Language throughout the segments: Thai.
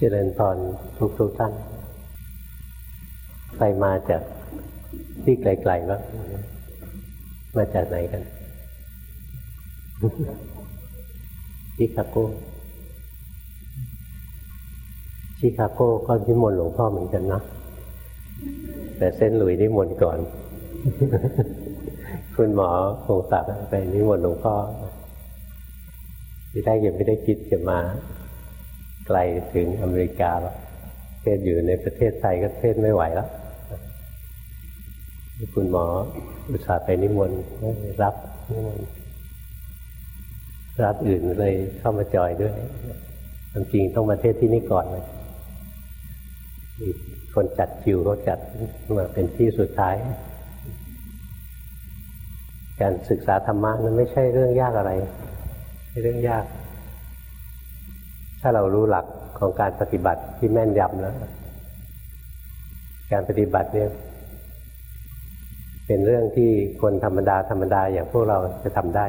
เจริญพรทุกทุกท่าน ใครมาจากที่ไกลๆบ้างมาจากไหนกันชิคาโกชิคาโกก็นิมนต์หลวงพ่อเหมือนกันนะแต่เส้นหลุยนิมนต์ก่อน คุณหมอคงศัดไปนิมนต์หลวงพ่อที่ได้ยังไม่ได้คิดจะมา ไกลถึงอเมริกาหรอกเทศอยู่ในประเทศไทยก็เทศไม่ไหวแล้วคุณหมออุตส่าห์ไปนิมนต์รับนิมนต์รับอื่นเลยเข้ามาจอยด้วยความจริงต้องมาเทศที่นี่ก่อนเลยคนจัดคิวเขาจัดมาเป็นที่สุดท้าย การศึกษาธรรมะนั้นไม่ใช่เรื่องยากอะไรไม่เรื่องยาก ถ้าเรารู้หลักของการปฏิบัติที่แม่นยำแล้ว การปฏิบัติเนี่ย เป็นเรื่องที่คนธรรมดาธรรมดาอย่างพวกเราจะทำได้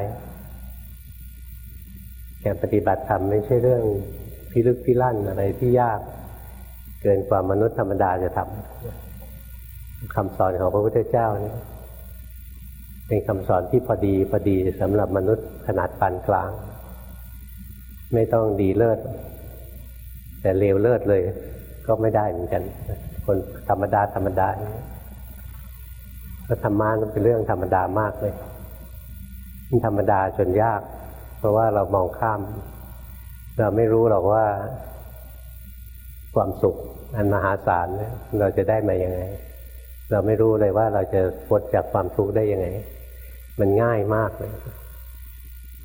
การปฏิบัติธรรมไม่ใช่เรื่องพิลึกพิลั่นอะไรที่ยาก เกินกว่ามนุษย์ธรรมดาจะทำคำสอนของพระพุทธเจ้านี่เป็นคำสอนที่พอดีพอดีสำหรับมนุษย์ขนาดปานกลาง ไม่ต้องดีเลิศ แต่เลวเลิศเลย ก็ไม่ได้เหมือนกัน คนธรรมดาธรรมดาพระธรรมะนันเป็นเรื่องธรรมดามากเลยมันธรรมดาจนยาก เพราะว่าเรามองข้าม เราไม่รู้หรอกว่า ความสุขอันมหาศาลเนี่ยเราจะได้มาอย่างไง เราไม่รู้เลยว่าเราจะพ้นจากความทุกข์ได้ยังไง มันง่ายมากเลย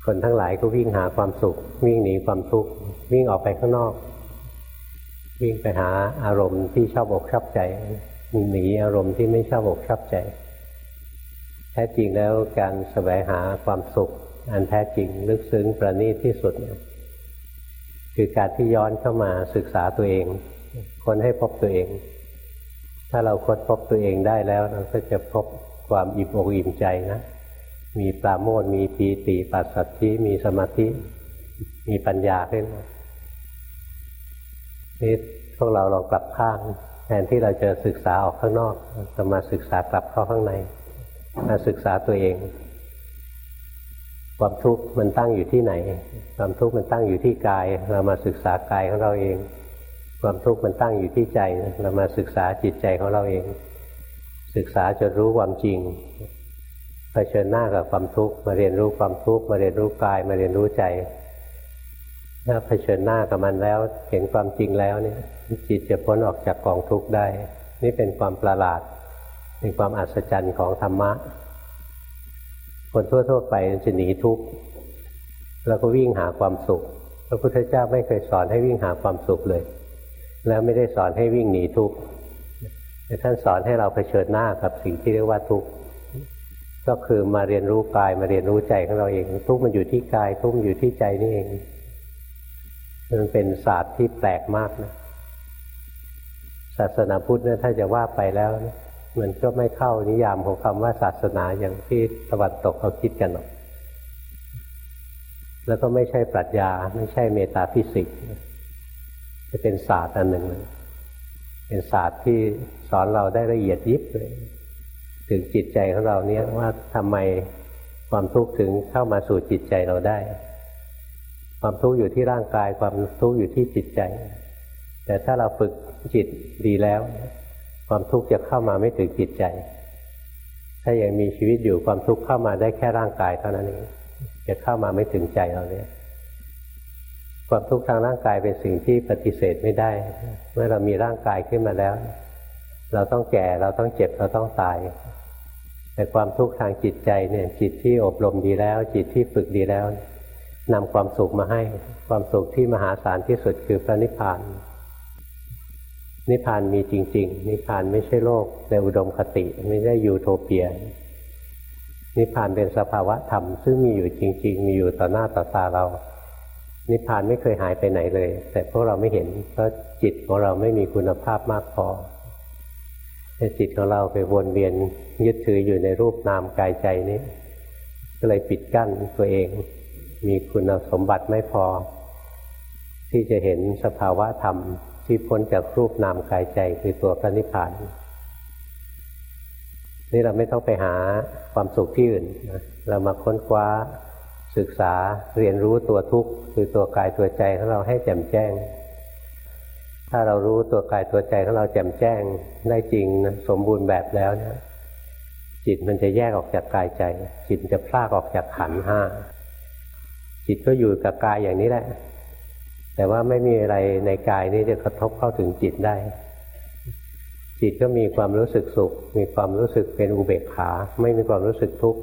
คนทั้งหลายก็วิ่งหาความสุข วิ่งหนีความทุกข์วิ่งออกไปข้างนอก วิ่งไปหาอารมณ์ที่ชอบอกชอบใจหนีอารมณ์ที่ไม่ชอบอกชอบใจ แท้จริงแล้วการแสวงหาความสุข อันแท้จริงลึกซึ้งประณีตที่สุดคือการที่ย้อนเข้ามาศึกษาตัวเองคนให้พบตัวเอง ถ้าเราค้นพบตัวเองได้แล้วเราก็จะพบความอิ่มอกอิ่มใจนะ มีปราโมทมีปีติปัสสัทธิมีสมาธิ มีปัญญาขึ้นนี่พวกเราลองกลับข้าง แทนที่เราจะศึกษาออกข้างนอกจะมาศึกษากลับเข้าข้างใน มาศึกษาตัวเอง ความทุกข์มันตั้งอยู่ที่ไหน ความทุกข์มันตั้งอยู่ที่กาย เรามาศึกษากายของเราเอง ความทุกข์มันตั้งอยู่ที่ใจ เรามาศึกษาจิตใจของเราเอง ศึกษาจนรู้ความจริง เผชิญหน้ากับความทุกข์มาเรียนรู้ความทุกข์มาเรียนรู้กายมาเรียนรู้ใจถ้าเผชิญหน้ากับมันแล้วเห็นความจริงแล้วเนี่ยจิตจะพ้นออกจากกองทุกข์ได้ นี่เป็นความประหลาด เป็นความอัศจรรย์ของธรรมะ คนทั่วๆไปจะหนีทุกข์แล้วก็วิ่งหาความสุข พระพุทธเจ้าไม่เคยสอนให้วิ่งหาความสุขเลย แล้วไม่ได้สอนให้วิ่งหนีทุกข์ท่านสอนให้เราเผชิญหน้ากับสิ่งที่เรียกว่าทุกข์ ก็คือมาเรียนรู้กายมาเรียนรู้ใจของเราเอง ทุกมันอยู่ที่กาย ทุกมันอยู่ที่ใจนี่เองมันเป็นศาสตร์ที่แปลกมากนะศาสนาพุทธนี่ถ้าจะว่าไปแล้วนะมันก็ไม่เข้านิยามของคำว่าศาสนาอย่างที่ตะวันตกเขาคิดกันหรอก แล้วก็ไม่ใช่ปรัชญา ไม่ใช่เมตาฟิสิกส์จะเป็นศาสตร์อันหนึ่งเลยเป็นศาสตร์ที่สอนเราได้ละเอียดยิบเลย ถึงจิตใจของเราเนี้ยว่าทำไมความทุกข์ถึงเข้ามาสู่จิตใจเราได้ ความทุกข์อยู่ที่ร่างกาย ความทุกข์อยู่ที่จิตใจ แต่ถ้าเราฝึกจิตดีแล้ว ความทุกข์จะเข้ามาไม่ถึงจิตใจ ถ้ายังมีชีวิตอยู่ความทุกข์เข้ามาได้แค่ร่างกายเท่านั้นเองจะเข้ามาไม่ถึงใจเราเลยความทุกข์ทางร่างกายเป็นสิ่งที่ปฏิเสธไม่ได้ เมื่อเรามีร่างกายขึ้นมาแล้ว เราต้องแก่เราต้องเจ็บเราต้องตาย แต่ความทุกข์ทางจิตใจเนี่ยจิตที่อบรมดีแล้ว จิตที่ฝึกดีแล้วนำความสุขมาให้ความสุขที่มหาศาลที่สุดคือพระนิพพาน นิพพานมีจริง ๆ นิพพานไม่ใช่โลกในอุดมคติไม่ใช่ยูโทเปีย นิพพานเป็นสภาวะธรรม ซึ่งมีอยู่จริง ๆ มีอยู่ต่อหน้าต่อตาเรา นิพพานไม่เคยหายไปไหนเลย แต่พวกเราไม่เห็นเพราะจิตของเราไม่มีคุณภาพมากพอ จิตของเราไปวนเวียนยึดถืออยู่ในรูปนามกายใจนี้ ก็เลยปิดกั้นตัวเอง มีคุณสมบัติไม่พอ ที่จะเห็นสภาวะธรรมที่พ้นจากรูปนามกายใจคือตัวพระนิพพานนี่เราไม่ต้องไปหาความสุขที่อื่นนะเรามาค้นคว้าศึกษาเรียนรู้ตัวทุกข์คือตัวกายตัวใจของเราให้แจ่มแจ้ง ถ้าเรารู้ตัวกายตัวใจของเราแจ่มแจ้งได้จริงนะสมบูรณ์แบบแล้วเนี่ยจิตมันจะแยกออกจากกายใจ จิตจะพลากออกจากขันห้าจิตก็อยู่กับกายอย่างนี้แหละ แต่ว่าไม่มีอะไรในกายนี้จะกระทบเข้าถึงจิตได้ จิตก็มีความรู้สึกสุข มีความรู้สึกเป็นอุเบกขา ไม่มีความรู้สึกทุกข์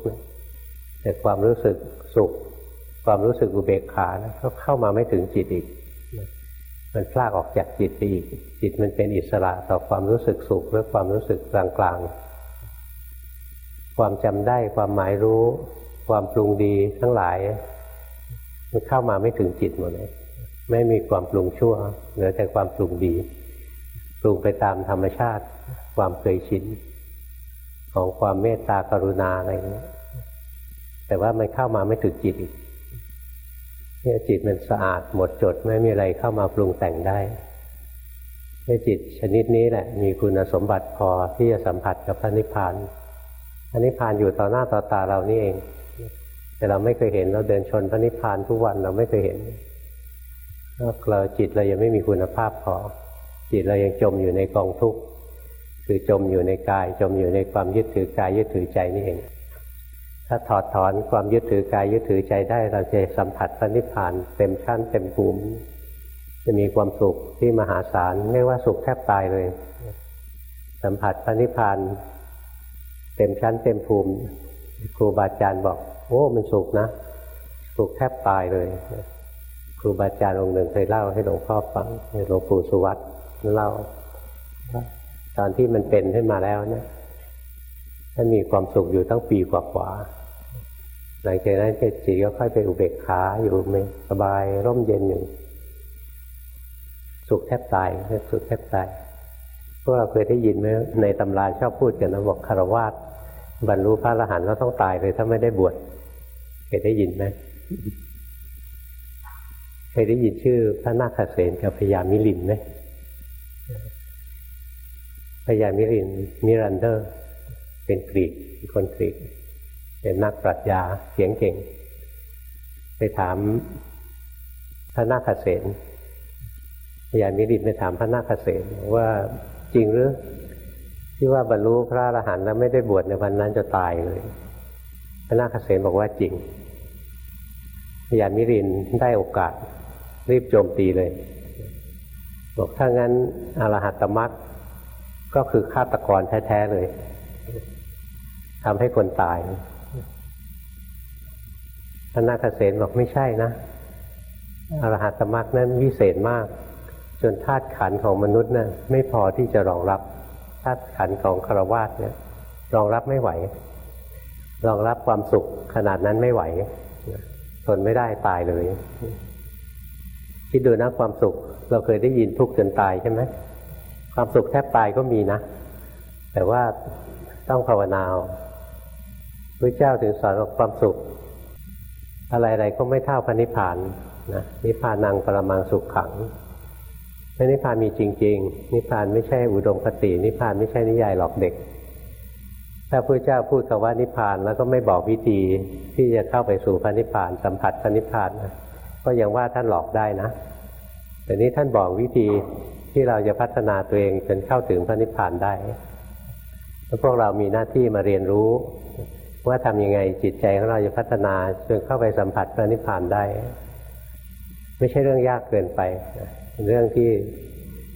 แต่ความรู้สึกสุข ความรู้สึกอุเบกขานะก็เข้ามาไม่ถึงจิตอีก มันพลากออกจากจิตไปอีก จิตมันเป็นอิสระต่อความรู้สึกสุขหรือความรู้สึกกลางๆ ความจำได้ความหมายรู้ ความปรุงดีทั้งหลาย มันเข้ามาไม่ถึงจิตหมดเลย ไม่มีความปรุงชั่วเหลือแต่ความปรุงดี ปรุงไปตามธรรมชาติ ความเคยชินของความเมตตากรุณาอะไรอย่างนี้แต่ว่ามันเข้ามาไม่ถึงจิตอีก เนี่ยจิตมันสะอาดหมดจดไม่มีอะไรเข้ามาปรุงแต่งได้เนี่ยจิตชนิดนี้แหละ มีคุณสมบัติพอที่จะสัมผัสกับพระนิพพานพระนิพพานอยู่ต่อหน้าต่อตาเรานี่เอง แต่เราไม่เคยเห็นเราเดินชนพระนิพพานทุกวันเราไม่เคยเห็นเราจิตเรายังไม่มีคุณภาพพอจิตเรายังจมอยู่ในกองทุกข์คือจมอยู่ในกาย จมอยู่ในความยึดถือกายยึดถือใจนี่เอง ถ้าถอดถอนความยึดถือกายยึดถือใจได้ เราจะสัมผัสพระนิพพานเต็มชั้นเต็มภูมิจะมีความสุขที่มหาศาลไม่ว่าสุขแทบตายเลย สัมผัสพระนิพพานเต็มชั้นเต็มภูมิ ครูบาอาจารย์บอก โอ้มันสุขนะ สุขแทบตายเลย ครูบาอาจารย์องค์หนึ่งเคยเล่าให้หลวงพ่อฟังหลวงปู่สุวัตเล่าตอนที่มันเป็นขึ้นมาแล้วเนี่ยท่านมีความสุขอยู่ตั้งปีกว่าๆ หลังจากนั้นจิตก็ค่อยไปอุเบกขาอยู่ไม่สบายร่มเย็นอยู่สุขแทบตายสุขแทบตายพวกเราเคยได้ยินไหมในตำราชอบพูดกันนะบอกคารวาสบรรลุพระอรหันต์แล้วต้องตายเลยถ้าไม่ได้บวชเคยได้ยินไหมเคยได้ยินชื่อพระนาคเษนกับพญามิลินไหมพญามิลินมิรันเดอร์ เป็นกรีกคนกรีก เป็นนักปรัชญาเสียงเก่ง ไปถามพระนาคเษนพญามิลินไปถามพระนาคเษนว่าจริงหรือ ที่ว่าบรรลุพระอรหันต์แล้วไม่ได้บวชในวันนั้นจะตายเลย พระนาคเษนบอกว่าจริงยานมิรินได้โอกาส รีบโจมตีเลย บอกถ้างั้นอรหัตมรรคก็คือฆาตกรแท้ ๆ เลยทำให้คนตาย พระนาคเษนบอกไม่ใช่นะอรหัตมรรคนั้นวิเศษมาก จนธาตุขันของมนุษย์นะ่ะไม่พอที่จะรองรับธาตุขันของคารวาสเนี่ยรองรับไม่ไหว รองรับความสุขขนาดนั้นไม่ไหวทนไม่ได้ตายเลย คิดดูนะความสุข เราเคยได้ยินทุกข์จนตายใช่ไหมความสุขแทบตายก็มีนะ แต่ว่าต้องภาวนาพระเจ้าถึงสอนว่าความสุข อะไรๆก็ไม่เท่าพระนิพพานนะนิพพานังปรมังสุขขังพระนิพพานมีจริง ๆ นิพพานไม่ใช่อุดมคติ นิพพานไม่ใช่นิยายหลอกเด็ก ถ้าพระเจ้าพูดคำว่านิพพานแล้วก็ไม่บอกวิธีที่จะเข้าไปสู่พระนิพพานสัมผัสพระนิพพานนะก็ยังว่าท่านหลอกได้นะ แต่นี้ท่านบอกวิธีที่เราจะพัฒนาตัวเองจนเข้าถึงพระนิพพานได้แล้วพวกเรามีหน้าที่มาเรียนรู้ ว่าทำยังไงจิตใจของเราจะพัฒนาจนเข้าไปสัมผัสพระนิพพานได้ ไม่ใช่เรื่องยากเกินไป เรื่องที่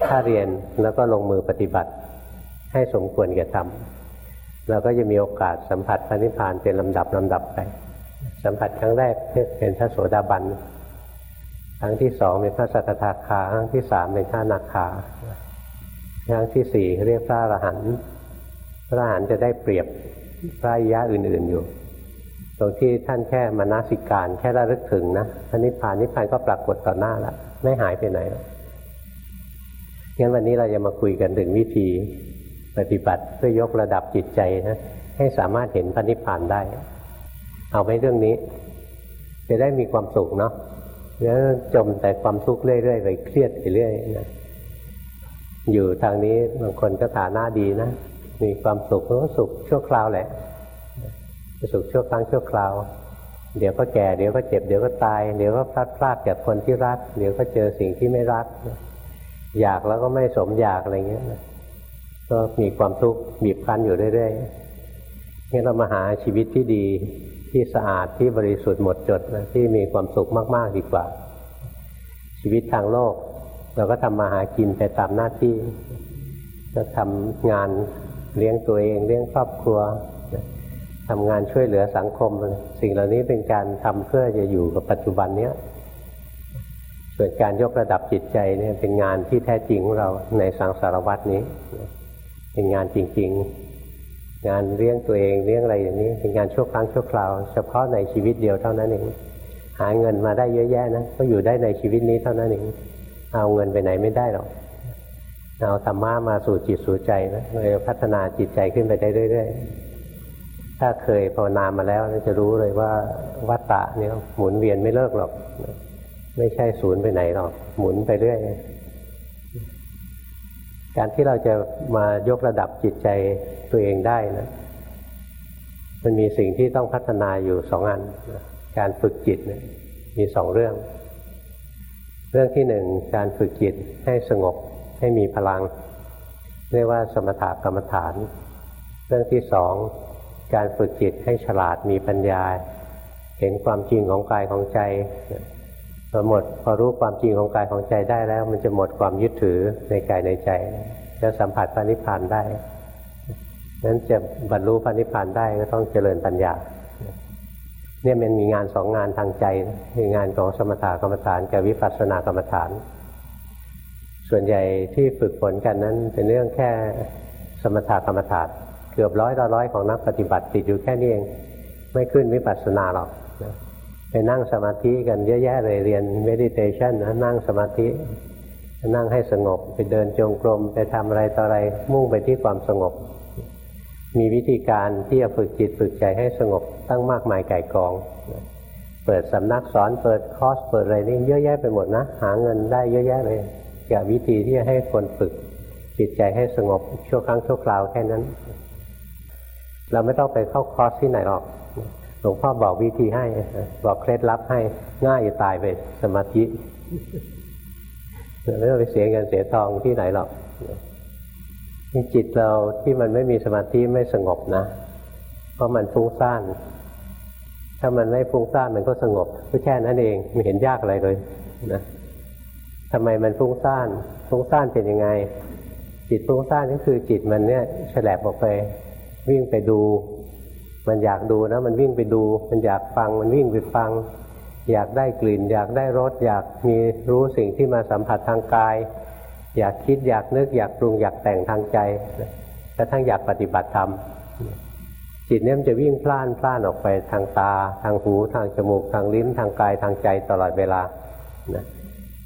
ถ้าเรียนแล้วก็ลงมือปฏิบัติ ให้สมควรแก่ทำเราก็จะมีโอกาสสัมผัสพระนิพพานเป็นลำดับลำดับไป สัมผัสครั้งแรกเป็นพระโสดาบันครั้งที่สองเป็นพระสัตถาคาครั้งที่สามเป็นพระนาคาครั้งที่สี่เรียกพระอรหันต์พระอรหันต์จะได้เปรียบ พระยะอื่นๆอยู่ ตรงที่ท่านแค่มานาสิการ แค่ระลึกถึงนะพระนิพพานนิพพานก็ปรากฏต่อหน้าแล้วไม่หายไปไหนงั้นวันนี้เราจะมาคุยกันถึงวิธีปฏิบัติเพื่อยกระดับจิตใจนะให้สามารถเห็นพระนิพพานได้ เอาไว้เรื่องนี้ จะได้มีความสุขเนาะแล้วจมแต่ความทุกข์เรื่อยๆไปเครียดไปเรื่อยนะอยู่ทางนี้บางคนก็ฐานะดีนะ มีความสุขก็สุขชั่วคราวแหละสุขชั่วครั้งชั่วคราว เดี๋ยวก็แก่เดี๋ยวก็เจ็บเดี๋ยวก็ตาย เดี๋ยวก็พลาดพลาดจากคนที่รัก เดี๋ยวก็เจอสิ่งที่ไม่รัก อยากแล้วก็ไม่สมอยากอะไรเงี้ยก็มีความทุกข์บีบคั้นอยู่เรื่อยๆงั้นเรามาหาชีวิตที่ดีที่สะอาดที่บริสุทธิ์หมดจดนะที่มีความสุขมากๆดีกว่า ชีวิตทางโลก เราก็ทำมาหากินไปตามหน้าที่จะทำงาน เลี้ยงตัวเองเลี้ยงครอบครัวทำงานช่วยเหลือสังคม สิ่งเหล่านี้เป็นการทำเพื่อจะอยู่กับปัจจุบันเนี้ยส่วนการยกระดับจิตใจเนี่ยเป็นงานที่แท้จริงของเราในสังสารวัตนี้ เป็นงานจริง ๆ งานเลี้ยงตัวเองเลี้ยงอะไรอย่างนี้ เป็นงานชั่วครั้งชั่วคราว เฉพาะในชีวิตเดียวเท่านั้นเองหาเงินมาได้เยอะแยะนะก็อยู่ได้ในชีวิตนี้เท่านั้นเองเอาเงินไปไหนไม่ได้หรอก เอาธรรมะมาสู่จิตสู่ใจนะเลยพัฒนาจิตใจขึ้นไปได้เรื่อยๆ ถ้าเคยภาวนามาแล้วจะรู้เลยว่าวัตตะเนี่ยหมุนเวียนไม่เลิกหรอก ไม่ใช่ศูนย์ไปไหนหรอก หมุนไปเรื่อย การที่เราจะมายกระดับจิตใจตัวเองได้นะมันมีสิ่งที่ต้องพัฒนาอยู่สองอัน การฝึกจิตนี่ยมีสองเรื่อง เรื่องที่หนึ่งการฝึกจิตให้สงบ ให้มีพลัง เรียกว่าสมถกรรมฐาน เรื่องที่สองการฝึกจิตให้ฉลาดมีปัญญา เห็นความจริงของกายของใจพอหมดพอรู้ความจริงของกายของใจได้แล้ว มันจะหมดความยึดถือในกายในใจจะสัมผัสพระนิพพานได้นั้นจะบรรลุพระนิพพานได้ก็ต้องเจริญปัญญาเนี่ยมันมีงานสองงานทางใจคืองานของสมถกรรมฐานกับวิปัสสนากรรมฐาน ส่วนใหญ่ที่ฝึกฝนกันนั้นเป็นเรื่องแค่สมถะกรรมฐานเกือบร้อยต่อร้อยของนักปฏิบัติติดอยู่แค่นี้เอง ไม่ขึ้นวิปัสสนาหรอกไปนั่งสมาธิกันเยอะแยะเลยเรียน meditation นะนั่งสมาธินั่งให้สงบไปเดินจงกรมไปทำอะไรต่ออะไรมุ่งไปที่ความสงบ มีวิธีการที่จะฝึกจิตฝึกใจให้สงบตั้งมากมายก่ายกอง เปิดสำนักสอนเปิดคอร์สเปิดอะไรนี่เยอะแยะไปหมดนะ หาเงินได้เยอะแยะเลย กี่ยววิธีที่จะให้คนฝึกจิตใจให้สงบชั่วครั้งชั่วคราวแค่นั้น เราไม่ต้องไปเข้าคอร์สที่ไหนหรอกหลวงพ่อบอกวิธีให้ บอกเคล็ดลับให้ง่ายจะตายไปสมาธิไม่ต้องไปเสียเงินเสียทองที่ไหนหรอกจิตเราที่มันไม่มีสมาธิไม่สงบนะ เพราะมันฟุ้งซ่าน ถ้ามันไม่ฟุ้งซ่านมันก็สงบก็แค่นั้นเองไม่เห็นยากอะไรเลยนะ ทำไมมันฟุ้งซ่านฟุ้งซ่านเป็นยังไง จิตฟุ้งซ่านก็คือจิตมันเนี่ยแฉลบออกไป วิ่งไปดู มันอยากดูนะ มันวิ่งไปดู มันอยากฟัง มันวิ่งไปฟัง อยากได้กลิ่น อยากได้รสอยากมีรู้สิ่งที่มาสัมผัสทางกาย อยากคิดอยากนึก อยากปรุงอยากแต่งทางใจกระทั่งอยากปฏิบัติธรรมจิตเนี่ยมันจะวิ่งพล่านพล่านออกไปทางตา ทางหู ทางจมูก ทางลิ้น ทางกาย ทางใจตลอดเวลานะ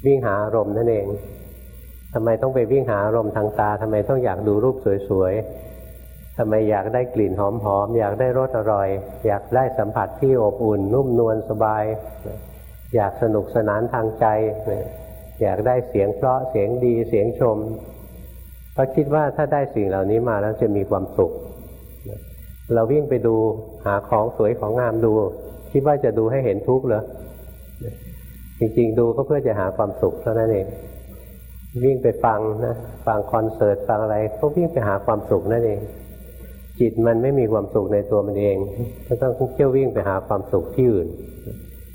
วิ่งหาอารมณ์นั่นเองทำไมต้องไปวิ่งหาอารมณ์ทางตาทำไมต้องอยากดูรูปสวยๆทำไมอยากได้กลิ่นหอมๆอยากได้รสอร่อย อยากได้สัมผัสที่อบอุ่น นุ่มนวลสบาย อยากสนุกสนานทางใจ อยากได้เสียงเพราะเสียงดีเสียงชมเพราะคิดว่าถ้าได้สิ่งเหล่านี้มาแล้วจะมีความสุขเราวิ่งไปดูหาของสวยของงามดู คิดว่าจะดูให้เห็นทุกข์เหรอ จริงๆ ดูก็เพื่อจะหาความสุขเท่านั้นเองวิ่งไปฟังนะฟังคอนเสิร์ตฟังอะไรก็วิ่งไปหาความสุขนั่นเอง จิตมันไม่มีความสุขในตัวมันเองก็ต้องเที่ยววิ่งไปหาความสุขที่อื่น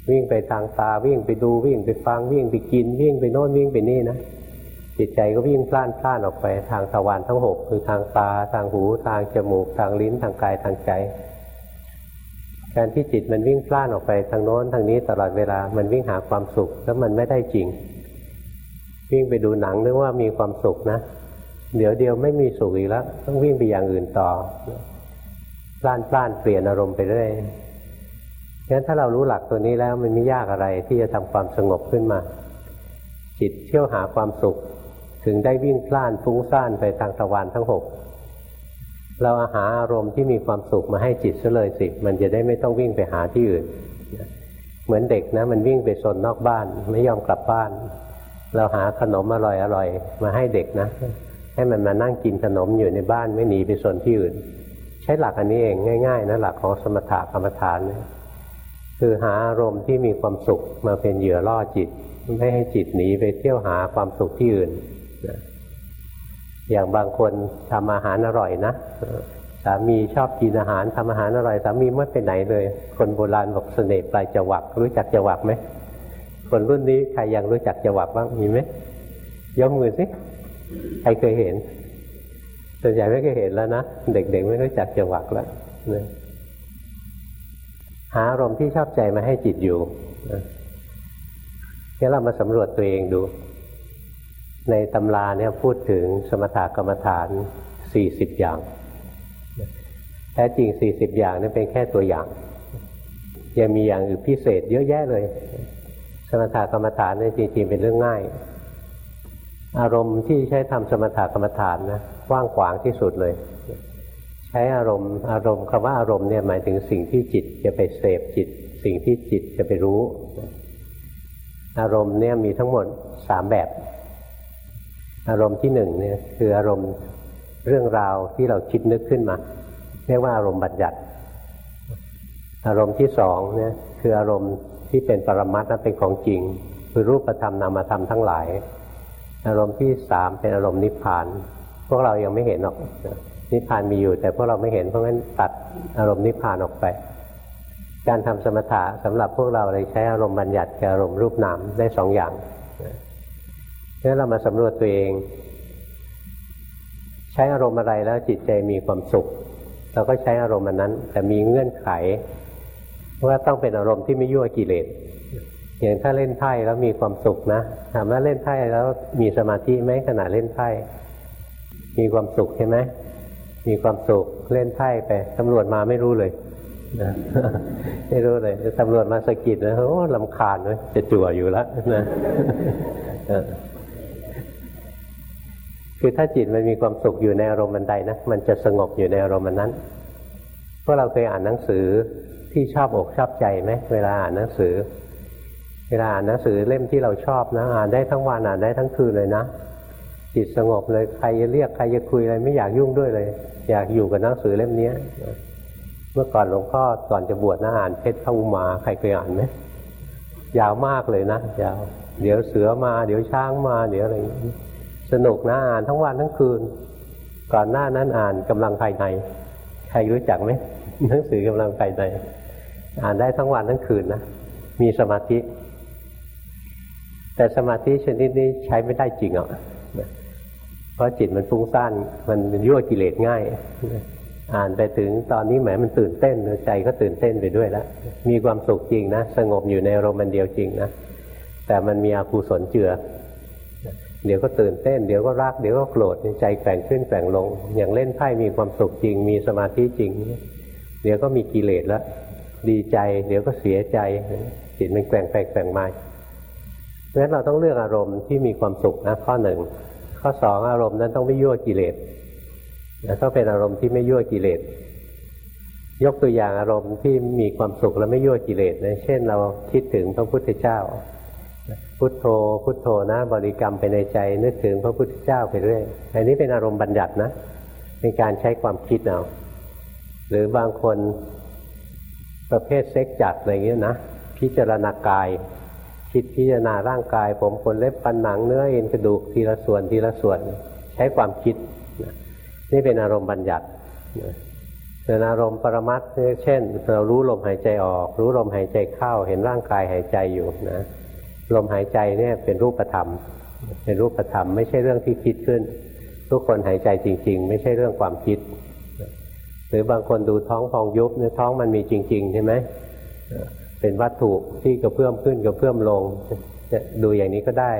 วิ่งไปทางตาวิ่งไปดูวิ่งไปฟังวิ่งไปกิน วิ่งไปโน่นวิ่งไปนี่นะจิตใจก็วิ่งพล่านพล่านออกไปทางทวารทั้งหกคือทางตาทางหูทางจมูก ทางลิ้นทางกายทางใจ การที่จิตมันวิ่งพล่านออกไปทางโน้นทางนี้ตลอดเวลา มันวิ่งหาความสุขแล้วมันไม่ได้จริง วิ่งไปดูหนังนึกว่ามีความสุขนะ เดี๋ยวเดียวไม่มีสุขอีกแล้ว ต้องวิ่งไปอย่างอื่นต่อพล่านพล่านเปลี่ยนอารมณ์ไปเรื่อยงั้นถ้าเรารู้หลักตัวนี้แล้วมันไม่ยากอะไรที่จะทำความสงบขึ้นมา จิตเที่ยวหาความสุข ถึงได้วิ่งพล่านฟุ้งซ่านไปทางตะวันทั้งหก เราาหาอารมณ์ที่มีความสุขมาให้จิตซะเลยสิ มันจะได้ไม่ต้องวิ่งไปหาที่อื่น เหมือนเด็กนะ มันวิ่งไปสนนอกบ้าน ไม่ยอมกลับบ้าน เราหาขนมอร่อยอร่อยมาให้เด็กนะ ให้มันมานั่งกินขนมอยู่ในบ้านไม่หนีไปสนที่อื่น ใช้หลักอันนี้เองง่าย ๆนะหลักของสมถะกรรมฐานนี่ยคือหาอารมณ์ที่มีความสุขมาเป็นเหยื่อล่อจิต ไม่ให้จิตหนีไปเที่ยวหาความสุขที่อื่น อย่างบางคนทำอาหารอร่อยนะสามีชอบกินอาหารทำอาหารอร่อยสามีไม่ไปไหนเลย คนโบราณบอกเสน่ห์ปลายจวักรู้จักจวักไหมคนรุ่นนี้ใครยังรู้จักจวักบ้างมีไหมยกมือสิใครเคยเห็นส่วนใหญ่ไม่เคยเห็นแล้วนะเด็กๆไม่รู้จักจวักแล้วนะหาอารมณ์ที่ชอบใจมาให้จิตอยู่นะงั้นเรามาสำรวจตัวเองดู ในตำราเนี่ยพูดถึงสมถกรรมฐานสี่สิบอย่าง แท้จริงสี่สิบอย่างนี่เป็นแค่ตัวอย่าง ยังมีอย่างอื่นพิเศษเยอะแยะเลย สมถกรรมฐานนี่จริงๆเป็นเรื่องง่าย อารมณ์ที่ใช้ทำสมถกรรมฐานนะกว้างขวางที่สุดเลย ใช้อารมณ์อารมณ์คำว่าอารมณ์เนี่ยหมายถึงสิ่งที่จิตจะไปเสพจิต สิ่งที่จิตจะไปรู้ อารมณ์เนี่ยมีทั้งหมดสามแบบ อารมณ์ที่หนึ่งเนี่ยคืออารมณ์เรื่องราวที่เราคิดนึกขึ้นมา เรียกว่าอารมณ์บัญญัติ อารมณ์ที่สองเนี่ยคืออารมณ์ที่เป็นปรมัตถ์เป็นของจริง คือรูปธรรมนามธรรมทั้งหลาย อารมณ์ที่สามเป็นอารมณ์นิพพาน พวกเรายังไม่เห็นหรอกนิพพานมีอยู่ แต่พวกเราไม่เห็นเพราะงั้นตัดอารมณ์นิพพานออกไป การทำสมถะสำหรับพวกเราเลยใช้อารมณ์บัญญัติกับอารมณ์รูปนามได้สองอย่าง งั้นเรามาสำรวจตัวเอง ใช้อารมณ์อะไรแล้วจิตใจมีความสุข เราก็ใช้อารมณ์อันนั้น แต่มีเงื่อนไข ว่าต้องเป็นอารมณ์ที่ไม่ยั่วกิเลสอย่างถ้าเล่นไพ่แล้วมีความสุขนะถามว่าเล่นไพ่แล้วมีสมาธิไหมขณะเล่นไพ่มีความสุขใช่ไหมมีความสุขเล่นไพ่ไปตำรวจมาไม่รู้เลยไม่รู้เลยตำรวจมาสะกิดนะโอ้ลำคาญเลยจะจั่วอยู่แล้วนะ คือถ้าจิตมันมีความสุขอยู่ในอารมณ์บันใดนะมันจะสงบอยู่ในอารมณ์นั้นพวกเราเคยอ่านหนังสือที่ชอบอกชอบใจไหมเวลาอ่านหนังสือ เวลาอ่านหนังสือเล่มที่เราชอบนะอ่านได้ทั้งวันอ่านได้ทั้งคืนเลยนะจิตสงบเลยใครจะเรียกใครจะคุยอะไรไม่อยากยุ่งด้วยเลย อยากอยู่กับหนังสือเล่มนี้เมื่อก่อนหลวงพ่อก่อนจะบวชนะอ่านเพชรพระอุมาใครเคยอ่านไหมยาวมากเลยนะยาวเดี๋ยวเสือมา เดี๋ยวช้างมาเดี๋ยวอะไรอย่างนี้ สนุกนะอ่านทั้งวันทั้งคืน ก่อนหน้านั้นอ่านกำลังภายใน ใครรู้จักไหมหนังสือกำลังภายใน อ่านได้ทั้งวันทั้งคืนนะ มีสมาธิ แต่สมาธิชนิดนี้ใช้ไม่ได้จริงอะเพราะจิตมันฟุ้งซ่านมันยั่วกิเลสง่าย อ่านไปถึงตอนนี้แหมมันตื่นเต้นใจก็ตื่นเต้นไปด้วยแล้วมีความสุขจริงนะ สงบอยู่ในอารมณ์เดียวจริงนะแต่มันมีอกุศลเจือ เดี๋ยวก็ตื่นเต้น เดี๋ยวก็รัก เดี๋ยวก็โกรธใจแกว่งขึ้นแกว่งลง อย่างเล่นไพ่มีความสุขจริง มีสมาธิจริง เดี๋ยวก็มีกิเลสแล้วดีใจ เดี๋ยวก็เสียใจจิตมันแกว่งไปแกว่งมาเพราะฉะนั้นเราต้องเลือกอารมณ์ที่มีความสุขนะข้อหนึ่งข้อสองอารมณ์นั้นต้องไม่ยั่วกิเลสแล้วต้องเป็นอารมณ์ที่ไม่ยั่วกิเลสยกตัวอย่างอารมณ์ที่มีความสุขแล้วไม่ยั่วกิเลสนะเช่น เราคิดถึงพระพุทธเจ้า พุทโธ พุทโธนะบริกรรมไปในใจ นึกถึงพระพุทธเจ้าไปเรื่อยอันนี้เป็นอารมณ์บัญญัตินะเป็นการใช้ความคิดเอาหรือบางคนประเภทเซ็กจัดอะไรเงี้ยนะพิจารณากาย คิดพิจารณาร่างกาย ผมคนเล็บปันหนังเนื้อเอ็นกระดูกทีละส่วนทีละส่วน ใช้ความคิด นี่เป็นอารมณ์บัญญัติเป็นอารมณ์ปรมัตเช่น เรารู้ลมหายใจออก รู้ลมหายใจเข้า เห็นร่างกายหายใจอยู่นะ ลมหายใจเนี่ยเป็นรูปธรรม เป็นรูปธรรม ไม่ใช่เรื่องที่คิดขึ้น ทุกคนหายใจจริง ๆ ไม่ใช่เรื่องความคิด หรือบางคนดูท้องพองยุบเนี่ยท้องมันมีจริงๆใช่ไหมเป็นวัตถุที่กระเพื่อมขึ้นกระเพื่อมลงดูอย่างนี้ก็ได้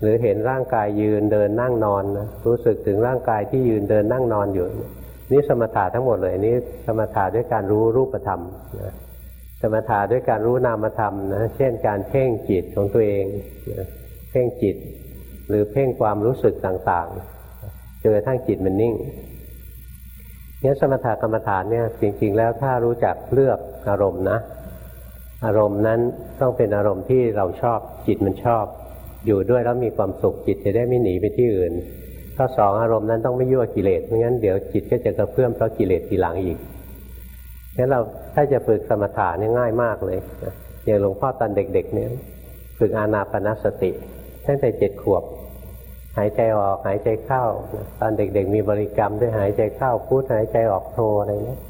หรือเห็นร่างกายยืนเดินนั่งนอนนะรู้สึกถึงร่างกายที่ยืนเดินนั่งนอนอยู่นี่สมถะทั้งหมดเลยนี่สมถะด้วยการรู้รูปธรรมนะ มถะด้วยการรู้นามธรรมนะเช่นการเพ่งจิตของตัวเองเพ่งจิต หรือเพ่งความรู้สึกต่างๆจนกระทั่งจิตมันนิ่งเนี่ยสมถะกรรมฐานเนี่ยจริงๆ แล้วถ้ารู้จักเลือกอารมณ์นะ อารมณ์นั้นต้องเป็นอารมณ์ที่เราชอบจิตมันชอบ อยู่ด้วยแล้วมีความสุขจิตจะได้ไม่หนีไปที่อื่นข้อสองอารมณ์นั้นต้องไม่ยั่วกิเลสไม่งั้นเดี๋ยวจิตก็จะกระเพื่อมเพราะกิเลสทีหลังอีก งั้นเราถ้าจะฝึกสมถะนี่ง่ายมากเลยอย่างหลวงพ่อตอนเด็ก ๆ เนี่ยฝึกอานาปนสติตั้งแต่เจ็ดขวบ หายใจออกหายใจเข้า ตอนเด็ก ๆ มีบริกรรมด้วยหายใจเข้าพุทหายใจออกโทอะไรเนี้ย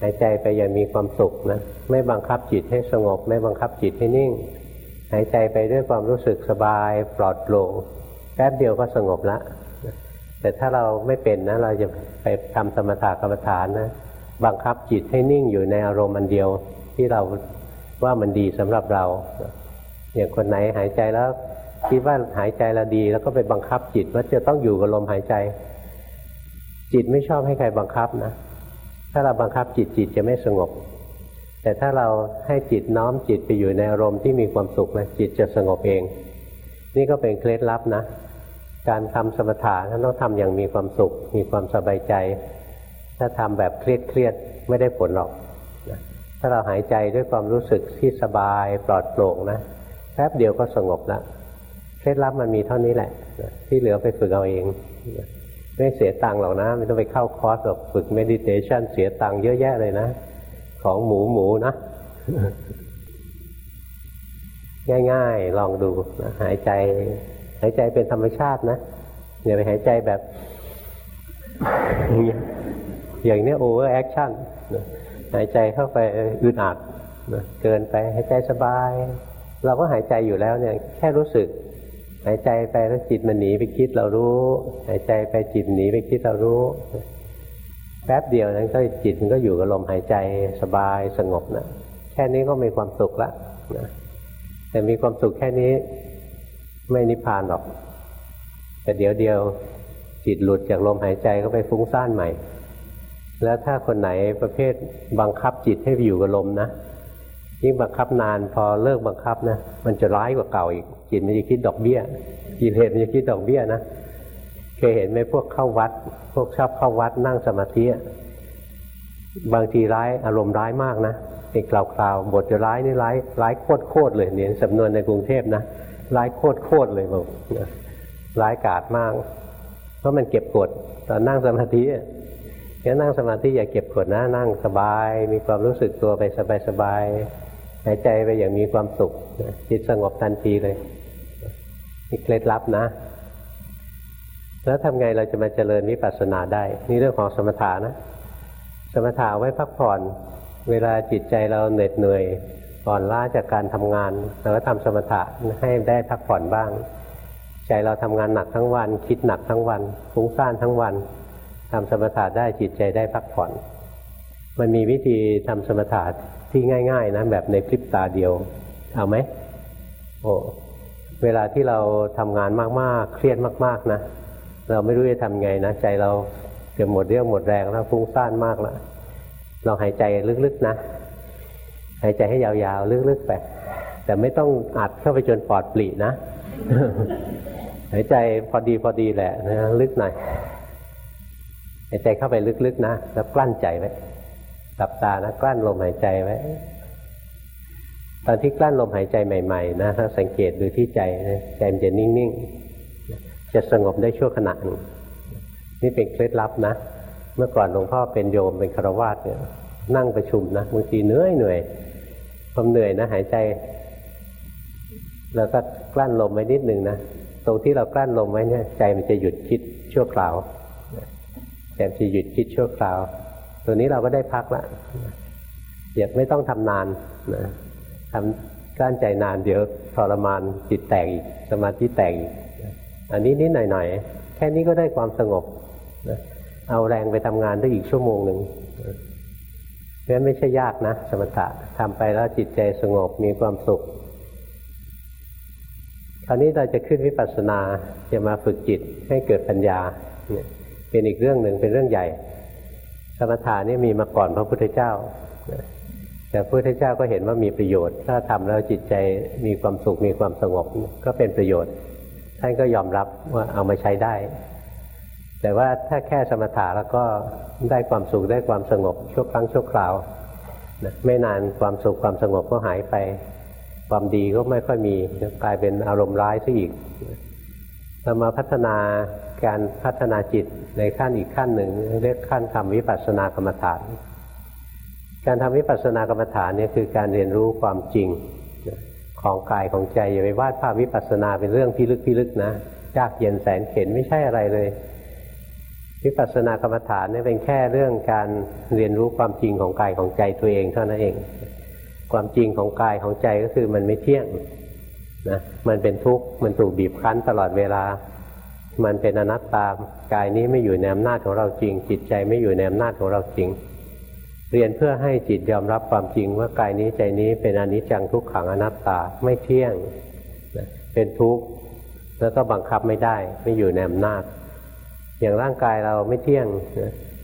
หายใจไปอย่างมีความสุขนะไม่บังคับจิตให้สงบ ไม่บังคับจิตให้นิ่ง หายใจไปด้วยความรู้สึกสบายปลอดโปร่งแป๊บเดียวก็สงบละแต่ถ้าเราไม่เป็นนะเราจะไปทำสมถะกรรมฐานนะ บังคับจิตให้นิ่งอยู่ในอารมณ์อันเดียวที่เราว่ามันดีสำหรับเรา อย่างคนไหนหายใจแล้วคิดว่าหายใจแล้วดี แล้วก็ไปบังคับจิตว่าจะต้องอยู่กับลมหายใจ จิตไม่ชอบให้ใครบังคับนะ ถ้าเราบังคับจิตจิตจะไม่สงบ แต่ถ้าเราให้จิตน้อมจิตไปอยู่ในอารมณ์ที่มีความสุขนะจิตจะสงบเอง นี่ก็เป็นเคล็ดลับนะ การทำสมถะต้องทำอย่างมีความสุข มีความสบายใจ ถ้าทำแบบเครียดเครียดไม่ได้ผลหรอกถ้าเราหายใจด้วยความรู้สึกที่สบายปลอดโปร่งนะแป๊บเดียวก็สงบแล้วเคล็ดลับมันมีเท่านี้แหละที่เหลือไปฝึกเอาเองไม่เสียตังค์หรอกนะ ไม่ต้องไปเข้าคอร์สฝึก meditation เสียตังค์เยอะแยะเลยนะ ของหมูหมูนะ ง่ายๆ ลองดูนะหายใจ หายใจเป็นธรรมชาตินะอย่าไปหายใจแบบ อย่างนี้ over action หายใจเข้าไปอึดอัดเกินไปหายใจสบาย เราก็หายใจอยู่แล้วเนี่ยแค่รู้สึก หายใจไปแล้วจิตมันหนีไปคิดเรารู้ หายใจไปจิตหนีไปคิดเรารู้แป๊บเดียวนั้นก็จิตมันก็อยู่กับลมหายใจสบายสงบนะแค่นี้ก็มีความสุขละนะแต่มีความสุขแค่นี้ ไม่นิพพานหรอก แต่เดี๋ยวเดียวจิตหลุดจากลมหายใจก็ไปฟุ้งซ่านใหม่ แล้วถ้าคนไหนประเภทบังคับจิตให้อยู่กับลมนะยิ่งบังคับนานพอเลิกบังคับนะมันจะร้ายกว่าเก่าอีกจิตมันจะคิดดอกเบี้ยกิเลสมันจะคิดดอกเบี้ยนะเคยเห็นไหมพวกเข้าวัด พวกชอบเข้าวัดนั่งสมาธิบางทีร้ายอารมณ์ร้ายมากนะไอ้กล่าวกล่าวบทจะร้ายนี่ร้ายร้ายโคตรโคตรเลยเนี่ยสำนวนในกรุงเทพนะร้ายโคตรโคตรเลยบอกร้ายกาจมาก เพราะมันเก็บกดตอนนั่งสมาธิ งั้นนั่งสมาธิอย่าเก็บกดนะนั่งสบาย มีความรู้สึกตัวไปสบายๆหายใจไปอย่างมีความสุขจิตสงบทันทีเลยนี่เคล็ดลับนะ แล้วทำไงเราจะมาเจริญวิปัสสนาได้ นี่เรื่องของสมถะนะ สมถะไว้พักผ่อน เวลาจิตใจเราเหน็ดเหนื่อยอ่อนล้าจากการทำงานเราก็ทำสมถะให้ได้พักผ่อนบ้าง ใจเราทำงานหนักทั้งวัน คิดหนักทั้งวันฟุ้งซ่านทั้งวัน ทำสมถะได้จิตใจได้พักผ่อน มันมีวิธีทำสมถะที่ง่าย ๆนะแบบในคลิปตาเดียว เอาไหมโอ้เวลาที่เราทำงานมากๆ เครียดมากๆนะ เราไม่รู้จะทำไงนะ ใจเราเกือบหมดเรี่ยวหมดแรงแล้วฟุ้งซ่านมากแล้วเราหายใจลึกๆนะ หายใจให้ยาวๆ ลึกๆไปแต่ไม่ต้องอัดเข้าไปจนปอดปลีนะ หายใจพอดีพอดีแหละนะลึกหน่อย หายใจเข้าไปลึกๆนะ แล้วกลั้นใจไว้ตับตานะกลั้นลมหายใจไว้ ตอนที่กลั้นลมหายใจใหม่ๆนะถ้าสังเกตดูที่ใจนะใจมันจะนิ่งๆ จะสงบได้ชั่วขณะหนึ่งนี่เป็นเคล็ดลับนะ เมื่อก่อนหลวงพ่อเป็นโยมเป็นคารวาสเนี่ยนั่งประชุมนะบางทีเหนื่อยเหนื่อยความเหนื่อยนะ หายใจ แล้วก็กลั้นลมไว้นิดหนึ่งนะตรงที่เรากลั้นลมไว้เนี่ยใจมันจะหยุดคิดชั่วคราว แต่จะหยุดคิดชั่วคราว ตัวนี้เราก็ได้พักละอย่าไม่ต้องทำนานนะทำก้านใจนานเดี๋ยวทรมานจิตแตกอีกสมาธิแตกอีกอันนี้นิดหน่อยๆแค่นี้ก็ได้ความสงบนะเอาแรงไปทำงานได้อีกชั่วโมงหนึ่งเพราะนั้นไม่ใช่ยากนะ สมถะทำไปแล้วจิตใจสงบมีความสุขคราวนี้เราจะขึ้นวิปัสสนาจะมาฝึกจิตให้เกิดปัญญาเนี่ย เป็นอีกเรื่องหนึ่งเป็นเรื่องใหญ่ สมถะนี่มีมาก่อนพระพุทธเจ้า แต่พระพุทธเจ้าก็เห็นว่ามีประโยชน์ ถ้าทำแล้วจิตใจมีความสุขมีความสงบก็เป็นประโยชน์ ท่านก็ยอมรับว่าเอามาใช้ได้ แต่ว่าถ้าแค่สมถะแล้วก็ได้ความสุขได้ความสงบชั่วครั้งชั่วคราวไม่นานความสุขความสงบก็หายไป ความดีก็ไม่ค่อยมีกลายเป็นอารมณ์ร้ายซะอีกเรามาพัฒนา การพัฒนาจิตในขั้นอีกขั้นหนึ่ง เรียกขั้นทำวิปัสสนากรรมฐาน การทำวิปัสสนากรรมฐานเนี่ยคือการเรียนรู้ความจริงของกายของใจอย่าไปวาดภาพวิปัสสนาเป็นเรื่องพิลึกพิลึกนะยากเย็นแสนเข็นไม่ใช่อะไรเลย วิปัสสนากรรมฐานเนี่ยเป็นแค่เรื่องการเรียนรู้ความจริงของกายของใจตัวเองเท่านั้นเอง ความจริงของกายของใจก็คือมันไม่เที่ยงนะมันเป็นทุกข์มันถูกบีบคั้นตลอดเวลา มันเป็นอนัตตากายนี้ไม่อยู่ในอำนาจของเราจริง จิตใจไม่อยู่ในอำนาจของเราจริง เรียนเพื่อให้จิตยอมรับความจริงว่ากายนี้ใจนี้เป็นอนิจจังทุกขังอนัตตาไม่เที่ยงเป็นทุกข์แล้วก็บังคับไม่ได้ไม่อยู่ในอำนาจ อย่างร่างกายเราไม่เที่ยง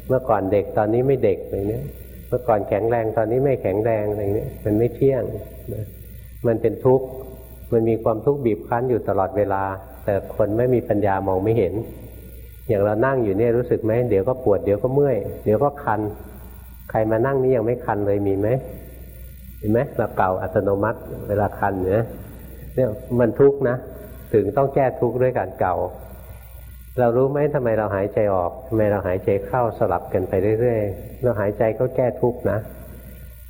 เมื่อก่อนเด็กตอนนี้ไม่เด็กอะไรเนี้ยเมื่อก่อนแข็งแรงตอนนี้ไม่แข็งแรงอะไรเนี้ยมันไม่เที่ยงมันเป็นทุกข์มันมีความทุกข์บีบคั้นอยู่ตลอดเวลา แต่คนไม่มีปัญญามองไม่เห็น อย่างเรานั่งอยู่เนี่ยรู้สึกไหมเดี๋ยวก็ปวดเดี๋ยวก็เมื่อยเดี๋ยวก็คัน ใครมานั่งนี่ยังไม่คันเลยมีไหมเห็นไหมเราเก่าอัตโนมัติเวลาคันเนี่ยเนี่ยมันทุกข์นะ ถึงต้องแก้ทุกข์ด้วยการเก่า เรารู้ไหมทำไมเราหายใจออกทำไมเราหายใจเข้าสลับกันไปเรื่อยๆเราหายใจก็แก้ทุกข์นะ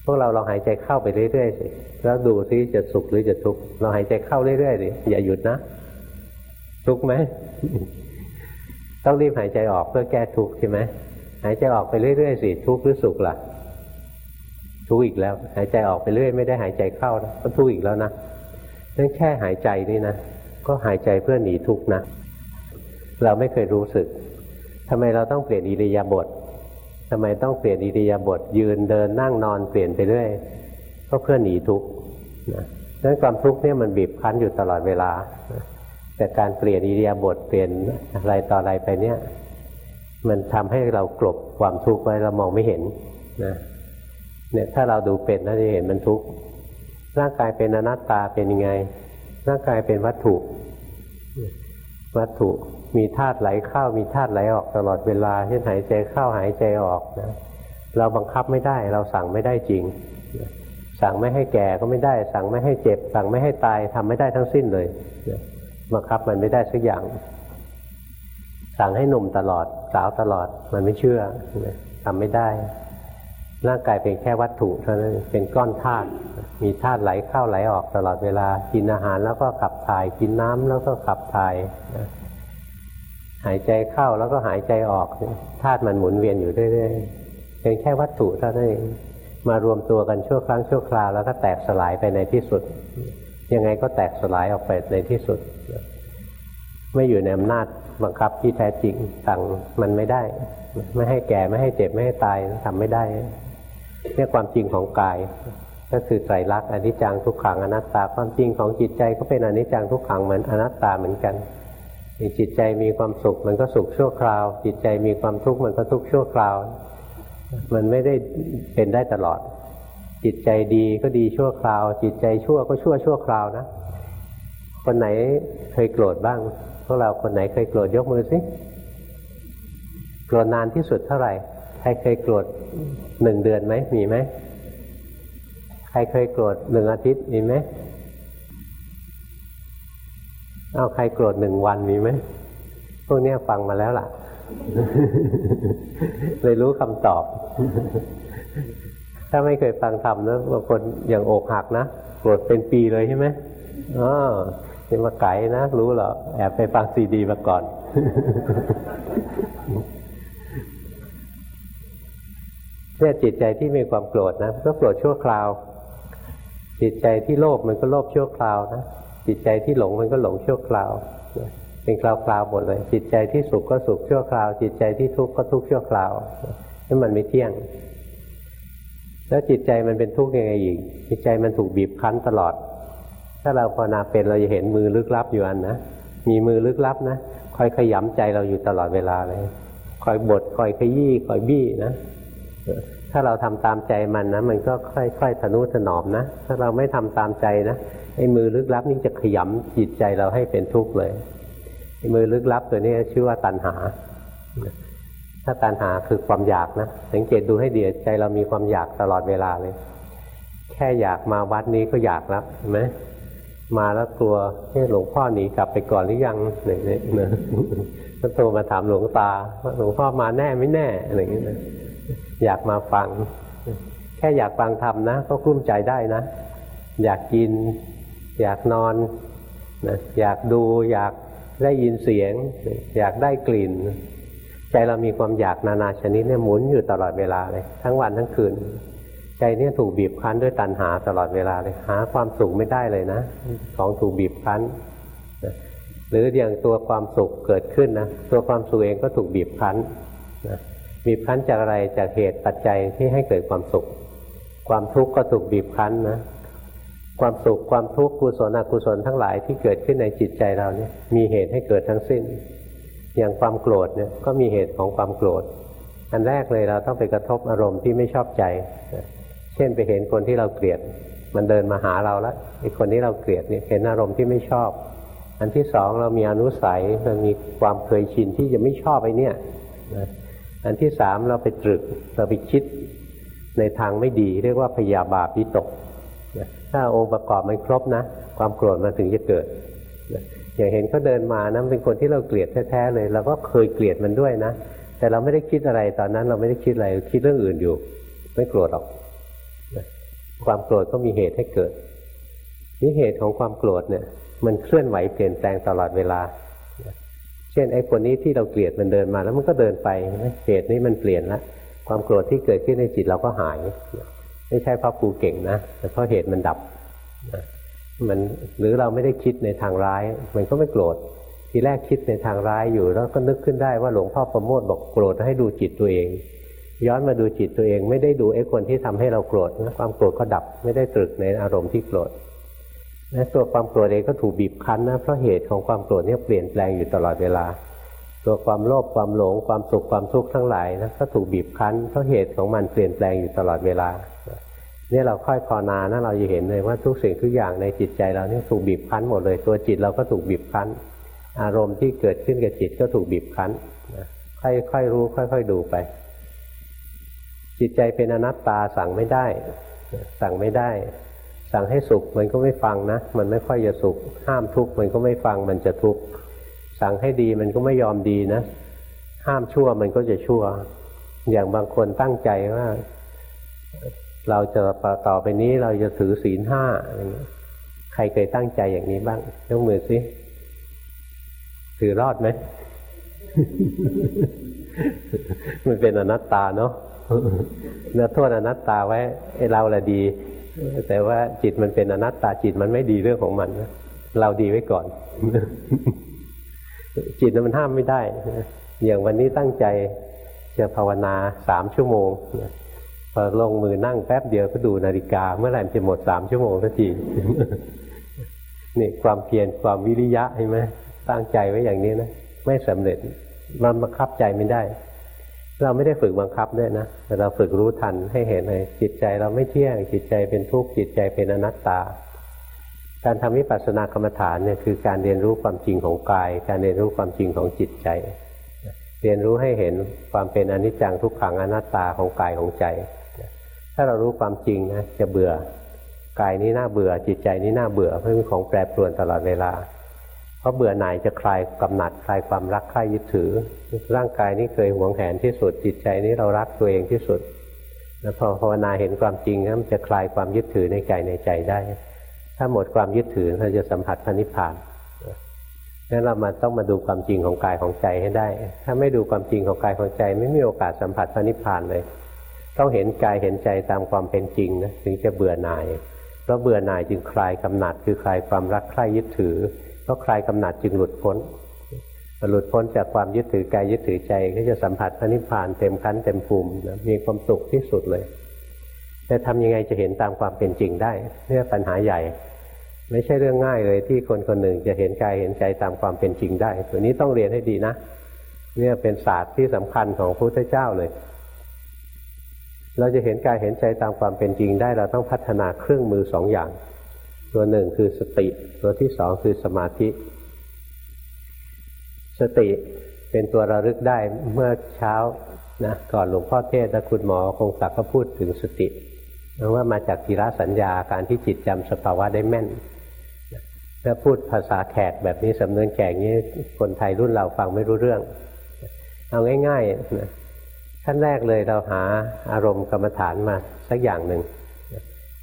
พวกเราลองหายใจเข้าไปเรื่อยๆสิแล้วดูซิจะสุขหรือจะทุกข์เราหายใจเข้าเรื่อยๆสิอย่าหยุดนะ ทุกไหมต้องรีบหายใจออกเพื่อแก้ทุกข์ใช่ไหมหายใจออกไปเรื่อยๆสิทุกข์หรือสุขล่ะ ทุกข์อีกแล้ว หายใจออกไปเรื่อยไม่ได้หายใจเข้านะก็ทุกข์อีกแล้วนะนั่นแค่หายใจนี่นะก็หายใจเพื่อหนีทุกข์นะเราไม่เคยรู้สึกทำไมเราต้องเปลี่ยนอิริยาบถทำไมต้องเปลี่ยนอิริยาบถยืนเดินนั่งนอนเปลี่ยนไปเรื่อยก็เพื่อหนีทุกข์นะนั้นความทุกข์เนี่ยมันบีบคั้นอยู่ตลอดเวลา แต่การเปลี่ยนอิริยาบถเปลี่ยนอะไรต่ออะไรไปเนี่ย มันทำให้เรากลบความทุกข์ไว้เรามองไม่เห็นนะเนี่ยถ้าเราดูเป็นเราจะเห็นมันทุกข์ร่างกายเป็นอนัตตาเป็นยังไง ร่างกายเป็นวัตถุ วัตถุมีธาตุไหลเข้ามีธาตุไหลออกตลอดเวลาเช่นหายใจเข้าหายใจออกนะเราบังคับไม่ได้ เราสั่งไม่ได้จริง สั่งไม่ให้แก่ก็ไม่ได้ สั่งไม่ให้เจ็บ สั่งไม่ให้ตายทำไม่ได้ทั้งสิ้นเลย บังคับมันไม่ได้สักอย่าง สั่งให้หนุ่มตลอดสาวตลอดมันไม่เชื่อทำไม่ได้ ร่างกายเป็นแค่วัตถุเท่านั้นเป็นก้อนธาตุมีธาตุไหลเข้าไหลออกตลอดเวลา กินอาหารแล้วก็ขับถ่ายกินน้ำแล้วก็ขับถ่ายหายใจเข้าแล้วก็หายใจออกธาตุมันหมุนเวียนอยู่เรื่อยๆเป็นแค่วัตถุเท่านั้นเองมารวมตัวกันชั่วครั้งชั่วคราวแล้วก็แตกสลายไปในที่สุด ยังไงก็แตกสลายออกไปในที่สุด ไม่อยู่ในอำนาจบังคับที่แท้จริงสั่งมันไม่ได้ ไม่ให้แก่ไม่ให้เจ็บไม่ให้ตายทำไม่ได้เนี่ยความจริงของกาย ก็คือไตรลักษณ์อนิจจังทุกขังอนัตตา ความจริงของจิตใจก็เป็นอนิจจังทุกขังเหมือนอนัตตาเหมือนกันจิตใจมีความสุขมันก็สุขชั่วคราว จิตใจมีความทุกข์มันก็ทุกข์ชั่วคราว มันไม่ได้เป็นได้ตลอด จิตใจดีก็ดีชั่วคราว จิตใจชั่วก็ชั่วชั่วคราวนะคนไหนเคยโกรธบ้างพวกเราคนไหนเคยโกรธยกมือสิโกรธนานที่สุดเท่าไหร่ใครเคยโกรธหนึ่งเดือนไหมมีไหมใครเคยโกรธหนึ่งอาทิตย์มีไหมเอาใครโกรธหนึ่งวันมีไหมพวกนี้ฟังมาแล้วล่ะเลยรู้คำตอบ ถ้าไม่เคยฟังธรรมนะบางคนอย่างอกหักนะโกรธเป็นปีเลยใช่ไหมอ๋อเป็นมาไก่นะรู้เหรอแอบไปฟังซีดีมาก่อนเนี่ยจิตใจที่มีความโกรธนะก็โกรธชั่วคราว จิตใจที่โลภมันก็โลภชั่วคราวนะจิตใจที่หลงมันก็หลงชั่วคราวเป็นคราวๆหมดเลย จิตใจที่สุขก็สุขชั่วคราว จิตใจที่ทุกข์ก็ทุกข์ชั่วคราวนั่มันไม่เที่ยง แล้วจิตใจมันเป็นทุกข์ยังไงอีกจิตใจมันถูกบีบคั้นตลอด ถ้าเราภาวนาเป็นเราจะเห็นมือลึกลับอยู่อันนะมีมือลึกลับนะคอยขยำใจเราอยู่ตลอดเวลาเลยคอยบดคอยขยี้คอยบี้นะถ้าเราทำตามใจมันนะมันก็ค่อยๆทนุถนอมนะถ้าเราไม่ทำตามใจนะไอ้มือลึกลับนี่จะขยำจิตใจเราให้เป็นทุกข์เลยมือลึกลับตัวนี้ชื่อว่าตัณหา ถ้าตัณหาคือความอยากนะสังเกตดูให้ดีใจเรามีความอยากตลอดเวลาเลย แค่อยากมาวัดนี้ก็อยากแล้วเห็นไหมมาแล้วกลัวให้หลวงพ่อหนีกลับไปก่อนหรือยังเนี่ยเนี่ยก็โทรมาถามหลวงตาว่าหลวงพ่อมาแน่ไม่แน่อะไรอย่างเงี้ยอยากมาฟัง แค่อยากฟังธรรมนะ ก็กลุ้มใจได้นะ อยากกิน อยากนอนนะอยากดู อยากได้ยินเสียง อยากได้กลิ่น ใจเรามีความอยากนานาชนิดเนี่ยหมุนอยู่ตลอดเวลาเลย ทั้งวันทั้งคืน ใจเนี่ยถูกบีบคั้นด้วยตัณหาตลอดเวลาเลยหาความสุขไม่ได้เลยนะของถูกบีบคั้นหรืออย่างตัวความสุขเกิดขึ้นนะตัวความสุขเองก็ถูกบีบคั้นนะบีบคั้นจากอะไรจากเหตุปัจจัยที่ให้เกิดความสุข ความทุกข์ก็ถูกบีบคั้นนะความสุขความทุกข์กุศลอกุศลทั้งหลายที่เกิดขึ้นในจิตใจเราเนี่ยมีเหตุให้เกิดทั้งสิ้น อย่างความโกรธเนี่ยก็มีเหตุของความโกรธ อันแรกเลยเราต้องไปกระทบอารมณ์ที่ไม่ชอบใจ เช่นไปเห็นคนที่เราเกลียด มันเดินมาหาเราแล้วไอ้คนนี้เราเกลียดเนี่ยเห็นอารมณ์ที่ไม่ชอบ อันที่สองเรามีอนุสัยเรามีความเคยชินที่จะไม่ชอบไอ้นี่อันที่สามเราไปตรึกเราไปคิดในทางไม่ดี เรียกว่าพยาบาปิตกถ้าองค์ประกอบมันครบนะ ความโกรธมันถึงจะเกิด อย่างเห็นเขาเดินมานะเป็นคนที่เราเกลียดแท้ๆเลยเราก็เคยเกลียดมันด้วยนะ แต่เราไม่ได้คิดอะไรตอนนั้น เราไม่ได้คิดอะไรคิดเรื่องอื่นอยู่ ไม่โกรธหรอกความโกรธก็มีเหตุให้เกิดนี่เหตุของความโกรธเนี่ย มันเคลื่อนไหวเปลี่ยนแปลงตลอดเวลา เช่นไอ้คนนี้ที่เราเกลียดมันเดินมา แล้วมันก็เดินไปเหตุนี้มันเปลี่ยนละความโกรธที่เกิดขึ้นในจิตเราก็หาย ไม่ใช่เพราะกูเก่งนะแต่เพราะเหตุมันดับนะ มันหรือเราไม่ได้คิดในทางร้าย มันก็ไม่โกรธทีแรกคิดในทางร้ายอยู่ แล้วก็นึกขึ้นได้ว่าหลวงพ่อประโมทบอกโกรธให้ดูจิตตัวเอง ย้อนมาดูจิตตัวเอง ไม่ได้ดูไอ้คนที่ทำให้เราโกรธนะความโกรธก็ดับไม่ได้ตรึกในอารมณ์ที่โกรธนะตัวความโกรธเองก็ถูกบีบคั้นนะเพราะเหตุของความโกรธเนี่ยเปลี่ยนแปลงอยู่ตลอดเวลา ตัวความโลภความหลงความสุขความทุกข์ทั้งหลายนะก็ถูกบีบคั้นเพราะเหตุของมันเปลี่ยนแปลงอยู่ตลอดเวลา เนี่ยเราค่อยภาวนานะเราจะเห็นเลยว่าทุกสิ่งทุกอย่างในจิตใจเราเนี่ยถูกบีบคั้นหมดเลย ตัวจิตเราก็ถูกบีบคั้น อารมณ์ที่เกิดขึ้นกับจิตก็ถูกบีบคั้นค่อยๆรู้ค่อยๆดูไป จิตใจเป็นอนัตตาสั่งไม่ได้ สั่งไม่ได้ สั่งให้สุขมันก็ไม่ฟังนะ มันไม่ค่อยจะสุข ห้ามทุกข์มันก็ไม่ฟังมันจะทุกข์สั่งให้ดีมันก็ไม่ยอมดีนะ ห้ามชั่วมันก็จะชั่ว อย่างบางคนตั้งใจว่า เราจะต่อไปนี้เราจะถือศีลห้าอะไรเงี้ยใครเคยตั้งใจอย่างนี้บ้างยกมือสิถือรอดไหมมันเป็นอนัตตาเนาะเนื้อโทษอนัตตาไว้ไอ้เราละดี แต่ว่าจิตมันเป็นอนัตตาจิตมันไม่ดีเรื่องของมันเราดีไว้ก่อน จิตมันห้ามไม่ได้ อย่างวันนี้ตั้งใจจะภาวนาสามชั่วโมง พอลงมือนั่งแป๊บเดียวก็ดูนาฬิกา เมื่อไหร่จะหมดสามชั่วโมงสักทีนี่ความเพียรความวิริยะใช่ไหมตั้งใจไว้อย่างนี้นะไม่สำเร็จมันบังคับใจไม่ได้ เราไม่ได้ฝึกบังคับด้วยนะแต่เราฝึกรู้ทันให้เห็นเลยจิตใจเราไม่เที่ยงจิตใจเป็นทุกข์จิตใจเป็นอนัตตา การทำวิปัสสนากรรมฐานเนี่ยคือการเรียนรู้ความจริงของกาย การเรียนรู้ความจริงของจิตใจ เรียนรู้ให้เห็นความเป็นอนิจจังทุกขังอนัตตาของกายของใจ ถ้าเรารู้ความจริงนะจะเบื่อกายนี้น่าเบื่อ จิตใจนี้น่าเบื่อเพราะเป็นของแปรปรวนตลอดเวลา เพราะเบื่อหน่ายจะคลายกำหนัดคลายความรักใคร่ยึดถือ ร่างกายนี้เคยหวงแหนที่สุด จิตใจนี้เรารักตัวเองที่สุดแล้วพอภาวนาเห็นความจริงนะมันจะคลายความยึดถือในกายในใจได้ ถ้าหมดความยึดถือเราจะสัมผัสพระนิพพานนั้นเรามาต้องมาดูความจริงของกายของใจให้ได้ ถ้าไม่ดูความจริงของกายของใจ ไม่มีโอกาสสัมผัสพระนิพพานเลย ต้องเห็นกายเห็นใจตามความเป็นจริงนะถึงจะเบื่อหน่าย เพราะเบื่อหน่ายจึงคลายกำหนัดคือคลายความรักใคร่ยึดถือ เพราะคลายกำหนัดจึงหลุดพ้นหลุดพ้นจากความยึดถือกายยึดถือใจก็จะสัมผัสพระนิพพานเต็มคั้นเต็มภูมินะมีความสุขที่สุดเลย แต่ทำยังไงจะเห็นตามความเป็นจริงได้เนี่ยปัญหาใหญ่ ไม่ใช่เรื่องง่ายเลยที่คนคนหนึ่งจะเห็นกายเห็นใจตามความเป็นจริงได้ ตัวนี้ต้องเรียนให้ดีนะ เนี่ยเป็นศาสตร์ที่สำคัญของพระพุทธเจ้าเลย เราจะเห็นกายเห็นใจตามความเป็นจริงได้เราต้องพัฒนาเครื่องมือสองอย่าง ตัวหนึ่งคือสติ ตัวที่สองคือสมาธิ สติเป็นตัวระลึกได้เมื่อเช้านะก่อนหลวงพ่อเทศและคุณหมอคงศักดิ์ก็พูดถึงสติว่ามาจากทีระสัญญาการที่จิตจำสภาวะได้แม่นถ้าพูดภาษาแขกแบบนี้สำเนินแขกนี้คนไทยรุ่นเราฟังไม่รู้เรื่อง เอาง่ายๆนะ ขั้นแรกเลยเราหาอารมณ์กรรมฐานมาสักอย่างหนึ่ง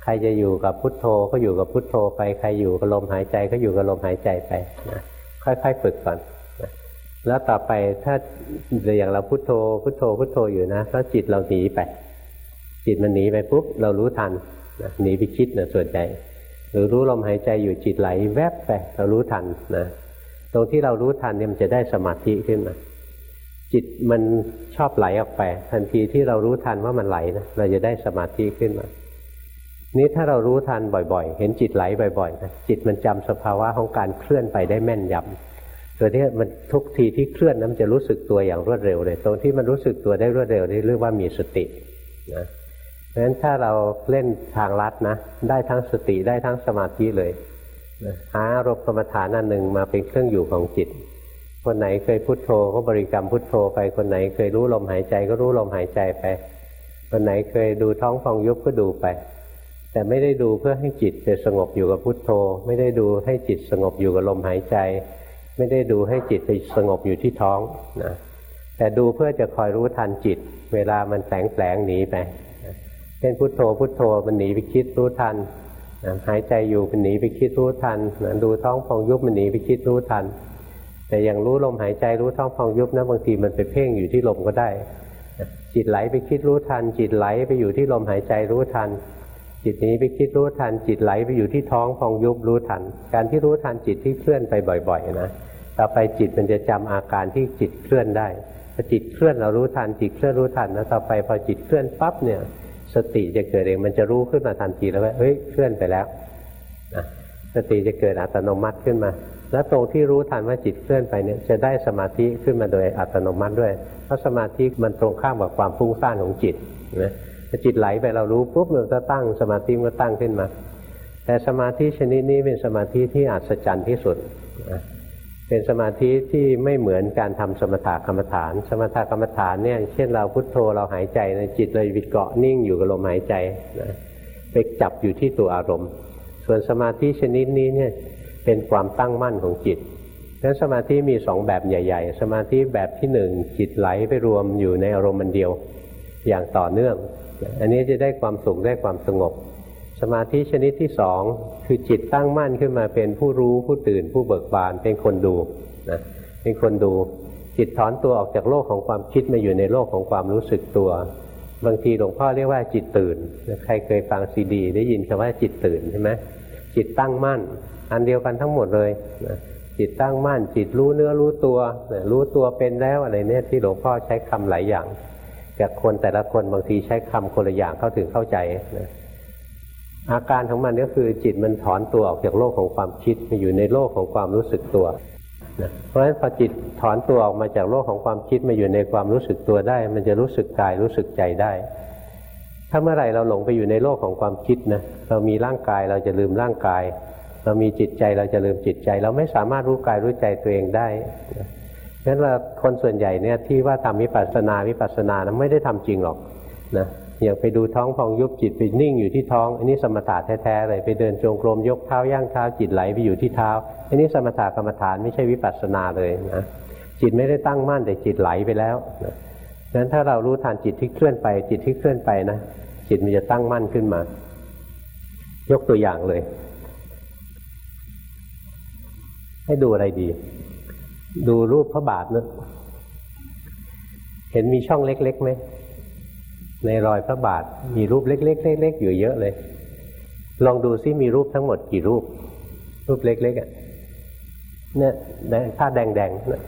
ใครจะอยู่กับพุทโธก็อยู่กับพุทโธไป ใครอยู่กับลมหายใจก็อยู่กับลมหายใจไปนะค่อยๆฝึกก่อนนะแล้วต่อไปถ้าอย่างเราพุทโธ พุทโธ พุทโธอยู่นะแล้วจิตเราหนีไป จิตมันหนีไปปุ๊บเรารู้ทันนะหนีไปคิดนะส่วนใหญ่หรือรู้ลมหายใจอยู่จิตไหลแวบไปเรารู้ทันนะ ตรงที่เรารู้ทันเนี่ยมันจะได้สมาธิขึ้นมา จิตมันชอบไหลออกไป ทันทีที่เรารู้ทันว่ามันไหลนะเราจะได้สมาธิขึ้นมา นี้ถ้าเรารู้ทันบ่อยๆ เห็นจิตไหลบ่อยๆนะจิตมันจำสภาวะของการเคลื่อนไปได้แม่นยำตัวที่มันทุกทีที่เคลื่อนนั้นจะรู้สึกตัวอย่างรวดเร็วเลย ตรงที่มันรู้สึกตัวได้รวดเร็วนี่เรียกว่ามีสตินะเพราะฉะนั้นถ้าเราเล่นทางลัดนะ ได้ทั้งสติได้ทั้งสมาธิเลยหาอารมณ์กรรมฐานอันหนึ่งมาเป็นเครื่องอยู่ของจิต คนไหนเคยพุโทโธก็บริกรรมพุทโธไป คนไหนเคยรู้ลมหายใจก็รู้ลมหายใจไป คนไหนเคยดูท้องฟองยุบก็ดูไป แต่ไม่ได้ดูเพื่อให้จิตจะสงบอยู่กับพุทโธ ไม่ได้ดูให้จิตสงบอยู่กับลมหายใจ ไม่ได้ดูให้จิตไปสงบอยู่ที่ท้องนะแต่ดูเพื่อจะคอยรู้ทันจิต เวลามันแฝงแฝงหนีไปเช่นพุทโธพุทโธมันหนีไปคิดรู้ทันหายใจอยู่มันหนีไปคิดรู้ทันดูท้องฟองยุบมันหนีไปคิดรู้ทัน แต่อย่างรู้ลมหายใจรู้ท้องพองยุบนะบางทีมันไปเพ่งอยู่ที่ลมก็ได้ จิตไหลไปคิดรู้ทัน จิตไหลไปอยู่ที่ลมหายใจรู้ทัน จิตนี้ไปคิดรู้ทัน จิตไหลไปอยู่ที่ท้องพองยุบรู้ทัน การที่รู้ทันจิตที่เคลื่อนไปบ่อยๆนะต่อไปจิตมันจะจำอาการที่จิตเคลื่อนได้พอจิตเคลื่อนเรารู้ทัน จิตเคลื่อนรู้ทันแล้วต่อไปพอจิตเคลื่อนปั๊บเนี่ยสติจะเกิดเองมันจะรู้ขึ้นมาทันทีแล้วว่าเฮ้ยเคลื่อนไปแล้วสติจะเกิดอัตโนมัติขึ้นมา แล้วตรงที่รู้ทันว่าจิตเคลื่อนไปเนี่ยจะได้สมาธิขึ้นมาโดยอัตโนมัติด้วย เพราะสมาธิมันตรงข้ามกับความฟุ้งซ่านของจิตนะจิตไหลไปเรารู้ปุ๊บมันจะตั้งสมาธิมันก็ตั้งขึ้นมา แต่สมาธิชนิดนี้เป็นสมาธิที่อัศจรรย์ที่สุด เป็นสมาธิที่ไม่เหมือนการทำสมถกรรมฐาน สมถกรรมฐานเนี่ยเช่นเราพุทโธเราหายใจนะจิตเลยวิเกาะนิ่งอยู่กับลมหายใจนะไปจับอยู่ที่ตัวอารมณ์ ส่วนสมาธิชนิดนี้เนี่ย เป็นความตั้งมั่นของจิตนั้นสมาธิมีสองแบบใหญ่ ๆ สมาธิแบบที่หนึ่งจิตไหลไปรวมอยู่ในอารมณ์มันเดียวอย่างต่อเนื่อง อันนี้จะได้ความสุขได้ความสงบ สมาธิชนิดที่สองคือจิตตั้งมั่นขึ้นมาเป็นผู้รู้ผู้ตื่นผู้เบิกบานเป็นคนดูนะเป็นคนดู จิตถอนตัวออกจากโลกของความคิดมาอยู่ในโลกของความรู้สึกตัว บางทีหลวงพ่อเรียกว่าจิตตื่น ใครเคยฟังซีดี ได้ยินคำว่าจิตตื่นใช่ไหมจิตตั้งมั่น อันเดียวกันทั้งหมดเลยนะจิตตั้งมั่นจิตรู้เนื้อรู้ตัวนะรู้ตัวเป็นแล้วอะไรเนี่ยที่หลวงพ่อใช้คำหลายอย่างแต่คนแต่ละคนบางทีใช้คำคนละอย่างเข้าถึงเข้าใจนะอาการของมันก็คือจิตมันถอนตัวออกจากโลกของความคิดมาอยู่ในโลกของความรู้สึกตัวนะเพราะฉะนั้นพอจิตถอนตัวออกมาจากโลกของความคิดมาอยู่ในความรู้สึกตัวได้ มันจะรู้สึกกายรู้สึกใจได้ ถ้าเมื่อไหร่เราหลงไปอยู่ในโลกของความคิดนะเรามีร่างกายเราจะลืมร่างกาย เรามีจิตใจเราจะลืมจิตใจ เราไม่สามารถรู้กายรู้ใจตัวเองได้เพราะฉะนั้นเราคนส่วนใหญ่เนี่ยที่ว่าทำวิปัสสนาวิปัสสนานะไม่ได้ทำจริงหรอกนะอย่างไปดูท้องพองยุบจิตไปนิ่งอยู่ที่ท้อง อันนี้สมถะแท้ๆเลยไปเดินจงกรมยกเท้าย่างเท้าจิตไหลไปอยู่ที่เท้า อันนี้สมถะกรรมฐานไม่ใช่วิปัสสนาเลยนะจิตไม่ได้ตั้งมั่นแต่จิตไหลไปแล้วนะฉะนั้นถ้าเรารู้ทันจิตที่เคลื่อนไป จิตที่เคลื่อนไปนะจิตมันจะตั้งมั่นขึ้นมา ยกตัวอย่างเลย ให้ดูอะไรดี ดูรูปพระบาทนะเห็นมีช่องเล็กๆไหมในรอยพระบาทมีรูปเล็กๆเล็กๆอยู่เยอะเลย ลองดูซิมีรูปทั้งหมดกี่รูป รูปเล็กๆอะเนี่ยผ้าแดงๆนะ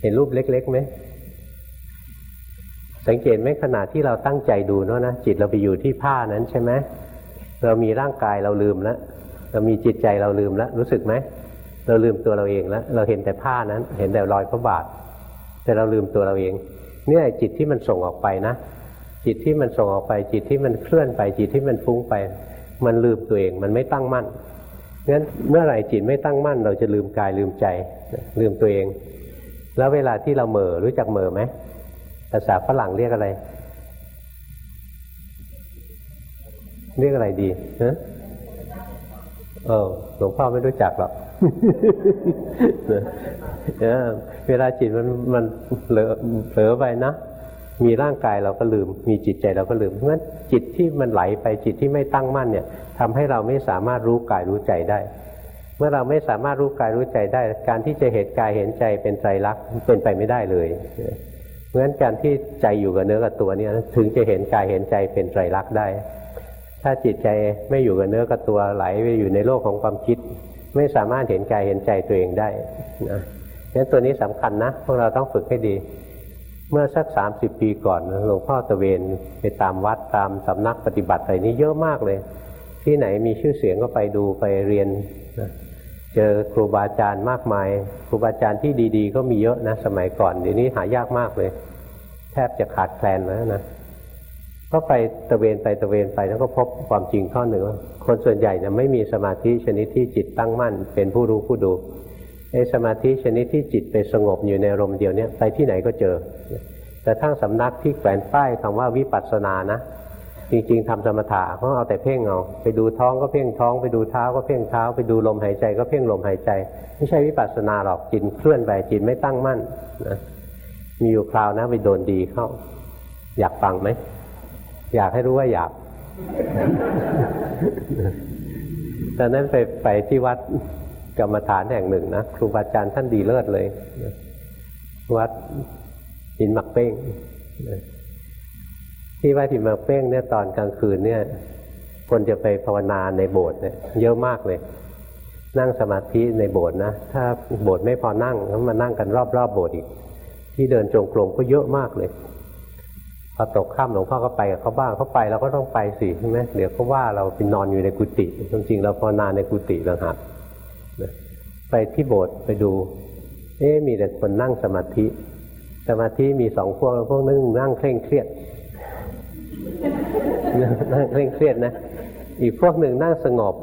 เห็นรูปเล็กๆไหมสังเกตไหมขณะที่เราตั้งใจดูเนาะนะจิตเราไปอยู่ที่ผ้านั้นใช่ไหมเรามีร่างกายเราลืมแล้ว เรามีจิตใจเราลืมแล้วรู้สึกไหมเราลืมตัวเราเองแล้วเราเห็นแต่ผ้านั้น เห็นแต่รอยพระบาท แต่เราลืมตัวเราเอง เนี่ยจิตที่มันส่งออกไปนะ จิตที่มันส่งออกไป จิตที่มันเคลื่อนไป จิตที่มันฟุ้งไป มันลืมตัวเอง มันไม่ตั้งมั่นงั้นเมื่อไหร่จิตไม่ตั้งมั่น เราจะลืมกายลืมใจ ลืมตัวเอง แล้วเวลาที่เราเหม่อรู้จักเหม่อไหมภาษาฝรั่งเรียกอะไร เรียกอะไรดีฮะ เออหลวงพ่อไม่รู้จักหรอกเวลาจิตมันมันเผลอไปนะมีร่างกายเราก็ลืม มีจิตใจเราก็ลืมเพราะฉะนั้นจิตที่มันไหลไปจิตที่ไม่ตั้งมั่นเนี่ยทำให้เราไม่สามารถรู้กายรู้ใจได้ เมื่อเราไม่สามารถรู้กายรู้ใจได้ การที่จะเห็นกายเห็นใจเป็นไตรลักเป็นไปไม่ได้เลยเพราะฉะนั้นการที่ใจอยู่กับเนื้อกับตัวเนี่ยถึงจะเห็นกายเห็นใจเป็นไตรลักได้ ถ้าจิตใจไม่อยู่กับเนื้อกับตัวไหลไปอยู่ในโลกของความคิด ไม่สามารถเห็นกายเห็นใจตัวเองได้นะฉะนั้นตัวนี้สำคัญนะพวกเราต้องฝึกให้ดี เมื่อสักสามสิบปีก่อนหลวงพ่อตะเวนไปตามวัดตามสำนักปฏิบัติอะไรนี้เยอะมากเลย ที่ไหนมีชื่อเสียงก็ไปดูไปเรียนนะเจอครูบาอาจารย์มากมาย ครูบาอาจารย์ที่ดี ๆ ก็มีเยอะนะ สมัยก่อนเดี๋ยวนี้หายากมากเลย แทบจะขาดแคลนแล้วนะ ก็ไปตะเวนไปตะเวนไปแล้วก็พบความจริงข้อหนึ่งว่าคนส่วนใหญ่เนี่ยไม่มีสมาธิชนิดที่จิตตั้งมั่น เป็นผู้รู้ผู้ดูไอ้สมาธิชนิดที่จิตไปสงบอยู่ในอารมณ์เดียวเนี่ยไปที่ไหนก็เจอ แต่ทั้งสำนักที่แขวนป้ายคำว่าวิปัสสนานะ จริงๆทำสมถะเขาะเอาแต่เพ่งเอาไปดูท้องก็เพ่งท้อง ไปดูเท้าก็เพ่งเท้า ไปดูลมหายใจก็เพ่งลมหายใจ ไม่ใช่วิปัสสนาหรอกจิตเคลื่อนไปจิตไม่ตั้งมั่นนะมีอยู่คราวนะไปโดนดีเข้า อยากฟังไหม อยากให้รู้ว่าอยากตอนนั้นไปไปที่วัดกรรมฐานแห่งหนึ่งนะครูบาอาจารย์ท่านดีเลิศเลย วัดหินหมักเป้งที่วัดหินหมักเป้งเนี่ยตอนกลางคืนเนี่ย คนจะไปภาวนาในโบสถ์เนี่ยเยอะมากเลย นั่งสมาธิในโบสถ์นะถ้าโบสถ์ไม่พอนั่งก็มานั่งกันรอบๆบโบสถ์อีก ที่เดินจงกรมก็เยอะมากเลย พอตกค่ำหลวงพ่อก็ไปกับเขาบ้างเขาไปเราก็ต้องไปสิใช่ไหมเดี๋ยวเขาว่าเราไปนอนอยู่ในกุฏิจริงๆเราภาวนาในกุฏิต่าหากไปที่โบสถ์ไปดู เอ๊มีแต่คนนั่งสมาธิ สมาธิมีสองพวกพวกนึงนั่งเคร่งเครียดนั่งเคร่งเครียดนะอีกพวกหนึ่งนั่งสงบ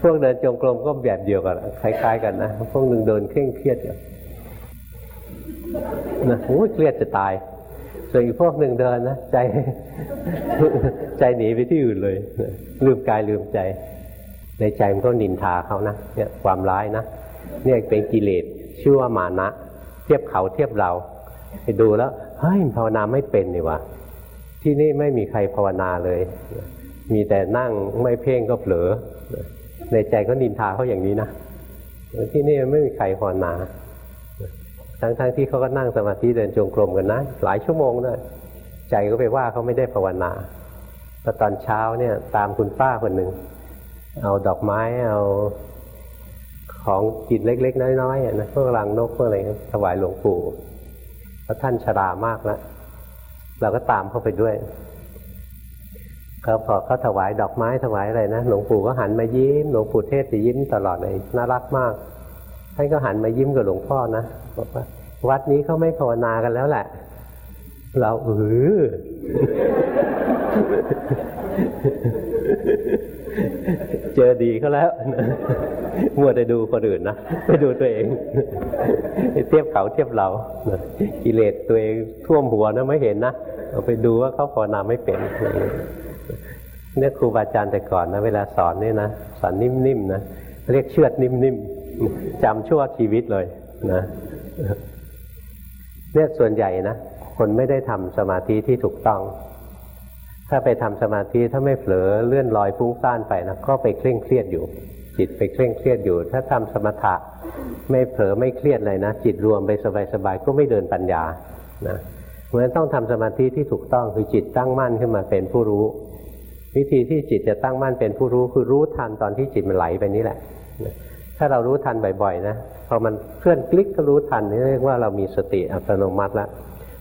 พวกเดินจงกรมก็แบบเดียวกันคล้าย ๆ กันนะพวกหนึ่งเดินเคร่งเครียดอยู่นะโอ้เครียดจะตาย ส่วนอีกพวกหนึ่งเดินนะใจ ใจหนีไปที่อื่นเลยลืมกายลืมใจ ในใจมันก็นินทาเขานะเนี่ยความร้ายนะเนี่ยเป็นกิเลสชื่อว่ามานะ เทียบเขาเทียบเราไปดูแล้วเฮ้ยภาวนาไม่เป็นนี่วะที่นี่ไม่มีใครภาวนาเลย มีแต่นั่งไม่เพ่งก็เผลอ ในใจก็นินทาเขาอย่างนี้นะที่นี่ไม่มีใครภาวนาทั้งๆทที่เขาก็นั่งสมาธิเดินจงกรมกันนะหลายชั่วโมงนะใจก็ไปว่าเขาไม่ได้ภาวนาพอตอนเช้าเนี่ย ตามคุณป้าคนหนึ่งเอาดอกไม้เอาของกินเล็ก ๆ น้อยๆนะพวกรังนกพวกอะไรถวายหลวงปู่เพราะท่านชรามากแล้วเราก็ตามเข้าไปด้วย เขาพอเขาถวายดอกไม้ถวายอะไรนะหลวงปู่ก็หันมายิ้มหลวงปู่เทศจะยิ้มตลอดเลยน่ารักมากท่านก็หันมายิ้มกับหลวงพ่อนะบอกว่าวัดนี้เขาไม่ภาวนากันแล้วแหละ เราเออเจอดีเขาแล้วมัวแต่ดูคนอื่นนะไปดูตัวเองเทียบเขาเทียบเรากิเลสตัวเองท่วมหัวนะไม่เห็นนะเอาไปดูว่าเขาภาวนาไม่เป็น เนี่ยครูบาอาจารย์แต่ก่อนนะเวลาสอนเนี่ยนะสอนนิ่มๆนะเรียกเชือดนิ่มๆจำชั่วชีวิตเลยนะเนี่ยส่วนใหญ่นะคนไม่ได้ทำสมาธิที่ถูกต้อง ถ้าไปทำสมาธิถ้าไม่เผลอเลื่อนลอยฟุ้งซ่านไปนะก็ไปเคร่งเครียดอยู่ จิตไปเคร่งเครียดอยู่ ถ้าทำสมถะไม่เผลอไม่เครียดเลยนะจิตรวมไปสบายๆก็ไม่เดินปัญญานะเพราะฉะนั้นต้องทำสมาธิที่ถูกต้องคือจิตตั้งมั่นขึ้นมาเป็นผู้รู้ วิธีที่จิตจะตั้งมั่นเป็นผู้รู้คือรู้ทันตอนที่จิตมันไหลไปนี่แหละ ถ้าเรารู้ทันบ่อยๆนะพอมันเคลื่อนคลิกก็รู้ทันนี่เรียกว่าเรามีสติอัตโนมัติแล้ว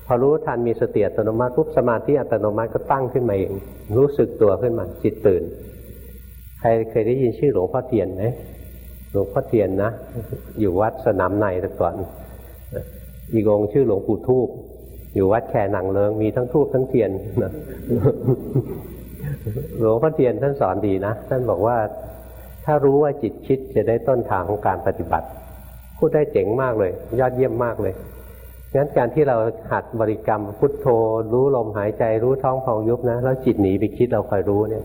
พอรู้ทันมีสติอัตโนมัติปุ๊บสมาธิอัตโนมัติก็ตั้งขึ้นมาเองรู้สึกตัวขึ้นมาจิตตื่น ใครเคยได้ยินชื่อหลวงพ่อเทียนไหมหลวงพ่อเทียนนะ อยู่วัดสนามในแต่ก่อนอีกองชื่อหลวงปู่ทูบอยู่วัดแค่หนังเลิงมีทั้งทูบทั้งเทียนนะ หลวงพ่อเทียนท่านสอนดีนะท่านบอกว่าถ้ารู้ว่าจิตคิดจะได้ต้นทางของการปฏิบัติ พูดได้เจ๋งมากเลย ยอดเยี่ยมมากเลยงั้นการที่เราหัดบริกรรมพุทโธ รู้ลมหายใจรู้ท้องพองยุบนะแล้วจิตหนีไปคิดเราคอยรู้เนี่ย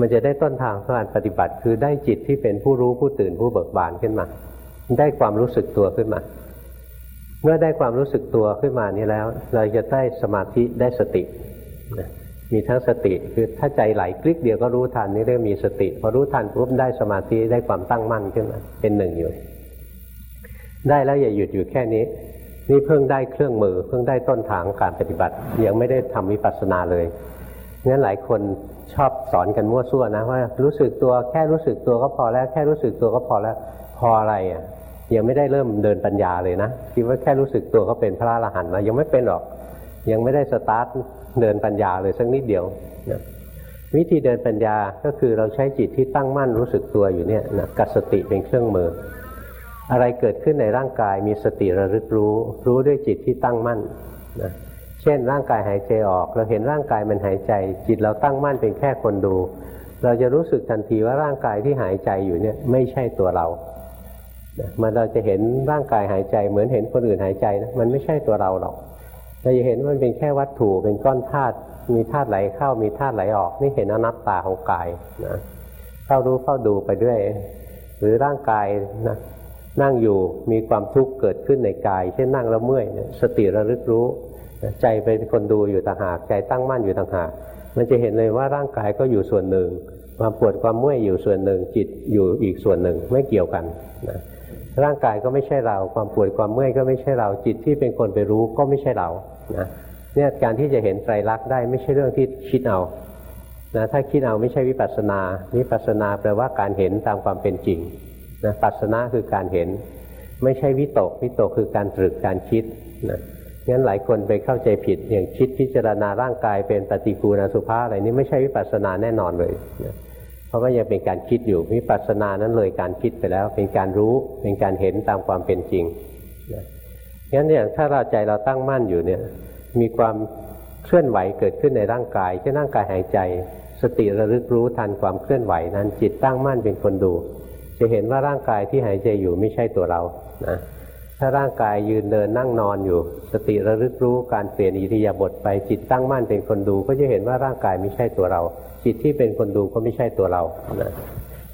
มันจะได้ต้นทางของการปฏิบัติ คือได้จิตที่เป็นผู้รู้ผู้ตื่นผู้เบิกบานขึ้นมา ได้ความรู้สึกตัวขึ้นมา เมื่อได้ความรู้สึกตัวขึ้นมานี้แล้ว เราจะได้สมาธิได้สติ มีทั้งสติคือถ้าใจไหลคลิกเดียวก็รู้ทันนี่เรียกมีสติพอรู้ทันปุ๊บได้สมาธิได้ความตั้งมั่นขึ้นมาเป็นหนึ่งอยู่ ได้แล้วอย่าหยุดอยู่แค่นี้ นี่เพิ่งได้เครื่องมือ เพิ่งได้ต้นทางการปฏิบัติ ยังไม่ได้ทำวิปัสสนาเลยงั้นหลายคนชอบสอนกันมั่วซั่วนะว่ารู้สึกตัวแค่รู้สึกตัวก็พอแล้ว แค่รู้สึกตัวก็พอแล้ว พออะไรอะยังไม่ได้เริ่มเดินปัญญาเลยนะคิดว่าแค่รู้สึกตัวก็เป็นพระอรหันต์แล้วยังไม่เป็นหรอก ยังไม่ได้สตาร์ท เดินปัญญาเลยสักนิดเดียวนะวิธีเดินปัญญาก็คือเราใช้จิตที่ตั้งมั่นรู้สึกตัวอยู่เนี่ยนะกัสติเป็นเครื่องมือ อะไรเกิดขึ้นในร่างกายมีสติระลึกรู้ รู้ด้วยจิตที่ตั้งมั่นนะเช่น ร่างกายหายใจออก เราเห็นร่างกายมันหายใจ จิตเราตั้งมั่นเป็นแค่คนดู เราจะรู้สึกทันทีว่าร่างกายที่หายใจอยู่เนี่ยไม่ใช่ตัวเรามันเราจะเห็นร่างกายหายใจเหมือนเห็นคนอื่นหายใจนะมันไม่ใช่ตัวเราหรอก เราจะเห็นมันเป็นแค่วัตถุเป็นก้อนธาตุมีธาตุไหลเข้ามีธาตุไหลออกนี่เห็นอนัตตาของกายนะเข้ารู้เข้าดูไปด้วย หรือร่างกายนะนั่งอยู่มีความทุกข์เกิดขึ้นในกาย เช่นนั่งแล้วเมื่อยเนี่ยสติระลึกรู้ ใจเป็นคนดูอยู่ต่างหากใจตั้งมั่นอยู่ต่างหากมันจะเห็นเลยว่าร่างกายก็อยู่ส่วนหนึ่ง ความปวดความเมื่อยอยู่ส่วนหนึ่งจิตอยู่อีกส่วนหนึ่งไม่เกี่ยวกันนะ ร่างกายก็ไม่ใช่เรา ความปวดความเมื่อยก็ไม่ใช่เรา จิตที่เป็นคนไปรู้ก็ไม่ใช่เรานะเนี่ยการที่จะเห็นไตรลักษณ์ได้ไม่ใช่เรื่องที่คิดเอานะถ้าคิดเอาไม่ใช่วิปัสสนา วิปัสสนาแปลว่าการเห็นตามความเป็นจริงนะปัสสนาคือการเห็น ไม่ใช่วิตก วิตกคือการตรึกการคิดนะงั้นหลายคนไปเข้าใจผิดอย่างคิดพิจารณาร่างกายเป็นปฏิกูลสุภาอะไรนี่ไม่ใช่วิปัสสนาแน่นอนเลยนะ เพราะว่ายังเป็นการคิดอยู่วิปัสสนานั้นเลยการคิดไปแล้ว เป็นการรู้เป็นการเห็นตามความเป็นจริงนะงั้นเนี่ยถ้าเราใจเราตั้งมั่นอยู่เนี่ยมีความเคลื่อนไหวเกิดขึ้นในร่างกายเช่นร่างกายหายใจ สติระลึกรู้ทันความเคลื่อนไหวนั้นจิตตั้งมั่นเป็นคนดู จะเห็นว่าร่างกายที่หายใจอยู่ไม่ใช่ตัวเรานะ ถ้าร่างกายยืนเดินนั่งนอนอยู่ สติระลึกรู้การเปลี่ยนอิริยาบถไปจิตตั้งมั่นเป็นคนดู ก็จะเห็นว่าร่างกายไม่ใช่ตัวเรา จิตที่เป็นคนดูก็ไม่ใช่ตัวเรานะ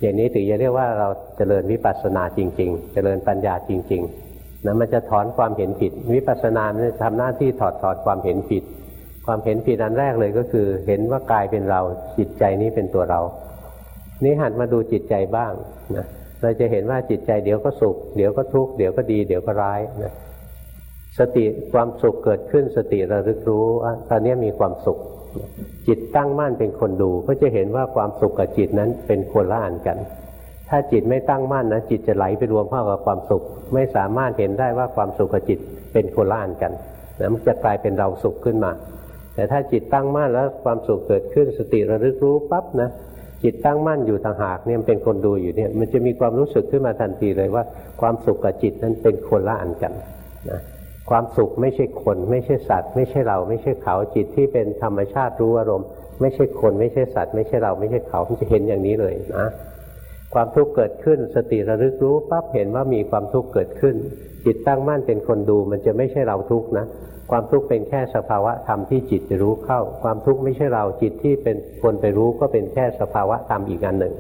อย่างนี้ถึงจะเรียกว่าเราจเจริญวิปัสสนาจริง ๆ เจริญปัญญาจริงๆนะมันจะถอนความเห็นผิด วิปัสสนามันจะทำหน้าที่ถอดถอดความเห็นผิด ความเห็นผิดอันแรกเลยก็คือ เห็นว่ากายเป็นเราจิตใจนี้เป็นตัวเรา นี่หันมาดูจิตใจบ้างนะ เราจะเห็นว่าจิตใจเดี๋ยวก็สุข เดี๋ยวก็ทุกข์เดี๋ยวก็ดี เดี๋ยวก็ร้ายนะสติความสุขเกิดขึ้นสติระลึกรู้ตอนนี้มีความสุข จิตตั้งมั่นเป็นคนดู ก็จะเห็นว่าความสุขกับจิตนั้นเป็นคนละอันกัน ถ้าจิตไม่ตั้งมั่นนะจิตจะไหลไปรวมเข้ากับความสุข ไม่สามารถเห็นได้ว่าความสุขกับจิตเป็นคนละอันกันนะมันจะกลายเป็นเราสุขขึ้นมา แต่ถ้าจิตตั้งมั่นแล้วความสุขเกิดขึ้นสติระลึกรู้ปั๊บนะ จิตตั้งมั่นอยู่ต่างหากเนี่ยเป็นคนดูอยู่เนี่ยมันจะมีความรู้สึกขึ้นมาทันทีเลยว่า ความสุขกับจิตนั้นเป็นคนละอันกันนะความสุขไม่ใช่คน ไม่ใช่สัตว์ ไม่ใช่เราไม่ใช่เขาจิตที่เป็นธรรมชาติรู้อารมณ์ ไม่ใช่คน ไม่ใช่สัตว์ ไม่ใช่เราไม่ใช่เขามันจะเห็นอย่างนี้เลยนะความทุกข์เกิดขึ้นสติระลึกรู้ปั๊บเห็นว่ามีความทุกข์เกิดขึ้น จิตตั้งมั่นเป็นคนดูมันจะไม่ใช่เราทุกข์นะ ความทุกข์เป็นแค่สภาวะธรรมที่จิตจะรู้เข้า ความทุกข์ไม่ใช่เราจิตที่เป็นคนไปรู้ก็เป็นแค่สภาวะธรรมอีกอันหนึ่ง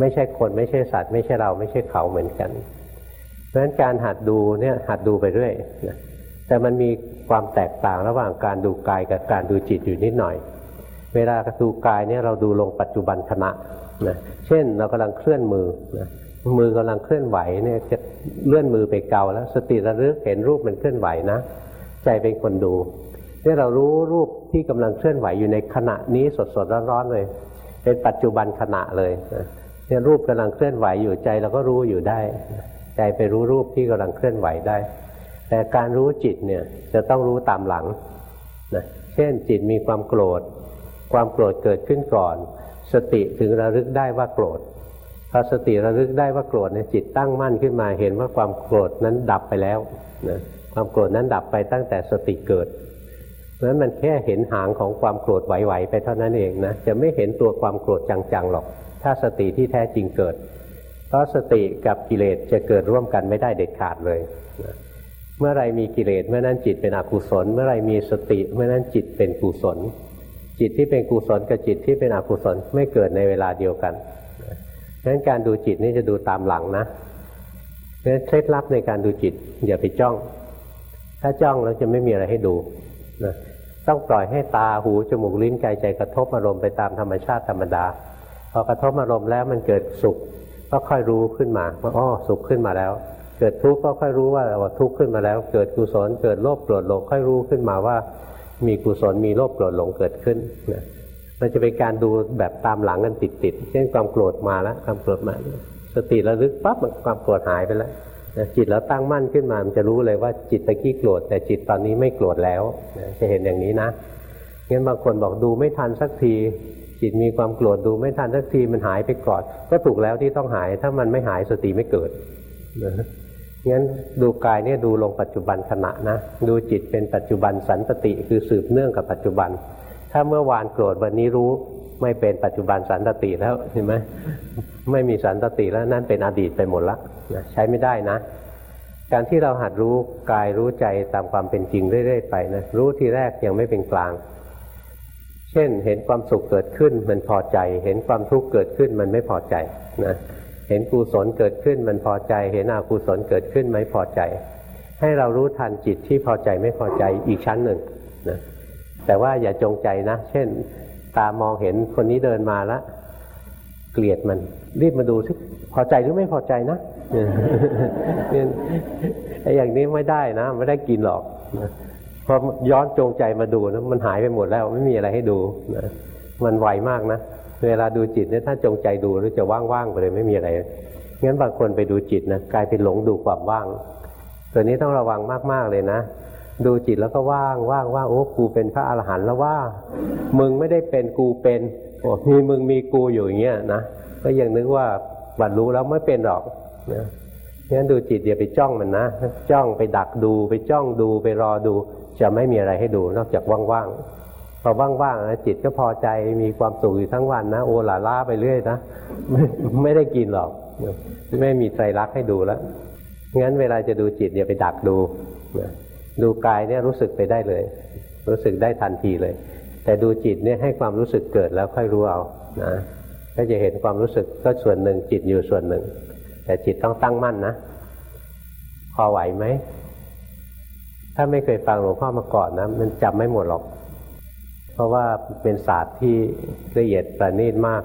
ไม่ใช่คนไม่ใช่สัตว์ ไม่ใช่เราไม่ใช่เขาเหมือนกันเพราะฉะนั้นการหัดดูเนี่ยหัดดูไปเรื่อยนะแต่มันมีความแตกต่างระหว่างการดูกายกับการดูจิตอยู่นิดหน่อย เวลาดูกายเนี่ยเราดูลงปัจจุบันขณะนะเช่นเรากำลังเคลื่อนมือนะมือกำลังเคลื่อนไหวเนี่ยจะเลื่อนมือไปเกาแล้ว สติระลึกเห็นรูปมันเคลื่อนไหวนะ ใจเป็นคนดูนี่เรารู้รูปที่กำลังเคลื่อนไหวอยู่ในขณะนี้สดๆร้อนๆเลย เป็นปัจจุบันขณะเลยเนี่ยรูปกำลังเคลื่อนไหวอยู่ใจเราก็รู้อยู่ได้ ใจไปรู้รูปที่กำลังเคลื่อนไหวได้ แต่การรู้จิตเนี่ยจะต้องรู้ตามหลังนะเช่นจิตมีความโกรธ ความโกรธเกิดขึ้นก่อน สติถึงระลึกได้ว่าโกรธพอสติระลึกได้ว่าโกรธเนี่ยจิตตั้งมั่นขึ้นมาเห็นว่าความโกรธนั้นดับไปแล้วนะ ความโกรธนั้นดับไปตั้งแต่สติเกิดเพราะฉะนั้นมันแค่เห็นหางของความโกรธไหวๆไปเท่านั้นเองนะจะไม่เห็นตัวความโกรธจังๆหรอก ถ้าสติที่แท้จริงเกิด เพราะสติกับกิเลสจะเกิดร่วมกันไม่ได้เด็ดขาดเลยเเมื่อไรมีกิเลสเมื่อนั้นจิตเป็นอกุศล เมื่อไรมีสติเมื่อนั้นจิตเป็นกุศล จิตที่เป็นกุศลกับจิตที่เป็นอกุศลไม่เกิดในเวลาเดียวกันดังนั้นการดูจิตนี่จะดูตามหลังนะเพราะเคล็ดลับในการดูจิตอย่าไปจ้อง ถ้าจ้องแล้วจะไม่มีอะไรให้ดูนะต้องปล่อยให้ตาหูจมูกลิ้นกายใจกระทบอารมณ์ไปตามธรรมชาติธรรมดา พอกระทบอารมณ์แล้วมันเกิดสุข ก็ค่อยรู้ขึ้นมาว่าอ๋อสุขขึ้นมาแล้ว เกิดทุกข์ก็ค่อยรู้ว่าทุกข์ขึ้นมาแล้ว เกิดกุศลเกิดโลภโกรธหลงค่อยรู้ขึ้นมาว่า มีกุศลมีโลภโกรธหลงเกิดขึ้นนะมันจะเป็นการดูแบบตามหลังกันติดๆเช่นความโกรธมาแล้วความโกรธมา สติระลึกปั๊บความโกรธหายไปแล้ว จิตแล้วตั้งมั่นขึ้นมา มันจะรู้เลยว่าจิตตะกี้โกรธแต่จิตตอนนี้ไม่โกรธแล้วจะเห็นอย่างนี้นะงั้นบางคนบอกดูไม่ทันสักที จิตมีความโกรธดูไม่ทันสักทีมันหายไปก่อนก็ถูกแล้วที่ต้องหาย ถ้ามันไม่หายสติไม่เกิดงั้นดูกายเนี่ยดูลงปัจจุบันขณะนะดูจิตเป็นปัจจุบันสันตติคือสืบเนื่องกับปัจจุบัน ถ้าเมื่อวานโกรธวันนี้รู้ไม่เป็นปัจจุบันสันตติแล้วเห็นไหม ไม่มีสันตติแล้วนั่นเป็นอดีตไปหมดละนะใช้ไม่ได้นะ การที่เราหัดรู้กายรู้ใจตามความเป็นจริงเรื่อยๆไปนะรู้ที่แรกยังไม่เป็นกลาง เช่น เห็นความสุขเกิดขึ้นมันพอใจ เห็นความทุกข์เกิดขึ้นมันไม่พอใจนะเห็นกุศลเกิดขึ้นมันพอใจ เห็นอกุศลเกิดขึ้นไม่พอใจ ให้เรารู้ทันจิตที่พอใจไม่พอใจอีกชั้นหนึ่งนะแต่ว่าอย่าจงใจนะ เช่น ตามองเห็นคนนี้เดินมาแล้ว เกลียดมัน รีบมาดูสิพอใจหรือไม่พอใจนะไอ้อย่างนี้ไม่ได้นะ ไม่ได้กินหรอกพอย้อนจงใจมาดูนะมันหายไปหมดแล้วไม่มีอะไรให้ดูนะมันไวมากนะเวลาดูจิตเนี่ยถ้าจงใจดูหรือจะว่างๆไปเลยไม่มีอะไรงั้นบางคนไปดูจิตนะกลายเป็นหลงดูความว่าง ตัวนี้ต้องระวังมากๆเลยนะดูจิตแล้วก็ว่างว่างว่างโอ้กูเป็นพระอรหันต์แล้วว่า มึงไม่ได้เป็นกูเป็น โอ้มีมึงมีกูอยู่อย่างเงี้ยนะก็ยังนึกว่าบรรลุแล้วไม่เป็นหรอกนะงั้นดูจิตอย่าไปจ้องมันนะ จ้องไปดักดูไปจ้องดูไปรอดู จะไม่มีอะไรให้ดูนอกจากว่างๆพอว่างๆนะจิตก็พอใจมีความสุขอยู่ทั้งวันนะโอลาล่าไปเรื่อยนะไม่ไม่ได้กินหรอกไม่มีใจรักให้ดูแล้วงั้นเวลาจะดูจิตอย่าไปดักดูดูกายเนี่ยรู้สึกไปได้เลย รู้สึกได้ทันทีเลย แต่ดูจิตเนี่ยให้ความรู้สึกเกิดแล้วค่อยรู้เอานะก็จะเห็นความรู้สึกก็ส่วนหนึ่งจิตอยู่ส่วนหนึ่ง แต่จิตต้องตั้งมั่นนะพอไหวไหมถ้าไม่เคยฟังหลวงพ่อมาก่อนนะมันจำไม่หมดหรอก เพราะว่าเป็นศาสตร์ที่ละเอียดประณีตมาก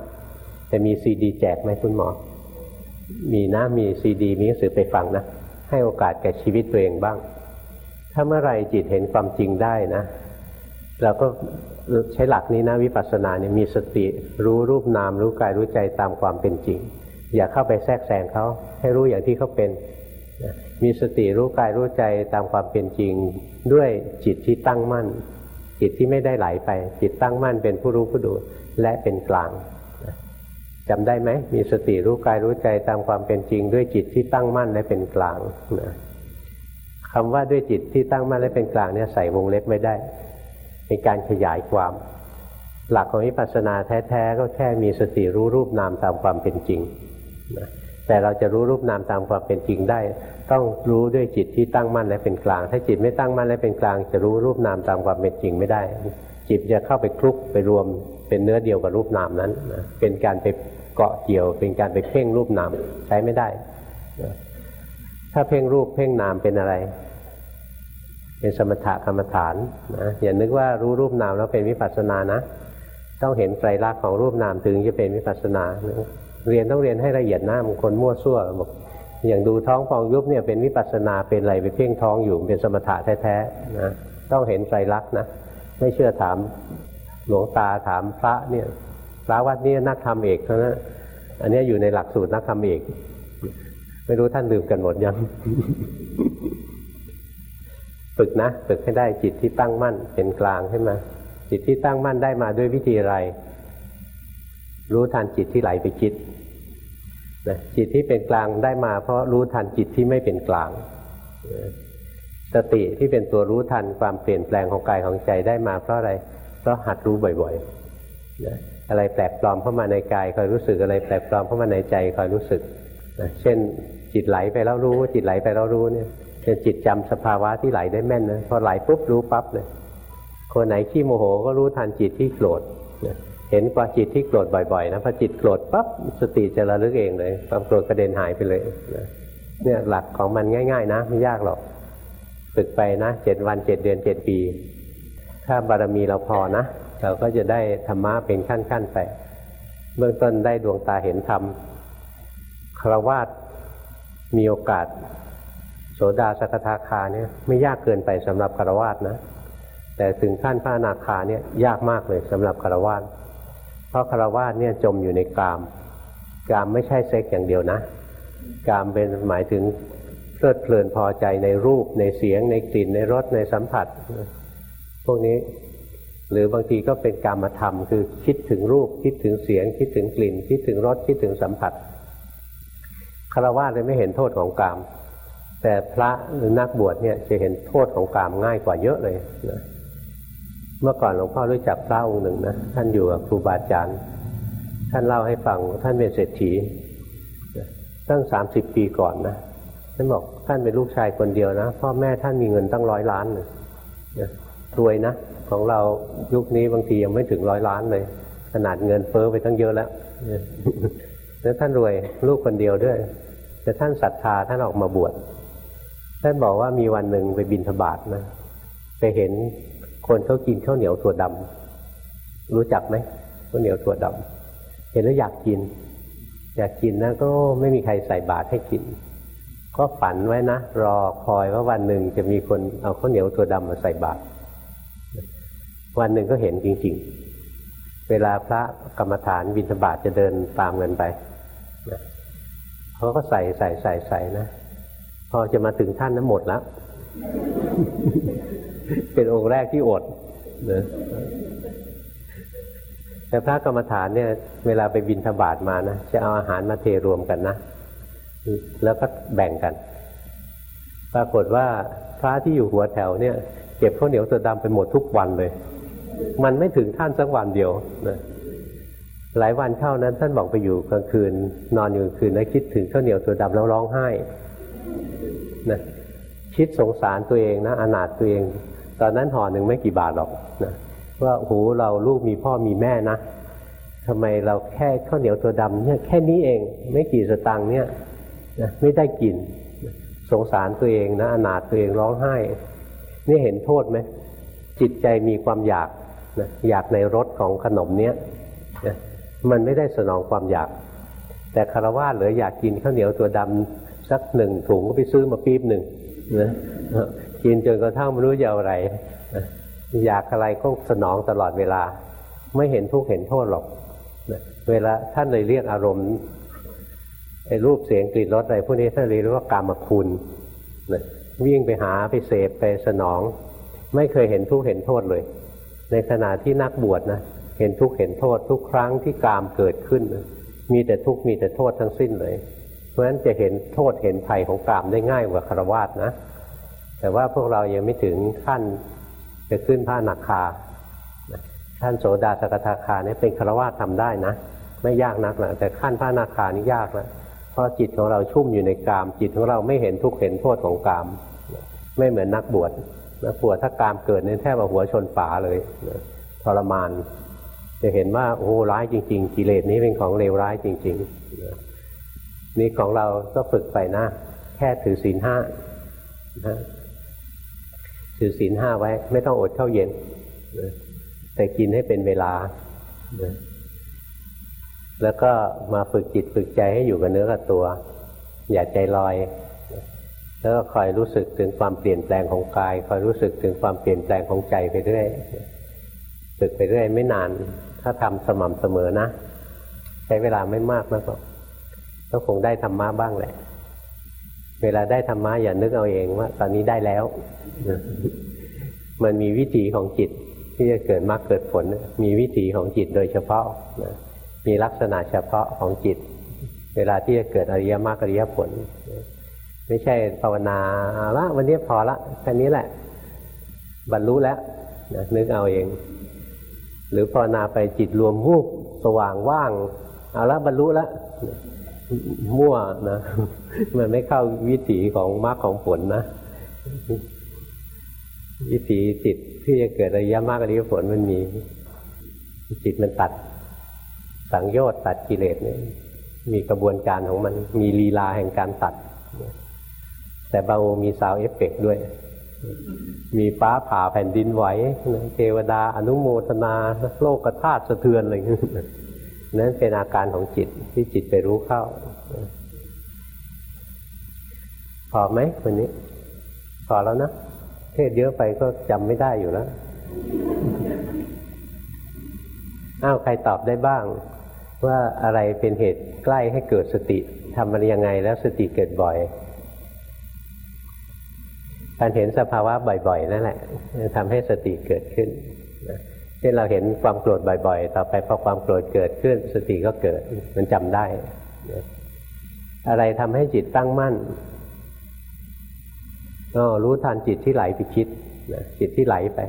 แต่มีซีดีแจกไหมคุณหมอ มีนะมีซีดีมีหนังสือไปฟังนะให้โอกาสแก่ชีวิตตัวเองบ้าง ถ้าเมื่อไรจิตเห็นความจริงได้นะ เราก็ใช้หลักนี้นะวิปัสสนาเนี่ยมีสติ รู้รูปนาม รู้กายรู้ใจตามความเป็นจริง อย่าเข้าไปแทรกแซงเขาให้รู้อย่างที่เขาเป็น มีสติรู้กายรู้ใจตามความเป็นจริง ด้วยจิตที่ตั้งมั่น จิตที่ไม่ได้ไหลไป จิตตั้งมั่นเป็นผู้รู้ผู้ดูและเป็นกลางจำได้ไหมมีสติรู้กายรู้ใจตามความเป็นจริง ด้วยจิตที่ตั้งมั่นและเป็นกลางนะคำว่าด้วยจิตที่ตั้งมั่นและเป็นกลางเนี่ยใส่วงเล็บไม่ได้ เป็นการขยายความ หลักของวิปัสสนาแท้ๆก็แค่มีสติรู้รูปนามตามความเป็นจริงแต่เราจะรู้รูปนามตามความเป็นจริงได้ ต้องรู้ด้วยจิตที่ตั้งมั่นและเป็นกลาง ถ้าจิตไม่ตั้งมั่นและเป็นกลาง จะรู้รูปนามตามความเป็นจริงไม่ได้ จิตจะเข้าไปคลุกไปรวมเป็นเนื้อเดียวกับรูปนามนั้นนะเป็นการไปเกาะเกี่ยว เป็นการไปเพ่งรูปนามใช้ไม่ได้ ถ้าเพ่งรูปเพ่งนามเป็นอะไร เป็นสมถะกรรมฐานนะอย่านึกว่ารู้รูปนามแล้วเป็นวิปัสสนานะ ต้องเห็นไตรลักษณ์ของรูปนามถึงจะเป็นวิปัสสนา เรียนต้องเรียนให้ละเอียดนะบางคนมั่วซั่วบอกอย่างดูท้องฟองยุบเนี่ยเป็นวิปัสสนาเป็นอะไรไปเพ่งท้องอยู่เป็นสมถะแท้ๆนะต้องเห็นไตรลักษณ์นะไม่เชื่อถามหลวงตาถามพระเนี่ยพระวัดนี้นักธรรมเอกเท่านั้นอันนี้อยู่ในหลักสูตรนักธรรมเอก ไม่รู้ท่านลืมกันหมดยัง ฝึกนะฝึกให้ได้จิตที่ตั้งมั่นเป็นกลางขึ้นมา จิตที่ตั้งมั่นได้มาด้วยวิธีอะไร รู้ทันจิตที่ไหลไปคิดนะจิตที่เป็นกลางได้มา เพราะรู้ทันจิตที่ไม่เป็นกลางสติที่เป็นตัวรู้ทันความเปลี่ยนแปลงของกายของใจได้มา เพราะอะไร เพราะหัดรู้บ่อยๆนะอะไรแปลกปลอมเข้ามาในกายคอยรู้สึกอะไรแปลกปลอมเข้ามาในใจคอยรู้สึกนะเช่นจิตไหลไปแล้วรู้จิตไหลไปแล้วรู้เนี่ย จนจิตจำสภาวะที่ไหลได้แม่นนะพอไหลปุ๊บรู้ปั๊บเลยคนไหนขี้โมโหก็รู้ทันจิตที่โกรธเห็นกว่าจิตที่โกรธบ่อยๆนะพอจิตโกรธปั๊บสติจะระลึกเองเลยความโกรธกระเด็นหายไปเลยเนี่ยหลักของมันง่าย ๆ นะ ไม่ยากหรอกฝึกไปนะเจ็ดวันเจ็ดเดือนเจ็ดปี ถ้าบารมีเราพอนะเราก็จะได้ธรรมะเป็นขั้นๆไป เบื้องต้นได้ดวงตาเห็นธรรมคารวาสมีโอกาส โสดาสกทาคาเนี่ยไม่ยากเกินไปสำหรับคารวาสนะ แต่ถึงขั้นพระนาคาเนี่ยยากมากเลยสำหรับคารวาสเพราะคารวาสเนี่ยจมอยู่ในกาม กามไม่ใช่เซ็กอย่างเดียวนะ กามเป็นหมายถึงเพลิดเพลินพอใจในรูปในเสียงในกลิ่นในรสในสัมผัส พวกนี้หรือบางทีก็เป็นกามธรรมคือคิดถึงรูปคิดถึงเสียง คิดถึงกลิ่น คิดถึงรสคิดถึงสัมผัสคารวะเลยไม่เห็นโทษของกาม แต่พระหรือนักบวชเนี่ยจะเห็นโทษของกามง่ายกว่าเยอะเลยนะเมื่อก่อนหลวงพ่อรู้จักพระองค์หนึ่งนะท่านอยู่กับครูบาอาจารย์ ท่านเล่าให้ฟังท่านเป็นเศรษฐีตั้งสามสิบปีก่อนนะท่านบอกท่านเป็นลูกชายคนเดียวนะพ่อแม่ท่านมีเงินตั้งร้อยล้านเลยรวยนะของเรายุคนี้บางทียังไม่ถึงร้อยล้านเลย ขนาดเงินเฟ้อไปตั้งเยอะแล้วแล้วท่านรวยลูกคนเดียวด้วย แต่ท่านศรัทธาท่านออกมาบวช ท่านบอกว่ามีวันหนึ่งไปบินธบาตนะไปเห็นคนเขากินข้าวเหนียวถั่วดำรู้จักไหมข้าวเหนียวถั่วดำเห็นแล้วอยากกิน อยากกินนะก็ไม่มีใครใส่บาตรให้กิน ก็ฝันไว้นะรอคอยว่าวันหนึ่งจะมีคนเอาข้าวเหนียวถั่วดำมาใส่บาตรวันหนึ่งก็เห็นจริง ๆ เวลาพระกรรมฐานบิณฑบาตจะเดินตามเงินไปเขาก็ใส่ใส่ใส่ใส่นะ พอจะมาถึงท่านนั้นหมดแล้ว เป็นองค์แรกที่อดนะแต่พระกรรมฐานเนี่ย เวลาไปบินธบาตมานะจะเอาอาหารมาเทรวมกันนะ แล้วก็แบ่งกัน ปรากฏว่าพระที่อยู่หัวแถวเนี่ย เก็บข้าวเหนียวตัวดำไปหมดทุกวันเลย มันไม่ถึงท่านสักวันเดียวนะหลายวันเข้านั้นท่านบอกไปอยู่กลางคืน นอนอยู่กลางคืนแล้วคิดถึงข้าวเหนียวตัวดำแล้วร้องไห้ นะคิดสงสารตัวเองนะอนาถตัวเอง ตอนนั้นห่อหนึ่งไม่กี่บาทหรอกนะว่าโหเราลูกมีพ่อมีแม่นะทำไมเราแค่ข้าวเหนียวตัวดำเนี่ยแค่นี้เองไม่กี่สตังค์เนี่ยนะไม่ได้กิน สงสารตัวเองนะอนาถตัวเองร้องไห้ นี่เห็นโทษไหมจิตใจมีความอยากนะอยากในรสของขนมเนี้ยนะมันไม่ได้สนองความอยาก แต่คารวะเหลืออยากกินข้าวเหนียวตัวดำ สักหนึ่งถุงก็ไปซื้อมาปี๊บหนึ่งนะกินจนกระทั่งไม่รู้จะเอาอะไรอยากอะไรก็สนองตลอดเวลา ไม่เห็นทุกข์เห็นโทษหรอกเวลาท่านเลยเรียกอารมณ์ไอ้รูปเสียงกลิ่นรสอะไรพวกนี้ท่านเรียกว่ากามคุณวิ่งไปหาไปเสพไปสนอง ไม่เคยเห็นทุกข์เห็นโทษเลย ในขณะที่นักบวชนะเห็นทุกข์เห็นโทษ ทุกครั้งที่กามเกิดขึ้นมีแต่ทุกข์มีแต่โทษทั้งสิ้นเลย ราะฉะนั้นจะเห็นโทษเห็นภัยของกามได้ง่ายกว่าคารวาสนะ แต่ว่าพวกเรายังไม่ถึงขั้นจะขึ้นพระนักคาท่านโสดาสกทาคาเนี่ยเป็นคารวาสทำได้นะ ไม่ยากนักหรอกแต่ขั้นพระนาคานี่ยากนะเพราะจิตของเราชุ่มอยู่ในกาม จิตของเราไม่เห็นทุกข์เห็นโทษของกาม ไม่เหมือนนักบวชนักบวชถ้ากามเกิดเนี่ยแทบว่าหัวชนฝาเลยทรมาน จะเห็นว่าโอ้ร้ายจริง ๆ กิเลสนี้เป็นของเลวร้ายจริง ๆ นี่ของเราก็ฝึกไปนะ แค่ถือศีลห้านะถือศีลห้าไว้ ไม่ต้องอดข้าวเย็นแต่กินให้เป็นเวลาแล้วก็มาฝึกจิตฝึกใจให้อยู่กับเนื้อกับตัว อย่าใจลอย แล้วก็คอยรู้สึกถึงความเปลี่ยนแปลงของกาย คอยรู้สึกถึงความเปลี่ยนแปลงของใจไปเรื่อยฝึกไปเรื่อยไม่นาน ถ้าทำสม่ำเสมอนะ ใช้เวลาไม่มากนะก็ ก็คงได้ธรรมะบ้างแหละ เวลาได้ธรรมะอย่านึกเอาเองว่า ตอนนี้ได้แล้ว มันมีวิถีของจิต ที่จะเกิดมรรคเกิดผล มีวิถีของจิตโดยเฉพาะมีลักษณะเฉพาะของจิต เวลาที่จะเกิดอริยมรรคอริยผล ไม่ใช่ภาวนาละวันนี้พอละแค่นี้แหละ บรรลุแล้วนึกเอาเอง หรือภาวนาไปจิตรวมวูบสว่างว่าง เอาละบรรลุแล้ว มั่วนะมันไม่เข้าวิถีของมรรคของผลนะ วิถีจิตที่จะเกิดระยะมากอริยผลมันมีจิตมันตัด สังโยชน์ตัดกิเลสเนี่ยมีกระบวนการของมันมีลีลาแห่งการตัด แต่เบามี sound effect ด้วย มีฟ้าผ่าแผ่นดินไหวเทวดาอนุโมทนา โลกธาตุสะเทือนอะไรอย่างนี้ นั่นเป็นอาการของจิตที่จิตไปรู้เข้าพอไหมวันนี้ พอแล้วนะ เทศน์เยอะไปก็จำไม่ได้อยู่แล้ว อ้าวใครตอบได้บ้าง ว่าอะไรเป็นเหตุใกล้ให้เกิดสติทำมันยังไงแล้วสติเกิดบ่อย การเห็นสภาวะบ่อย ๆ นั่นแหละทำให้สติเกิดขึ้น เช่นเราเห็นความโกรธบ่อย ๆ ต่อไปพอความโกรธเกิดขึ้นสติก็เกิดมันจำได้ อะไรทำให้จิตตั้งมั่นก็รู้ทันจิตที่ไหลไปคิดนะจิตที่ไหลไป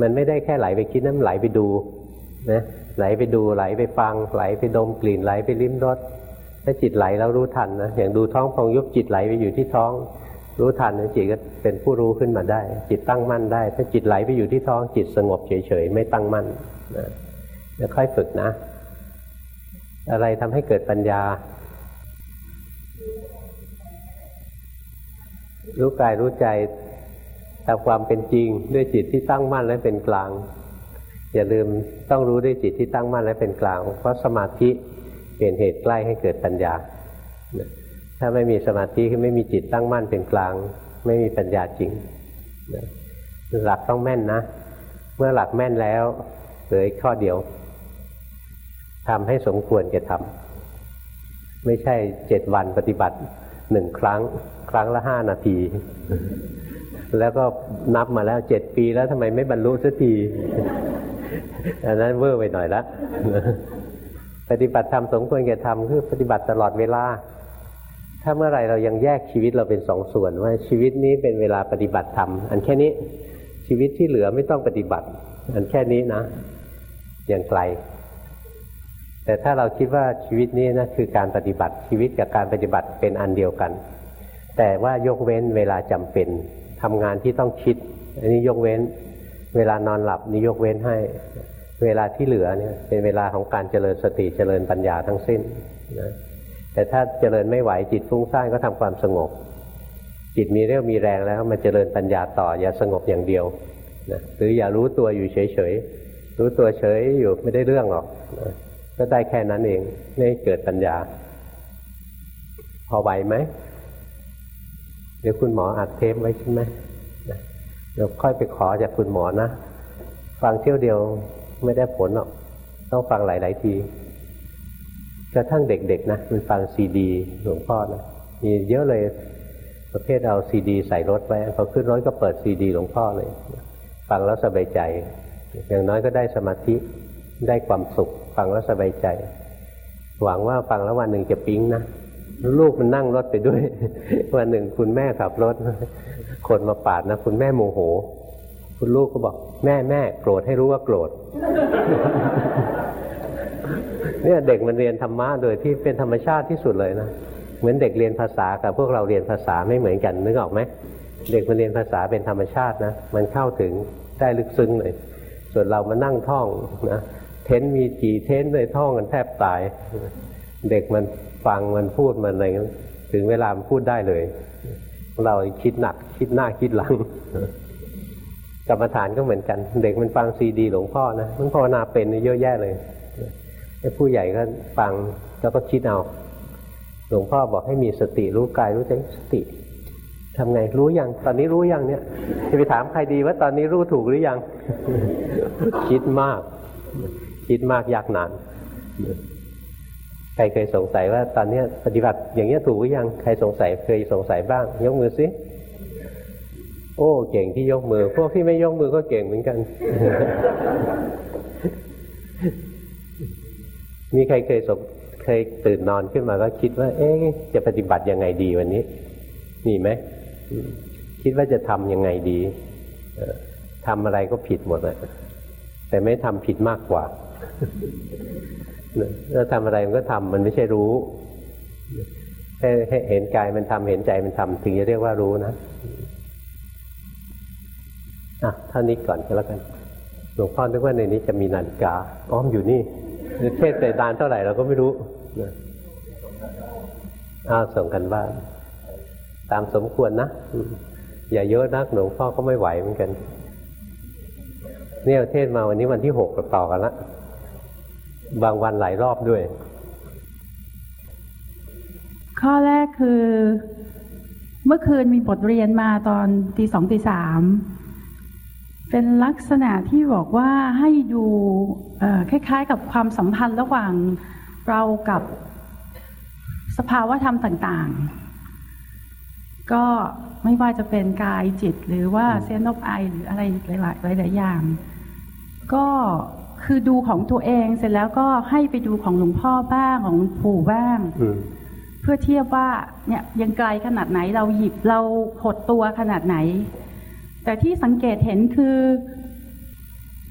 มันไม่ได้แค่ไหลไปคิดนะมันไหลไปดูนะไหลไปดูไหลไปฟัง ไหลไปดมกลิ่นไหลไปลิ้มรสถ้าจิตไหลแล้วรู้ทันนะอย่างดูท้องพองยุบจิตไหลไปอยู่ที่ท้อง รู้ทันนจิตก็เป็นผู้รู้ขึ้นมาได้ จิตตั้งมั่นได้ ถ้าจิตไหลไปอยู่ที่ท้องจิตสงบเฉยๆ ไม่ตั้งมั่นนะค่อยฝึกนะ อะไรทำให้เกิดปัญญา รู้กายรู้ใจตามความเป็นจริงด้วยจิตที่ตั้งมั่นและเป็นกลาง อย่าลืมต้องรู้ด้วยจิตที่ตั้งมั่นและเป็นกลาง เพราะสมาธิเป็นเหตุใกล้ให้เกิดปัญญา ถ้าไม่มีสมาธิไม่มีจิตตั้งมั่นเป็นกลาง ไม่มีปัญญาจริงหลักต้องแม่นนะ เมื่อหลักแม่นแล้วเหลือข้อเดียวทำให้สมควรจะทำไม่ใช่เจ็ดวันปฏิบัติหนึ่งครั้ง ครั้งละห้านาที แล้วก็นับมาแล้วเจ็ดปีแล้วทำไมไม่บรรลุสักทีอันนั้นเวอร์ไปหน่อยละปฏิบัติธรรมสมควรแก่ธรรมคือปฏิบัติตลอดเวลา ถ้าเมื่อไรเรายังแยกชีวิตเราเป็นสองส่วนว่าชีวิตนี้เป็นเวลาปฏิบัติธรรมอันแค่นี้ชีวิตที่เหลือไม่ต้องปฏิบัติ อันแค่นี้นะอย่างไกล แต่ถ้าเราคิดว่าชีวิตนี้นะคือการปฏิบัติชีวิตกับการปฏิบัติเป็นอันเดียวกัน แต่ว่ายกเว้นเวลาจำเป็นทำงานที่ต้องคิด อันนี้ยกเว้น เวลานอนหลับนี่ยกเว้นให้ เวลาที่เหลือเนี่ยเป็นเวลาของการเจริญสติเจริญปัญญาทั้งสิ้นนะ แต่ถ้าเจริญไม่ไหวจิตฟุ้งซ่านก็ทำความสงบ จิตมีเรี่ยวมีแรงแล้วมันเจริญปัญญาต่ออย่าสงบอย่างเดียวนะหรืออย่ารู้ตัวอยู่เฉยๆรู้ตัวเฉยอยู่ไม่ได้เรื่องหรอกนะก็ได้แค่นั้นเองไม่เกิดปัญญา พอไหวไหมเดี๋ยวคุณหมออัดเทปไว้ใช่ไหมเดี๋ยวค่อยไปขอจากคุณหมอนะ ฟังเที่ยวเดียวไม่ได้ผลหรอก ต้องฟังหลาย ๆ ที กระทั่งเด็กๆนะมันฟังซีดีหลวงพ่อนะมีเยอะเลยประเภทเอาซีดีใส่รถไว้พอขึ้นรถก็เปิดซีดีหลวงพ่อเลย ฟังแล้วสบายใจ อย่างน้อยก็ได้สมาธิได้ความสุข ฟังแล้วสบายใจ หวังว่าฟังแล้ววันหนึ่งจะปิ๊งนะลูกมันนั่งรถไปด้วย วันหนึ่งคุณแม่ขับรถ คนมาปาดนะ คุณแม่โมโห คุณลูกก็บอก แม่แม่โกรธให้รู้ว่าโกรธ เนี่ยเด็กมันเรียนธรรมะโดยที่เป็นธรรมชาติที่สุดเลยนะเหมือนเด็กเรียนภาษากับพวกเราเรียนภาษาไม่เหมือนกันนึกออกไหมเด็กมันเรียนภาษาเป็นธรรมชาตินะมันเข้าถึงได้ลึกซึ้งเลย ส่วนเรามานั่งท่องนะเทนมีกี่เทนเลยท่องกันแทบตาย เด็กมันฟังมันพูดมันอะไรถึงเวลามันพูดได้เลย เราคิดหนักคิดหน้าคิดหลังกรรมฐานก็เหมือนกัน เด็กมันฟังซีดีหลวงพ่อนะมันภาวนาเป็นเยอะแยะเลย ไอ้ผู้ใหญ่ก็ฟังแล้วก็คิดเอาหลวงพ่อบอกให้มีสติรู้กายรู้ใจสติทำไงรู้ยังตอนนี้รู้ยังเนี่ยจะไปถามใครดีว่าตอนนี้รู้ถูกหรือยัง คิดมาก คิดมากยากนานใครเคยสงสัยว่าตอนนี้ปฏิบัติอย่างนี้ถูกหรือยังใครสงสัยเคยสงสัยบ้าง ยกมือสิโอ้ เก่งที่ยกมือ พวกที่ไม่ยกมือก็เก่งเหมือนกัน มีใครเคยสงเคยตื่นนอนขึ้นมาก็คิดว่า เอ๊ะจะปฏิบัติยังไงดีวันนี้มีไหมคิดว่าจะทำยังไงดีทำอะไรก็ผิดหมดเลยแต่ไม่ทำผิดมากกว่าถ้าทำอะไรมันก็ทำมันไม่ใช่รู้ให้เห็นกายมันทำเห็นใจมันทำถึงจะเรียกว่ารู้นะอะท่านี้ก่อนก็แล้วกันหลวงพ่อนึกว่าในนี้จะมีนาฬิกาอ้อมอยู่นี่ เทศไปดานเท่าไหร่เราก็ไม่รู้อ้าวส่งกันบ้าน ตามสมควรนะ อย่าเยอะนักหลวงพ่อก็ไม่ไหวเหมือนกัน เนี่ยเทศมาวันนี้วันที่หกต่อกันละบางวันหลายรอบด้วย ข้อแรกคือ เมื่อคืนมีบทเรียนมาตอนตีสองตีสาม เป็นลักษณะที่บอกว่าให้ดูคล้ายๆ กับความสัมพันธ์ระหว่างเรากับสภาวะธรรมต่างๆ ก็ไม่ว่าจะเป็นกายจิตหรือว่าเซนต์อฟไอหรืออะไรหลายๆหลายๆอย่าง ก็คือดูของตัวเองเสร็จแล้วก็ให้ไปดูของหลวงพ่อบ้างของหลวงปู่บ้างเพื่อเทียบว่าเนี่ยยังไกลขนาดไหนเราหยิบเราหดตัวขนาดไหน แต่ที่สังเกตเห็นคือ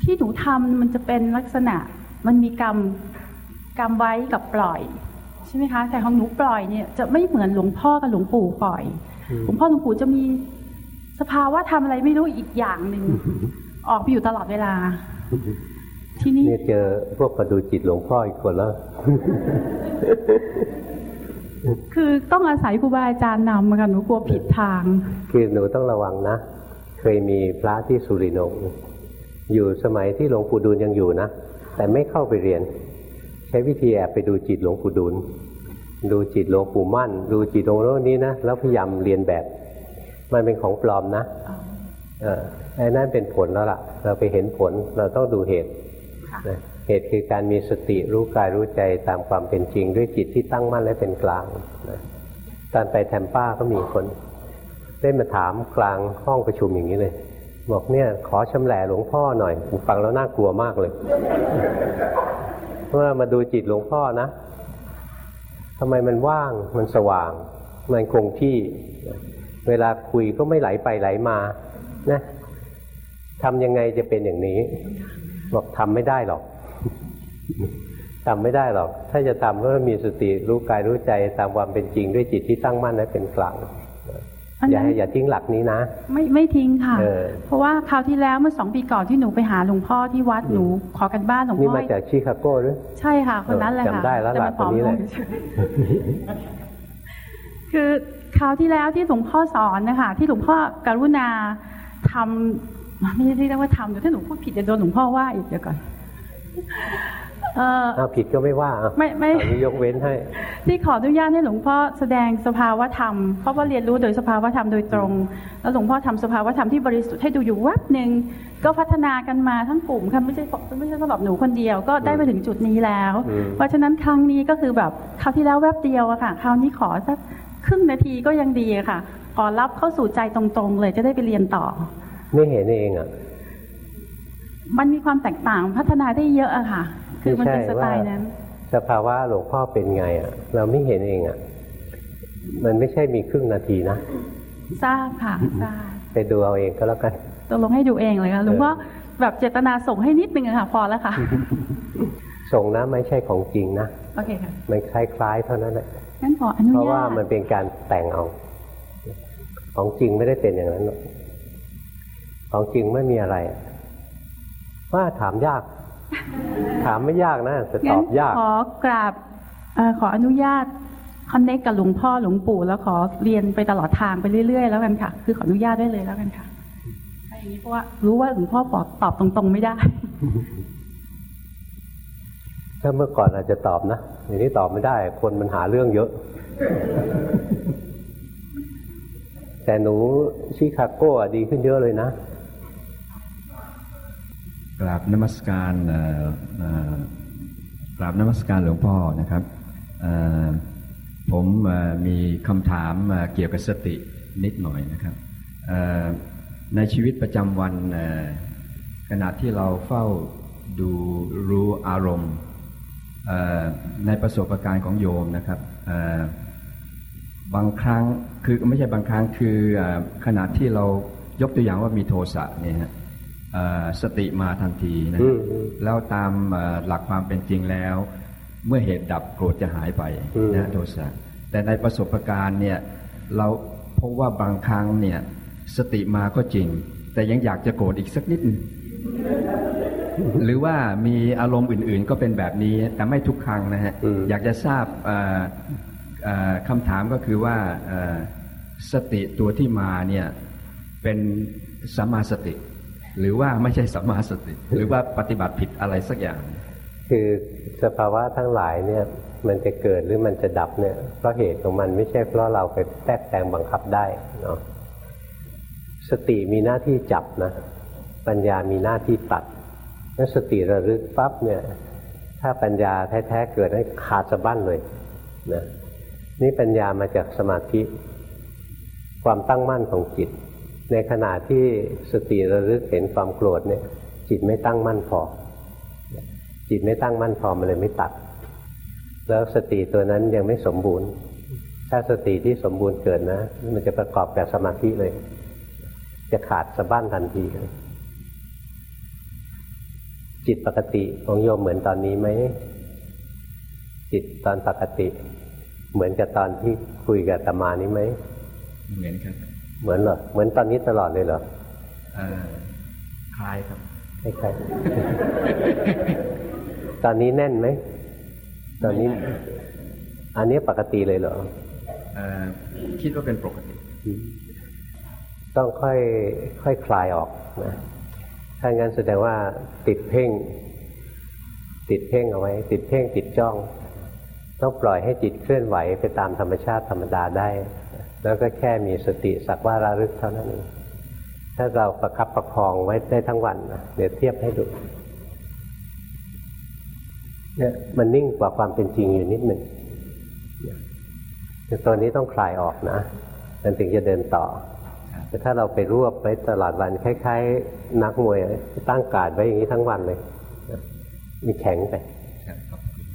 ที่หนูทำมันจะเป็นลักษณะ มันมีกรรมกรรมไว้กับปล่อย ใช่ไหมคะ แต่ของหนูปล่อยเนี่ยจะไม่เหมือนหลวงพ่อกับหลวงปู่ปล่อยหลวงพ่อหลวงปู่จะมีสภาวะทำอะไรไม่รู้อีกอย่างหนึ่งออกไปอยู่ตลอดเวลา ที่นี่เจอพวกประดูจิตหลวงพ่ออีกคนแล้ว คือต้องอาศัยครูบาอาจารย์นำค่ะหนูกลัวผิดทาง คือหนูต้องระวังนะ เคยมีพระที่สุรินทร์อยู่สมัยที่หลวงปู่ดูลยังอยู่นะ แต่ไม่เข้าไปเรียน ใช้วิธีแอบไปดูจิตหลวงปู่ดูลดูจิตหลวงปู่มั่น ดูจิตองค์นี้นะแล้วพยายามเรียนแบบ มันเป็นของปลอมนะเออไอ้นั่นเป็นผลแล้วล่ะ เราไปเห็นผลเราต้องดูเหตุเหตุคือการมีสติรู้กายรู้ใจตามความเป็นจริง ด้วยจิตที่ตั้งมั่นและเป็นกลางตอนไปแทมป้าก็มีคน ได้มาถามกลางห้องประชุมอย่างนี้เลย บอกเนี่ย ขอชำแหละหลวงพ่อหน่อยฟังแล้วน่ากลัวมากเลยว่ามาดูจิตหลวงพ่อนะทำไมมันว่างมันสว่าง มันคงที่ เวลาคุยก็ไม่ไหลไปไหลมา นะทำยังไงจะเป็นอย่างนี้ บอกทำไม่ได้หรอกทำไม่ได้หรอก ถ้าจะทำก็มีสติรู้กายรู้ใจตามความเป็นจริงด้วยจิตที่ตั้งมั่นและเป็นกลาง อย่าให้อย่าทิ้งหลักนี้นะ ไม่ไม่ทิ้งค่ะ เพราะว่าคราวที่แล้วเมื่อสองปีก่อนที่หนูไปหาหลวงพ่อที่วัดหนูขอกันบ้านหลวงพ่อนี่มาจากชิคาโก้หรือใช่ค่ะ คนนั้นแหละค่ะจำได้แล้วหลักคนนี้เลยคือคราวที่แล้วที่หลวงพ่อสอนนะคะที่หลวงพ่อกรุณาทำไม่ใช่ที่เรียกว่าทำเดี๋ยวถ้าหนูพูดผิดจะโดนหลวงพ่อว่าอีกเดี๋ยวก่อน เออผิดก็ไม่ว่าไม่ไม่ยกเว้นให้ที่ขออนุญาตให้หลวงพ่อแสดงสภาวธรรมเพราะว่าเรียนรู้โดยสภาวธรรมโดยตรง แล้วหลวงพ่อทำสภาวธรรมที่บริสุทธิ์ให้ดูอยู่วับหนึ่งก็พัฒนากันมาทั้งกลุ่มค่ะไม่ใช่ไม่ใช่สำหรับหนูคนเดียวก็ได้มาถึงจุดนี้แล้ว เพราะฉะนั้นครั้งนี้ก็คือแบบคราวที่แล้วแวบเดียวอะค่ะคราวนี้ขอสักครึ่งนาทีก็ยังดีค่ะขอรับเข้าสู่ใจตรงๆ เลยจะได้ไปเรียนต่อ ไม่เห็นเองอะมันมีความแตกต่างพัฒนาได้เยอะอะค่ะ คือมันเป็นสไตล์นั้น สภาวะหลวงพ่อเป็นไงอะ เราไม่เห็นเองอะ มันไม่ใช่มีครึ่งนาทีนะทราบค่ะทราบไปดูเอาเองก็แล้วกันตกลงให้ดูเองเลยค่ะหลวงพ่อแบบเจตนาส่งให้นิดนึงค่ะ พอแล้วค่ะ ส่งนะไม่ใช่ของจริงนะโอเคค่ะมันคล้ายๆเท่านั้นแหละงั้นขออนุญาตเพราะว่ามันเป็นการแต่งเอา ของจริงไม่ได้เป็นอย่างนั้นหรอกของจริงไม่มีอะไร ว่าถามยาก ถามไม่ยากนะแต่ตอบยากขอกราบขออนุญาตคอนเนคกับหลวงพ่อหลวงปู่แล้วขอเรียนไปตลอดทางไปเรื่อยๆ แล้วกันค่ะ คือขออนุญาตได้เลยแล้วกันค่ะอย่างนี้เพราะว่ารู้ว่าหลวงพ่อบอกตอบตรงๆไม่ได้ถ้าเมื่อก่อนอาจจะตอบนะอย่างนี้ตอบไม่ได้ คนมันหาเรื่องเยอะ แต่หนูชิคาโก้ดีขึ้นเยอะเลยนะ กราบนมัสการกราบนมัสการหลวงพ่อนะครับผมมีคำถามเกี่ยวกับสตินิดหน่อยนะครับในชีวิตประจำวันขณะที่เราเฝ้าดูรู้อารมณ์ในประสบการณ์ของโยมนะครับบางครั้งคือไม่ใช่บางครั้งคือขณะที่เรายกตัวอย่างว่ามีโทสะเนี่ย สติมาทันทีนะแล้วตามหลักความเป็นจริงแล้ว เมื่อเหตุดับโกรธจะหายไปนะโทสะแต่ในประสบการณ์เนี่ยเราพบว่าบางครั้งเนี่ยสติมาก็จริง แต่ยังอยากจะโกรธอีกสักนิดหนึ่งหรือว่ามีอารมณ์อื่น ๆ ก็เป็นแบบนี้แต่ไม่ทุกครั้งนะฮะอืมอยากจะทราบเอ่อเอ่อคำถามก็คือว่าเอ่อสติตัวที่มาเนี่ยเป็นสัมมาสติ หรือว่าไม่ใช่สัมมาสติ หรือว่าปฏิบัติผิดอะไรสักอย่าง คือสภาวะทั้งหลายเนี่ยมันจะเกิดหรือมันจะดับเนี่ยเพราะเหตุของมันไม่ใช่เพราะเราไปแทรกแซงบังคับได้เนาะสติมีหน้าที่จับนะ ปัญญามีหน้าที่ตัดถ้าสติระลึกปั๊บเนี่ย ถ้าปัญญาแท้ๆเกิดให้ขาดสะบั้นเลยนะนี่ปัญญามาจากสมาธิ ความตั้งมั่นของจิต ในขณะที่สติระลึกเห็นความโกรธเนี่ย จิตไม่ตั้งมั่นพอ จิตไม่ตั้งมั่นพอมันเลยไม่ตัด แล้วสติตัวนั้นยังไม่สมบูรณ์ ถ้าสติที่สมบูรณ์เกิดนะ มันจะประกอบกับสมาธิเลย จะขาดสะบั้นทันทีเลยจิตปกติของโยมเหมือนตอนนี้ไหมจิตตอนปกติ เหมือนกับตอนที่คุยกับตมานี้ไหมเหมือนครับ เหมือนเหรอเหมือนตอนนี้ตลอดเลยเหรอเอ่อคล้ายครับคล้ายๆตอนนี้แน่นไหมตอนนี้ อันนี้ปกติเลยเหรอเอ่อคิดว่าเป็นปกติ ต้องค่อยค่อยคลายออกนะถ้างั้นแสดงว่าติดเพ่ง ติดเพ่งเอาไว้ ติดเพ่งติดจ้อง ต้องปล่อยให้จิตเคลื่อนไหวไปตามธรรมชาติธรรมดาได้ แล้วก็แค่มีสติสักว่าระลึกเท่านั้นเองถ้าเราประคับประคองไว้ได้ทั้งวันนะเดี๋ยวเทียบให้ดูเนี่ยมันนิ่งกว่าความเป็นจริงอยู่นิดหนึ่งเนี่ยตัวนี้ต้องคลายออกนะมันถึงจะเดินต่อ แต่ถ้าเราไปรวบไว้ตลอดวันคล้ายๆ นักมวยตั้งกาดไว้อย่างนี้ทั้งวันเลยมันแข็งไป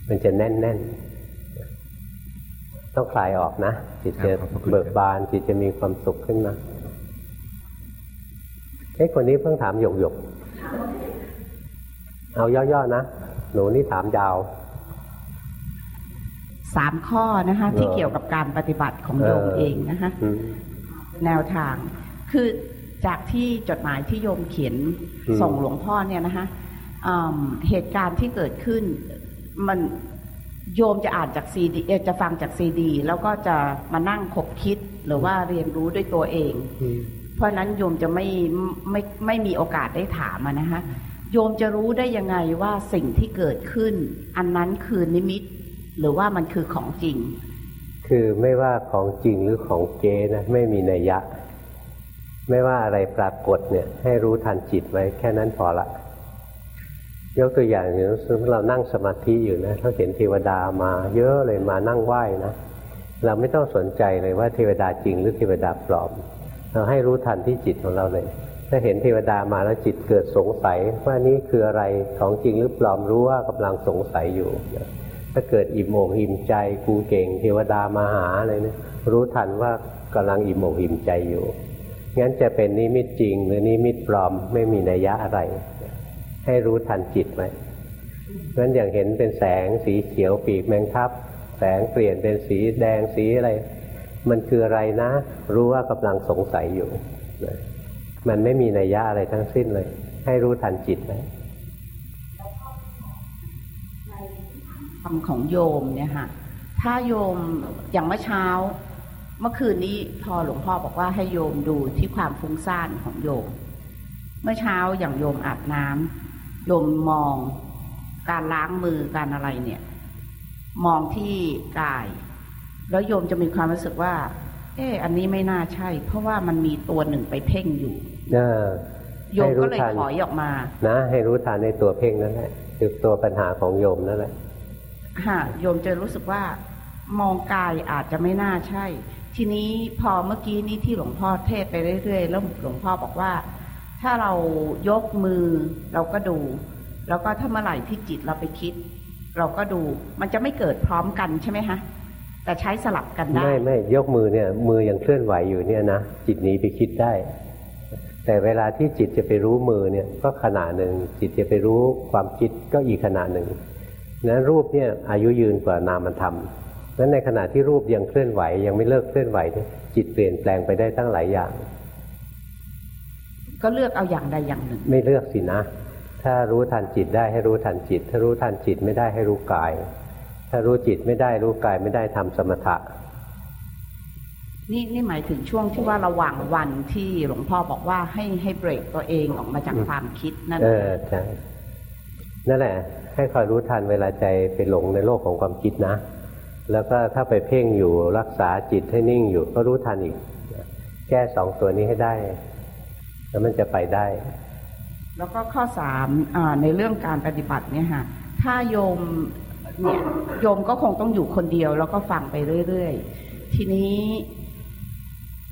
มันจะแน่นๆ ต้องคลายออกนะ จิตจะครับขอบคุณครับเบิกบาน จิตจะมีความสุขขึ้นมาเอ้คนนี้เพิ่งถามหยกหยกๆเอาย่อๆนะ หนูนี่ถามยาวสามข้อนะคะ ที่เออเกี่ยวกับการปฏิบัติของโยมเออเองนะคะอืมแนวทาง คือจากที่จดหมายที่โยมเขียนอืมส่งหลวงพ่อเนี่ยนะคะอืมเหตุการณ์ที่เกิดขึ้นมัน โยมจะอ่านจากซีดีเอ่อจะฟังจากซีดี แล้วก็จะมานั่งคบคิดหรือว่าเรียนรู้ด้วยตัวเองอืมเพราะฉะนั้นโยมจะไม่ไม่ไม่มีโอกาสได้ถามอะนะคะโยมจะรู้ได้ยังไงว่าสิ่งที่เกิดขึ้น อันนั้นคือนิมิต หรือว่ามันคือของจริง คือไม่ว่าของจริงหรือของเก๊นะไม่มีนัยยะ ไม่ว่าอะไรปรากฏเนี่ย ให้รู้ทันจิตไว้แค่นั้นพอละ ยกตัวอย่างอย่างสมมติเรานั่งสมาธิอยู่นะเราเห็นเทวดามาเยอะเลยมานั่งไหว้นะเราไม่ต้องสนใจเลยว่าเทวดาจริงหรือเทวดาปลอม เราให้รู้ทันที่จิตของเราเลย ถ้าเห็นเทวดามาแล้วจิตเกิดสงสัย ว่านี่คืออะไรของจริงหรือปลอมรู้ว่ากำลังสงสัยอยู่ ถ้าเกิดอิ่มอกอิ่มใจกูเก่ง เทวดามาหาอะไรเนี่ยรู้ทันว่ากำลังอิ่มอกอิ่มใจอยู่งั้นจะเป็นนิมิตจริงหรือนิมิตปลอมไม่มีนัยยะอะไร ให้รู้ทันจิตไว้เพราะฉะนั้นอย่างเห็นเป็นแสงสีเขียวปีกแมงทับ แสงเปลี่ยนเป็นสีแดงสีอะไร มันคืออะไรนะ รู้ว่ากำลังสงสัยอยู่นะมันไม่มีนัยยะอะไรทั้งสิ้นเลย ให้รู้ทันจิตไว้คำของโยมเนี่ยค่ะถ้าโยมอย่างเมื่อเช้า เมื่อคืนนี้พอหลวงพ่อบอกว่าให้โยมดูที่ความฟุ้งซ่านของโยม เมื่อเช้าอย่างโยมอาบน้ำ โยมมองการล้างมือการอะไรเนี่ย มองที่กาย แล้วโยมจะมีความรู้สึกว่า เอออันนี้ไม่น่าใช่ เพราะว่ามันมีตัวหนึ่งไปเพ่งอยู่เออโยมให้ก็รู้เลยทันถอยออกมา นะ ให้รู้ทันในตัวเพ่งนั่นแหละคือตัวปัญหาของโยมนั่นแหละฮะโยมจะรู้สึกว่ามองกายอาจจะไม่น่าใช่ ทีนี้พอเมื่อกี้นี้ที่หลวงพ่อเทศไปเรื่อยๆแล้วหลวงพ่อบอกว่า ถ้าเรายกมือเราก็ดู แล้วก็ถ้าเมื่อไหร่ที่จิตเราไปคิด เราก็ดูมันจะไม่เกิดพร้อมกันใช่ไหมคะแต่ใช้สลับกันได้ ไม่ไม่ยกมือเนี่ย มือยังเคลื่อนไหวอยู่เนี่ยนะจิตหนีไปคิดได้ แต่เวลาที่จิตจะไปรู้มือเนี่ยก็ขณะหนึ่งจิตจะไปรู้ความคิดก็อีกขณะหนึ่งนั้นรูปเนี่ยอายุยืนกว่านามธรรมนั้นในขณะที่รูปยังเคลื่อนไหว ยังไม่เลิกเคลื่อนไหวเนี่ยจิตเปลี่ยนแปลงไปได้ตั้งหลายอย่าง ก็ก็เลือกเอาอย่างใดอย่างหนึ่ง ไม่เลือกสินะ ถ้ารู้ทันจิตได้ให้รู้ทันจิต ถ้ารู้ทันจิตไม่ได้ให้รู้กาย ถ้ารู้จิตไม่ได้รู้กายไม่ได้ทำสมถะนี่นี่หมายถึงช่วงที่ว่าระหว่างวันที่หลวงพ่อบอกว่าให้ให้เบรกตัวเองออกมาจากความคิดนั่นเอเอองใช่นั่นแหละ ให้คอยรู้ทันเวลาใจไปหลงในโลกของความคิดนะ แล้วก็ถ้าไปเพ่งอยู่รักษาจิตให้นิ่งอยู่ก็รู้ทันอีก แก้สองตัวนี้ให้ได้ แล้วมันจะไปได้ แล้วก็ข้อสามอ่าในเรื่องการปฏิบัติเนี่ยฮะถ้าโยมเนี่ยโยมก็คงต้องอยู่คนเดียว แล้วก็ฟังไปเรื่อยๆ ทีนี้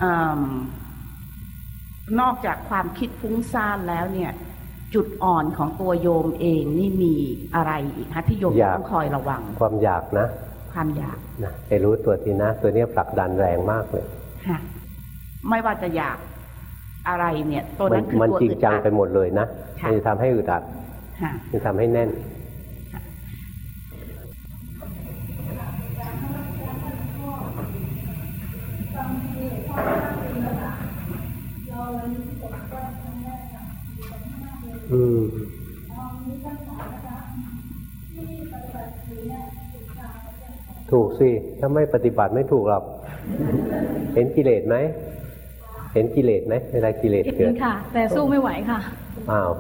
อานอกจากความคิดฟุ้งซ่านแล้วเนี่ย จุดอ่อนของตัวโยมเองนี่มีอะไรอีกฮะที่โยมอยากต้องคอยระวัง ความอยากนะ ความอยากนะไปรู้ตัวทีนะ ตัวเนี้ยผลักดันแรงมากเลยฮะไม่ว่าจะอยาก อะไรเนี่ย ตัวมันั้นคือมันตัวจริงอึดจังอัดไปหมดเลยนะค่ะมันจะทำให้อึดอัดฮะมันทำให้แน่นอืมถูกสิ ถ้าไม่ปฏิบัติไม่ถูกหรอก เห็นกิเลสไหม เห็นกิเลสไหมเวลากิเลสเห็เกิดนค่ะ แต่สู้ไม่ไหวค่ะอ้าว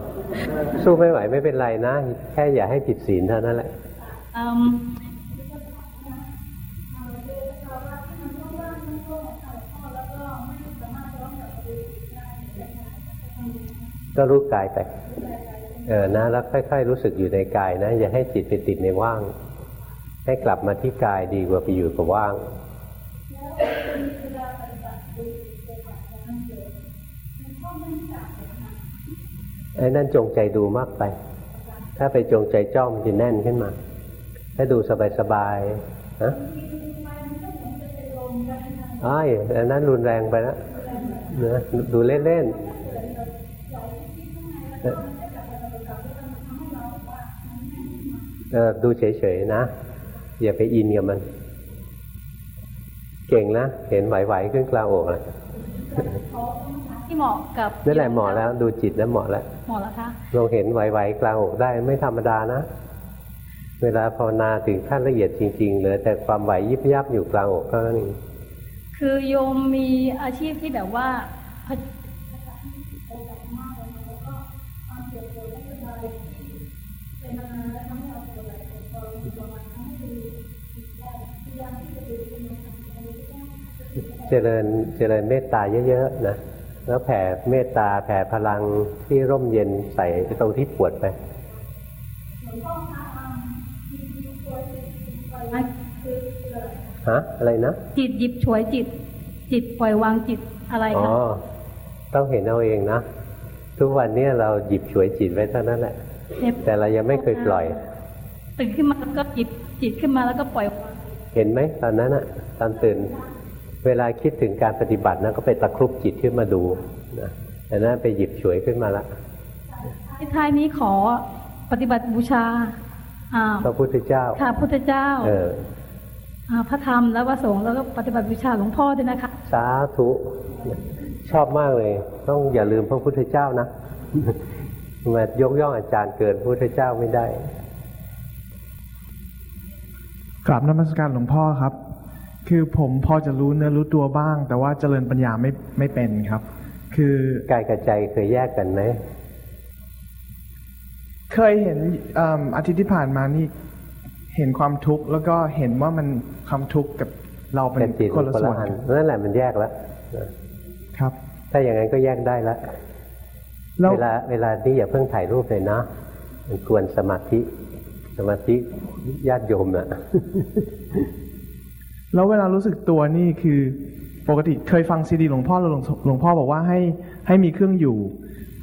สู้ไม่ไหวไม่เป็นไรนะ แค่อย่าให้ผิดศีลเท่านั้นแหละอืมก็รู้กายไป เออนะแล้วค่อย ๆ รู้สึกอยู่ในกายนะ อย่าให้จิตไปติดในว่าง ให้กลับมาที่กายดีกว่าไปอยู่กับว่าง ไอ้นั่นจงใจดูมากไป ถ้าไปจงใจจ้องมันจะแน่นขึ้นมา ถ้าดูสบายๆฮะไอ้อันนั้นรุนแรงไปแล้วนะดูเล่นๆเออเออดูเฉยๆนะ อย่าไปอินกับมัน เก่งนะ เห็นไหวๆขึ้นกลางอกเลย ที่เหมาะกับนั่นแหละเหมาะแล้วดูจิตแล้วเหมาะแล้วเหมาะแล้วคะลองเห็นไหวๆกลางอกได้ไม่ธรรมดานะ เวลาภาวนาถึงขั้นละเอียดจริงๆเหลือแต่ความไหวยิบยับอยู่กลางอกเท่านั้นเองคือโยมมีอาชีพที่แบบว่าเจริญเจริญเมตตาเยอะๆนะ แล้วแผ่เมตตาแผ่พลังที่ร่มเย็นใส่ตรงที่ปวดไปฮะอะไรนะจิตหยิบฉวยจิต จิตปล่อยวางจิตอะไรอ๋อคะต้องเห็นเอาเองนะทุกวันเนี้เราหยิบฉวยจิตไว้เท่านั้นแหละเนี่ยแต่เรายังไม่เคยปล่อยตื่นขึ้นมาแล้วก็หยิบจิตขึ้นมาแล้วก็ปล่อยวางเห็นไหมตอนนั้นอะตอนตื่น เวลาคิดถึงการปฏิบัตินะก็ไปตะครุบจิตขึ้นมาดูนะแต่นั้นไปหยิบฉวยขึ้นมาละท้ายนี้ขอปฏิบัติบูชาอ่าพระพุทธเจ้า ค่ะพุทธเจ้าเอออ่าพระธรรมและพระสงฆ์แล้วก็ปฏิบัติบูชาหลวงพ่อด้วยนะคะ สาธุชอบมากเลย ต้องอย่าลืมพระพุทธเจ้านะมายกย่องอาจารย์เกินพระพุทธเจ้าไม่ได้กราบนมัสการหลวงพ่อครับ คือผมพอจะรู้เนื้อรู้ตัวบ้าง แต่ว่าเจริญปัญญาไม่ไม่เป็นครับ คือกายกับใจเคยแยกกันไหมเคยเห็นอืมอาทิตย์ที่ผ่านมานี่เห็นความทุกข์แล้วก็เห็นว่ามันความทุกข์กับเราเป็เป็นนจิตคนละคนส่ละวนอันกันนั่นแหละมันแยกแล้วนะครับ ถ้าอย่างนั้นก็แยกได้แล้วแล้วเวลาเวลานี้อย่าเพิ่งถ่ายรูปเลยนะมันกวนสมาธิ สมาธิญาติโยมน่ะ แล้วเวลารู้สึกตัวนี่คือปกติเคยฟังซีดีหลวงพ่อหลวงหลวงพ่อบอกว่าให้ให้มีเครื่องอยู่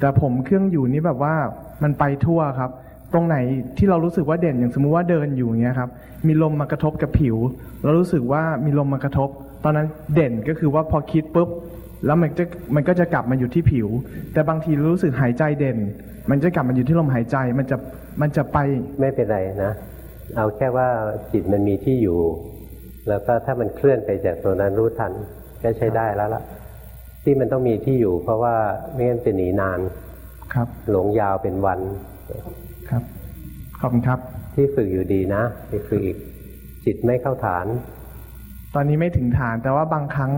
แต่ผมเครื่องอยู่นี่แบบว่ามันไปทั่วครับ ตรงไหนที่เรารู้สึกว่าเด่นอย่างสมมุติว่าเดินอยู่อย่างเงี้ยครับ มีลมมากระทบกับผิว เรารู้สึกว่ามีลมมากระทบ ตอนนั้นเด่นก็คือว่าพอคิดปุ๊บแล้วมันจะมันก็จะกลับมาอยู่ที่ผิว แต่บางทีรู้สึกหายใจเด่น มันจะกลับมาอยู่ที่ลมหายใจมันจะมันจะไปไม่เป็นไรนะ เอาแค่ว่าจิตมันมีที่อยู่ แล้วก็ถ้ามันเคลื่อนไปจากตัวนั้นรู้ทันก็ใช้ได้แล้วล่ะ ที่มันต้องมีที่อยู่ เพราะว่าไม่งั้นจะหนีนานครับ หลงยาวเป็นวันครับขอบคุณครับ ที่ฝึกอยู่ดีนะไปฝึกอีกจิตไม่เข้าฐาน ตอนนี้ไม่ถึงฐาน แต่ว่าบางครั้ง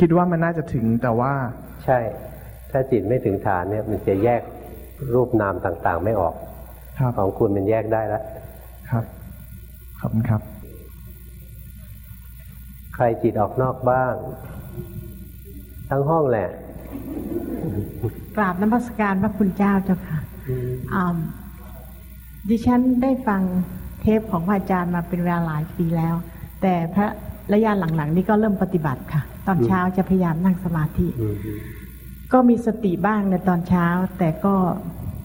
คิดว่ามันน่าจะถึงแต่ว่า ใช่ ถ้าจิตไม่ถึงฐานเนี่ย มันจะแยกรูปนามต่างๆ ไม่ออกครับของคุณมันแยกได้แล้วครับขอบคุณครับ ใครจิตออกนอกบ้าง ทั้งห้องแหละ กราบนมัสการพระคุณเจ้าเจ้าค่ะอ่าดิฉันได้ฟังเทปของพระอาจารย์มาเป็นเวลาหลายปีแล้ว แต่พระระยะหลังๆ นี้ก็เริ่มปฏิบัติค่ะ ตอนเช้าจะพยายามนั่งสมาธิ ก็มีสติบ้างในตอนเช้า แต่ก็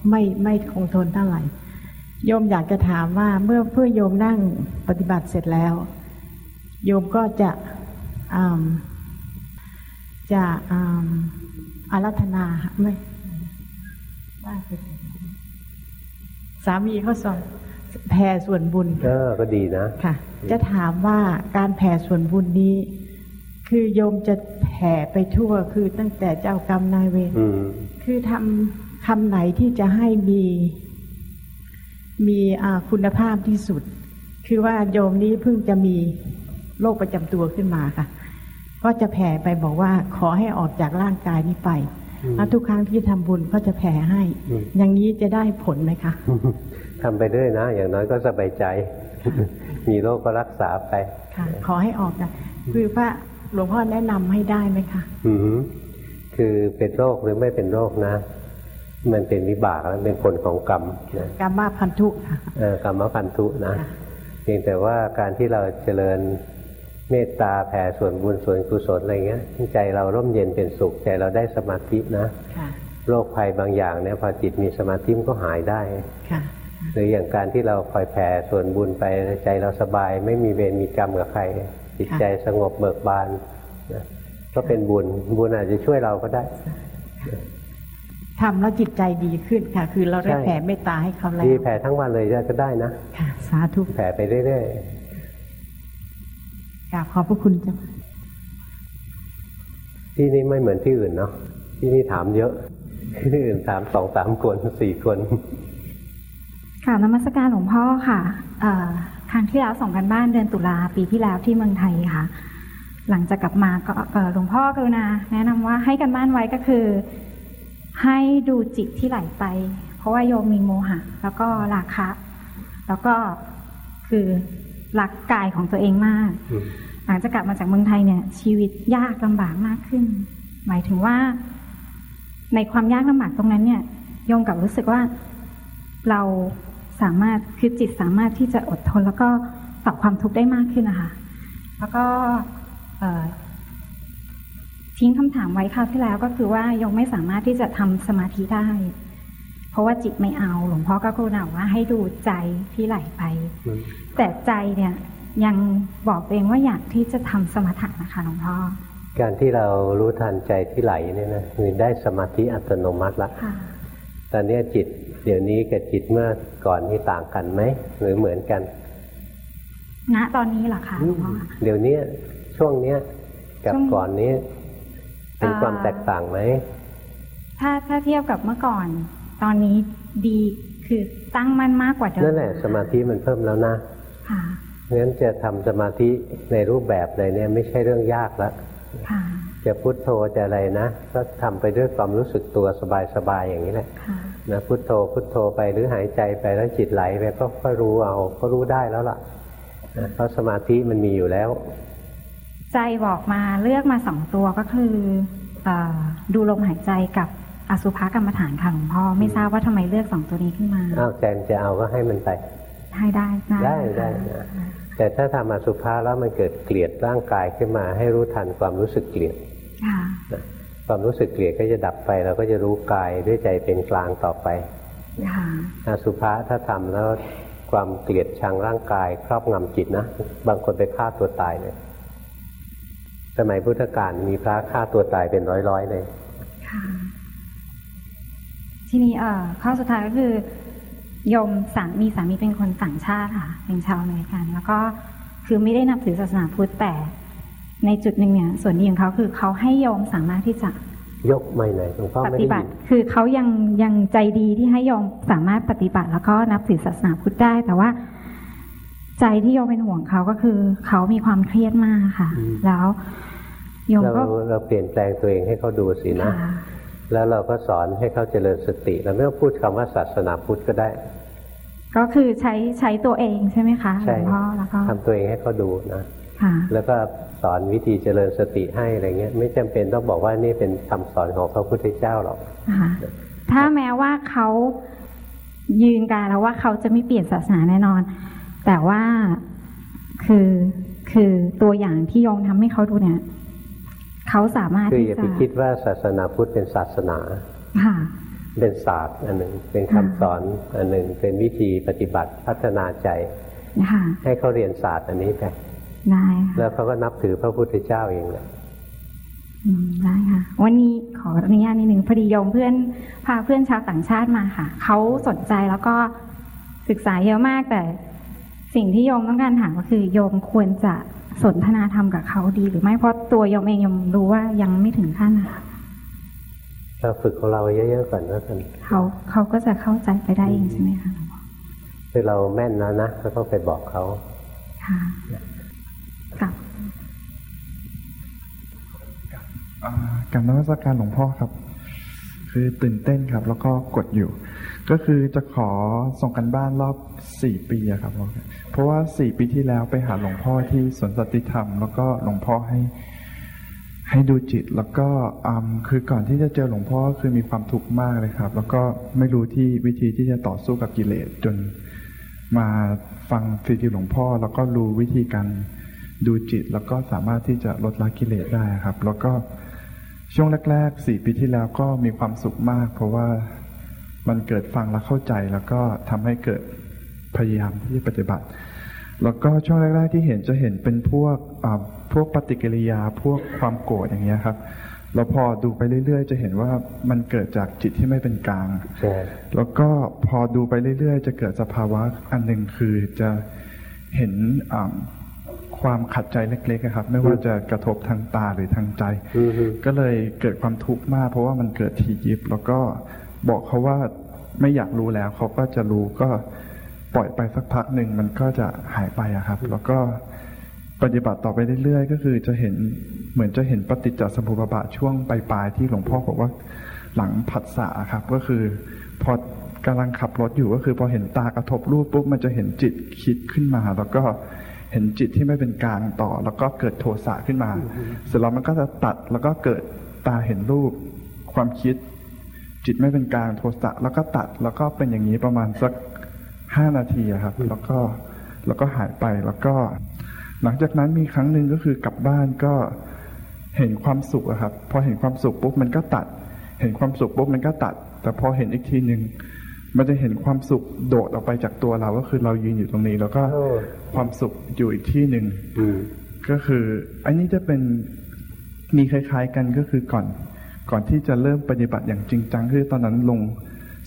ไม่ไม่คงทนเท่าไหร่โยมอยากจะถามว่าเมื่อเพื่อโยมนั่งปฏิบัติเสร็จแล้ว โยมก็จะอ่าจะอ่าอารัธนาไม่ว่าไปสามีเขาสอนแผ่ส่วนบุญเออก็ดีนะค่ะ จะถามว่าการแผ่ส่วนบุญนี้ คือโยมจะแผ่ไปทั่วคือตั้งแต่เจ้ากรรมนายเวรอืมคือทำคำไหนที่จะให้มีมีอ่าคุณภาพที่สุด คือว่าโยมนี้เพิ่งจะมี โรคประจำตัวขึ้นมาค่ะ ก็จะแผ่ไปบอกว่าขอให้ออกจากร่างกายนี้ไปอืมแล้วทุกครั้งที่ทำบุญก็จะแผ่ให้อืมอย่างนี้จะได้ผลไหมคะทำไปเรื่อยนะ อย่างน้อยก็สบายใจ มีโรคก็รักษาไป ค่ะ ขอให้ออกจากคือพระหลวงพ่อแนะนำให้ได้ไหมคะอืมคือเป็นโรคหรือไม่เป็นโรคนะ มันเป็นวิบากแล้วเป็นผลของกรรมนะกรรมาพันธุค่ะเอ่อกรรมพันธุนะค่ะเพียงแต่ว่าการที่เราเจริญ เมตตาแผ่ส่วนบุญส่วนกุศลอะไรเงี้ยใจเราร่มเย็นเป็นสุขใจเราได้สมาธินะค่ะโรคภัยบางอย่างเนี่ยพอจิตมีสมาธิมันก็หายได้ค่ะหรืออย่างการที่เราคอยแผ่ส่วนบุญไปใจเราสบาย ไม่มีเวรมีกรรมกับใคร จิตใจสงบเบิกบานนะก็เป็นบุญบุญอาจจะช่วยเราก็ได้ทำแล้วจิตใจดีขึ้นค่ะ คือเราได้ใช่แผ่เมตตาให้เขาแล้วที่แผ่ทั้งวันเลยก็ได้นะค่ะสาธุแผ่ไปเรื่อย กราบขอบพระคุณเจ้าๆที่นี่ไม่เหมือนที่อื่นเนาะที่นี่ถามเยอะที่อื่นถามสองสามคนสี่คนค่ะนมัสการหลวงพ่อค่ะเอ่อครั้งที่แล้วส่งกันบ้านเดือนตุลาปีที่แล้วที่เมืองไทยค่ะ หลังจากกลับมาก็เอ่อหลวงพ่อกรุณาแนะนำว่าให้กันบ้านไว้ก็คือ ให้ดูจิตที่ไหลไป เพราะว่าโยมมีโมหะ แล้วก็ราคะ แล้วก็คือ รักกายของตัวเองมากอืมหลังจากกลับมาจากเมืองไทยเนี่ย ชีวิตยากลำบากมากขึ้น หมายถึงว่า ในความยากลำบากตรงนั้นเนี่ยโยมกลับรู้สึกว่าเราสามารถคือจิตสามารถที่จะอดทน แล้วก็ต่อความทุกข์ได้มากขึ้นนะคะ แล้วก็เอ่อทิ้งคำถามไว้คราวที่แล้วก็คือว่าโยมไม่สามารถที่จะทำสมาธิได้ เพราะว่าจิตไม่เอา หลวงพ่อก็กรุณาว่าให้ดูใจที่ไหลไปอืมแต่ใจเนี่ยยังบอกตัวเองว่าอยากที่จะทำสมถะนะคะหลวงพ่อการที่เรารู้ทันใจที่ไหลเนี่ยนะคือได้สมาธิอัตโนมัติละค่ะตอนเนี้ยจิตเดี๋ยวนี้กับจิตเมื่อก่อนนี่ต่างกันไหมหรือเหมือนกัน ณตอนนี้เหรอคะหลวงพ่อเดี๋ยวเนี้ยช่วงเนี้ยกับช่วงก่อนนี้เป็นอ่าความแตกต่างไหมถ้าถ้าเทียบกับเมื่อก่อน ตอนนี้ดีคือตั้งมั่นมากกว่าเดิมนั่นแหละสมาธิมันเพิ่มแล้วนะค่ะงั้นจะทำสมาธิในรูปแบบเลยเนี่ยไม่ใช่เรื่องยากละค่ะจะพุโทโธจะอะไรนะก็ทำไปด้วยความรู้สึกตัวสบายๆอย่างนี้แหละค่ะนะพุโทโธพุโทโธไปหรือหายใจไปแล้วจิตไหลไปก็ก็รู้เอาก็รู้ได้แล้วล่ะนะเพราะสมาธิมันมีอยู่แล้ว ใจบอกมาเลือกมาสองตัวก็คือเออดูลมหายใจกับ อสุภกรรมฐานค่ะหลวงพ่อไม่ทราบว่าทำไมเลือกสองตัวนี้ขึ้นมาอ้าวใจมันจะเอาก็ให้มันไปให้ได้นะได้ได้นะแต่ถ้าทำอสุภะแล้วมันเกิดเกลียดร่างกายขึ้นมา ให้รู้ทันความรู้สึกเกลียดค่ะนะความรู้สึกเกลียดก็จะดับไปเราก็จะรู้กายด้วยใจเป็นกลางต่อไปค่ะอสุภะถ้าทำแล้วความเกลียดชังร่างกาย ครอบงำจิตนะบางคนไปฆ่าตัวตายเลยสมัยพุทธกาลมีพระฆ่าตัวตายเป็นร้อยๆเลยค่ะ ทีนี้เอ่อข้อสุดท้ายก็คือโยมสามีสามีเป็นคนต่างชาติค่ะ เป็นชาวอเมริกัน แล้วก็คือไม่ได้นับถือศาสนาพุทธแต่ในจุดหนึ่งเนี่ย ส่วนดีของเขาคือเขาให้โยมสามารถที่จะยกไม่ไหนหลวงพ่อปไม่ฏิได้บัยิตินคือเขายังยังใจดีที่ให้โยมสามารถปฏิบัติ แล้วก็นับถือศาสนาพุทธได้ แต่ว่า ใจที่โยมเป็นห่วงเขาก็คือ เขามีความเครียดมากค่ะ แล้วโยมเราก็เราเปลี่ยนแปลงตัวเองให้เขาดูสินะค่ะ แล้วเราก็สอนให้เขาเจริญสติเราไม่ต้องพูดคำว่าศาสนาพุทธก็ได้ ก็คือใช้ใช้ตัวเองใช่ไหมคะหลใช่วงพ่อแล้วก็ทำตัวเองให้เขาดูนะค่ะแล้วก็สอนวิธีเจริญสติให้อะไรเงี้ย ไม่จำเป็นต้องบอกว่านี่เป็นคำสอนของพระพุทธเจ้าหรอกนะคะถ้าแม้ว่าเขายืนการแล้วว่าเขาจะไม่เปลี่ยนศาสนาแน่นอน แต่ว่าคือคือตัวอย่างที่โยมทำให้เขาดูเนี่ย เขาสามารถคือที่อย่าจะไปคิดว่าศาสนาพุทธเป็นศาสนาค่ะเป็นศาสตร์อันหนึ่งเป็นคำสอนอันหนึ่งเป็นวิธีปฏิบัติพัฒนาใจนะคะให้เขาเรียนศาสตร์อันนี้ไปได้ค่ะแล้วเขาก็นับถือพระพุทธเจ้าเองแหละอืมได้ค่ะ วันนี้ขออนุญาตนิดหนึ่งพอดีโยมเพื่อนพาเพื่อนชาวต่างชาติมาค่ะ เขาสนใจแล้วก็ศึกษาเยอะมากแต่ สิ่งที่โยมต้องการถามก็คือ โยมควรจะ สนทนาธรรมกับเขาดีหรือไม่เพราะตัวโยมเองโยมรู้ว่ายังไม่ถึงขั้นนะคะเราฝึกของเราเยอะๆก่อนแล้วกันเขาเขาก็จะเข้าใจไปได้เองใช่ไหมคะหลวงพ่อคือเราแม่นแล้วนะก็ต้องไปบอกเขาค่ะกับอ่ากรรมนมัสการหลวงพ่อครับ คือตื่นเต้นครับ แล้วก็กดอยู่ ก็คือจะขอส่งกันบ้านรอบ สี่ปีอะครับเพราะว่าสี่ปีที่แล้วไปหาหลวงพ่อที่สวนสันติธรรม แล้วก็หลวงพ่อให้ให้ดูจิต แล้วก็อืมคือก่อนที่จะเจอหลวงพ่อคือมีความทุกข์มากเลยครับ แล้วก็ไม่รู้ที่วิธีที่จะต่อสู้กับกิเลสจนมาฟังซีดีหลวงพ่อ แล้วก็รู้วิธีการดูจิต แล้วก็สามารถที่จะลดละกิเลสได้ครับ แล้วก็ช่วงแรกๆสี่ปีที่แล้วก็มีความสุขมาก เพราะว่ามันเกิดฟังแล้วเข้าใจแล้วก็ทำให้เกิด พยายามที่จะปฏิบัติ แล้วก็ช่วงแรก ๆ ที่เห็นจะเห็นเป็นพวกอ่าพวกปฏิกิริยาพวกความโกรธอย่างเงี้ยครับแล้วพอดูไปเรื่อย ๆ จะเห็นว่ามันเกิดจากจิตที่ไม่เป็นกลางใช่แล้วก็พอดูไปเรื่อย ๆ จะเกิดสภาวะอันหนึ่งคือจะเห็นอ่าความขัดใจเล็กๆอะครับ ไม่ว่าจะกระทบทางตาหรือทางใจอือฮึก็เลยเกิดความทุกข์มาก เพราะว่ามันเกิดทียิบ แล้วก็บอกเขาว่าไม่อยากรู้แล้วเขาก็จะรู้ก็ ปล่อยไปสักพักหนึ่งมันก็จะหายไปอะครับ แล้วก็ปฏิบัติต่อไปเรื่อยๆ ก็คือจะเห็นเหมือนจะเห็นปฏิจจสมุปบาทช่วงปลายๆที่หลวงพ่อบอกว่าหลังผัสสะครับ ก็คือ พอกำลังขับรถอยู่ก็คือพอเห็นตากระทบรูปปุ๊บมันจะเห็นจิตคิดขึ้นมา แล้วก็เห็นจิตที่ไม่เป็นกลางต่อ แล้วก็เกิดโทสะขึ้นมา เสร็จแล้วมันก็จะตัดแล้วก็เกิดตาเห็นรูปความคิด จิตไม่เป็นกลางโทสะแล้วก็ตัดแล้วก็เป็นอย่างนี้ประมาณสัก ห้านาทีอะครับ แล้วก็แล้วก็หายไปแล้วก็ หลังจากนั้นมีครั้งหนึ่งก็คือกลับบ้านก็เห็นความสุขอะครับ พอเห็นความสุขปุ๊บมันก็ตัด เห็นความสุขปุ๊บมันก็ตัด แต่พอเห็นอีกทีหนึ่งมันจะเห็นความสุขโดดออกไปจากตัวเราก็คือเรายืนอยู่ตรงนี้ แล้วก็โอ้ความสุขอยู่อีกที่หนึ่งอืมก็คือ อันนี้จะเป็นมีคล้าย ๆ กันก็คือก่อน ก่อนที่จะเริ่มปฏิบัติอย่างจริงจังคือตอนนั้นลง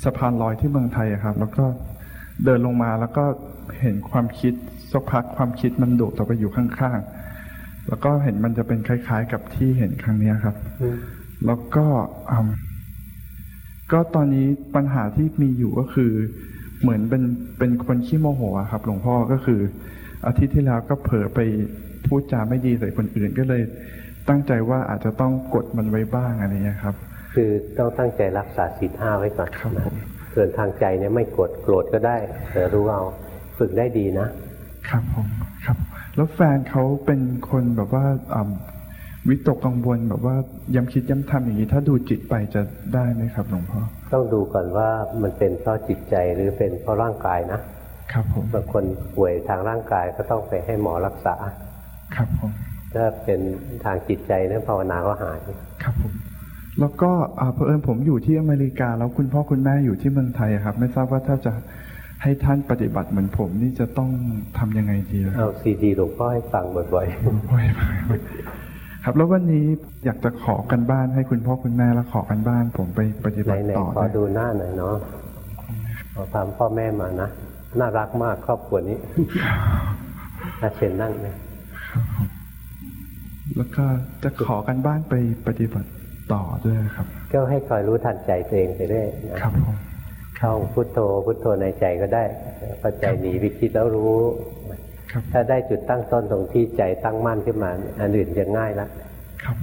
สะพานลอยที่เมืองไทยอะครับ แล้วก็ เดินลงมาแล้วก็เห็นความคิดสักพักความคิดมันโดดออกไปอยู่ข้างๆ แล้วก็เห็นมันจะเป็นคล้าย ๆ กับที่เห็นครั้งเนี้ยครับอืมแล้วก็อืมก็ตอนนี้ปัญหาที่มีอยู่ก็คือ เหมือนเป็นเป็นคนขี้โมโหอะครับ หลวงพ่อก็คือ อาทิตย์ที่แล้วก็เผลอไปพูดจาไม่ดีใส่คนอื่นก็เลย ตั้งใจว่าอาจจะต้องกดมันไว้บ้างอะไรเงี้ยครับ คือต้องตั้งใจรักษาศีลห้าไว้ก่อนครับนะผม ส่วนทางใจเนี่ยไม่โกรธโกรธก็ได้แต่รู้เอาฝึกได้ดีนะครับผมครับ แล้วแฟนเขาเป็นคนแบบว่าอ่ำวิตกกังวลแบบว่าย้ำคิดย้ำทำอย่างนี้ถ้าดูจิตไปจะได้ไหมครับหลวงพ่อต้องดูก่อนว่ามันเป็นเพราะจิตใจหรือเป็นเพราะร่างกายนะครับผมบางคนป่วยทางร่างกายก็ต้องไปให้หมอรักษา ครับผมถ้าเป็นทางจิตใจเนี่ยภาวนาก็หายครับผม แล้วก็อ่าเผอิญผมอยู่ที่อเมริกา แล้วคุณพ่อคุณแม่อยู่ที่เมืองไทยอะครับ ไม่ทราบว่าถ้าจะให้ท่านปฏิบัติเหมือนผมนี่จะต้องทำยังไงดีล่ะเอาซีดีหลวงพ่อให้ฟังบ่อยโอ้ยครับ แล้ววันนี้อยากจะขอกันบ้านให้คุณพ่อคุณแม่แล้วขอกันบ้าน ผมไปปฏิๆบัติไหนต่อๆขอได้ดูหน้าหน่อยเนาะขอตามพ่อแม่มานะน่ารักมากครอบครัวนี้อาเชนนั่งเลยแล้วก็จะขอกันบ้านไปปฏิบัติ ต่อด้วยครับ ก็ให้คอยรู้ทันใจตัวเองไปเรื่อยนะครับผมเข้าพุทโธพุทโธในใจก็ได้พอใจหนีไปคิดแล้วรู้ครับถ้าได้จุดตั้งต้นตรงที่ใจตั้งมั่นขึ้นมา อันอื่นจะง่ายละครับ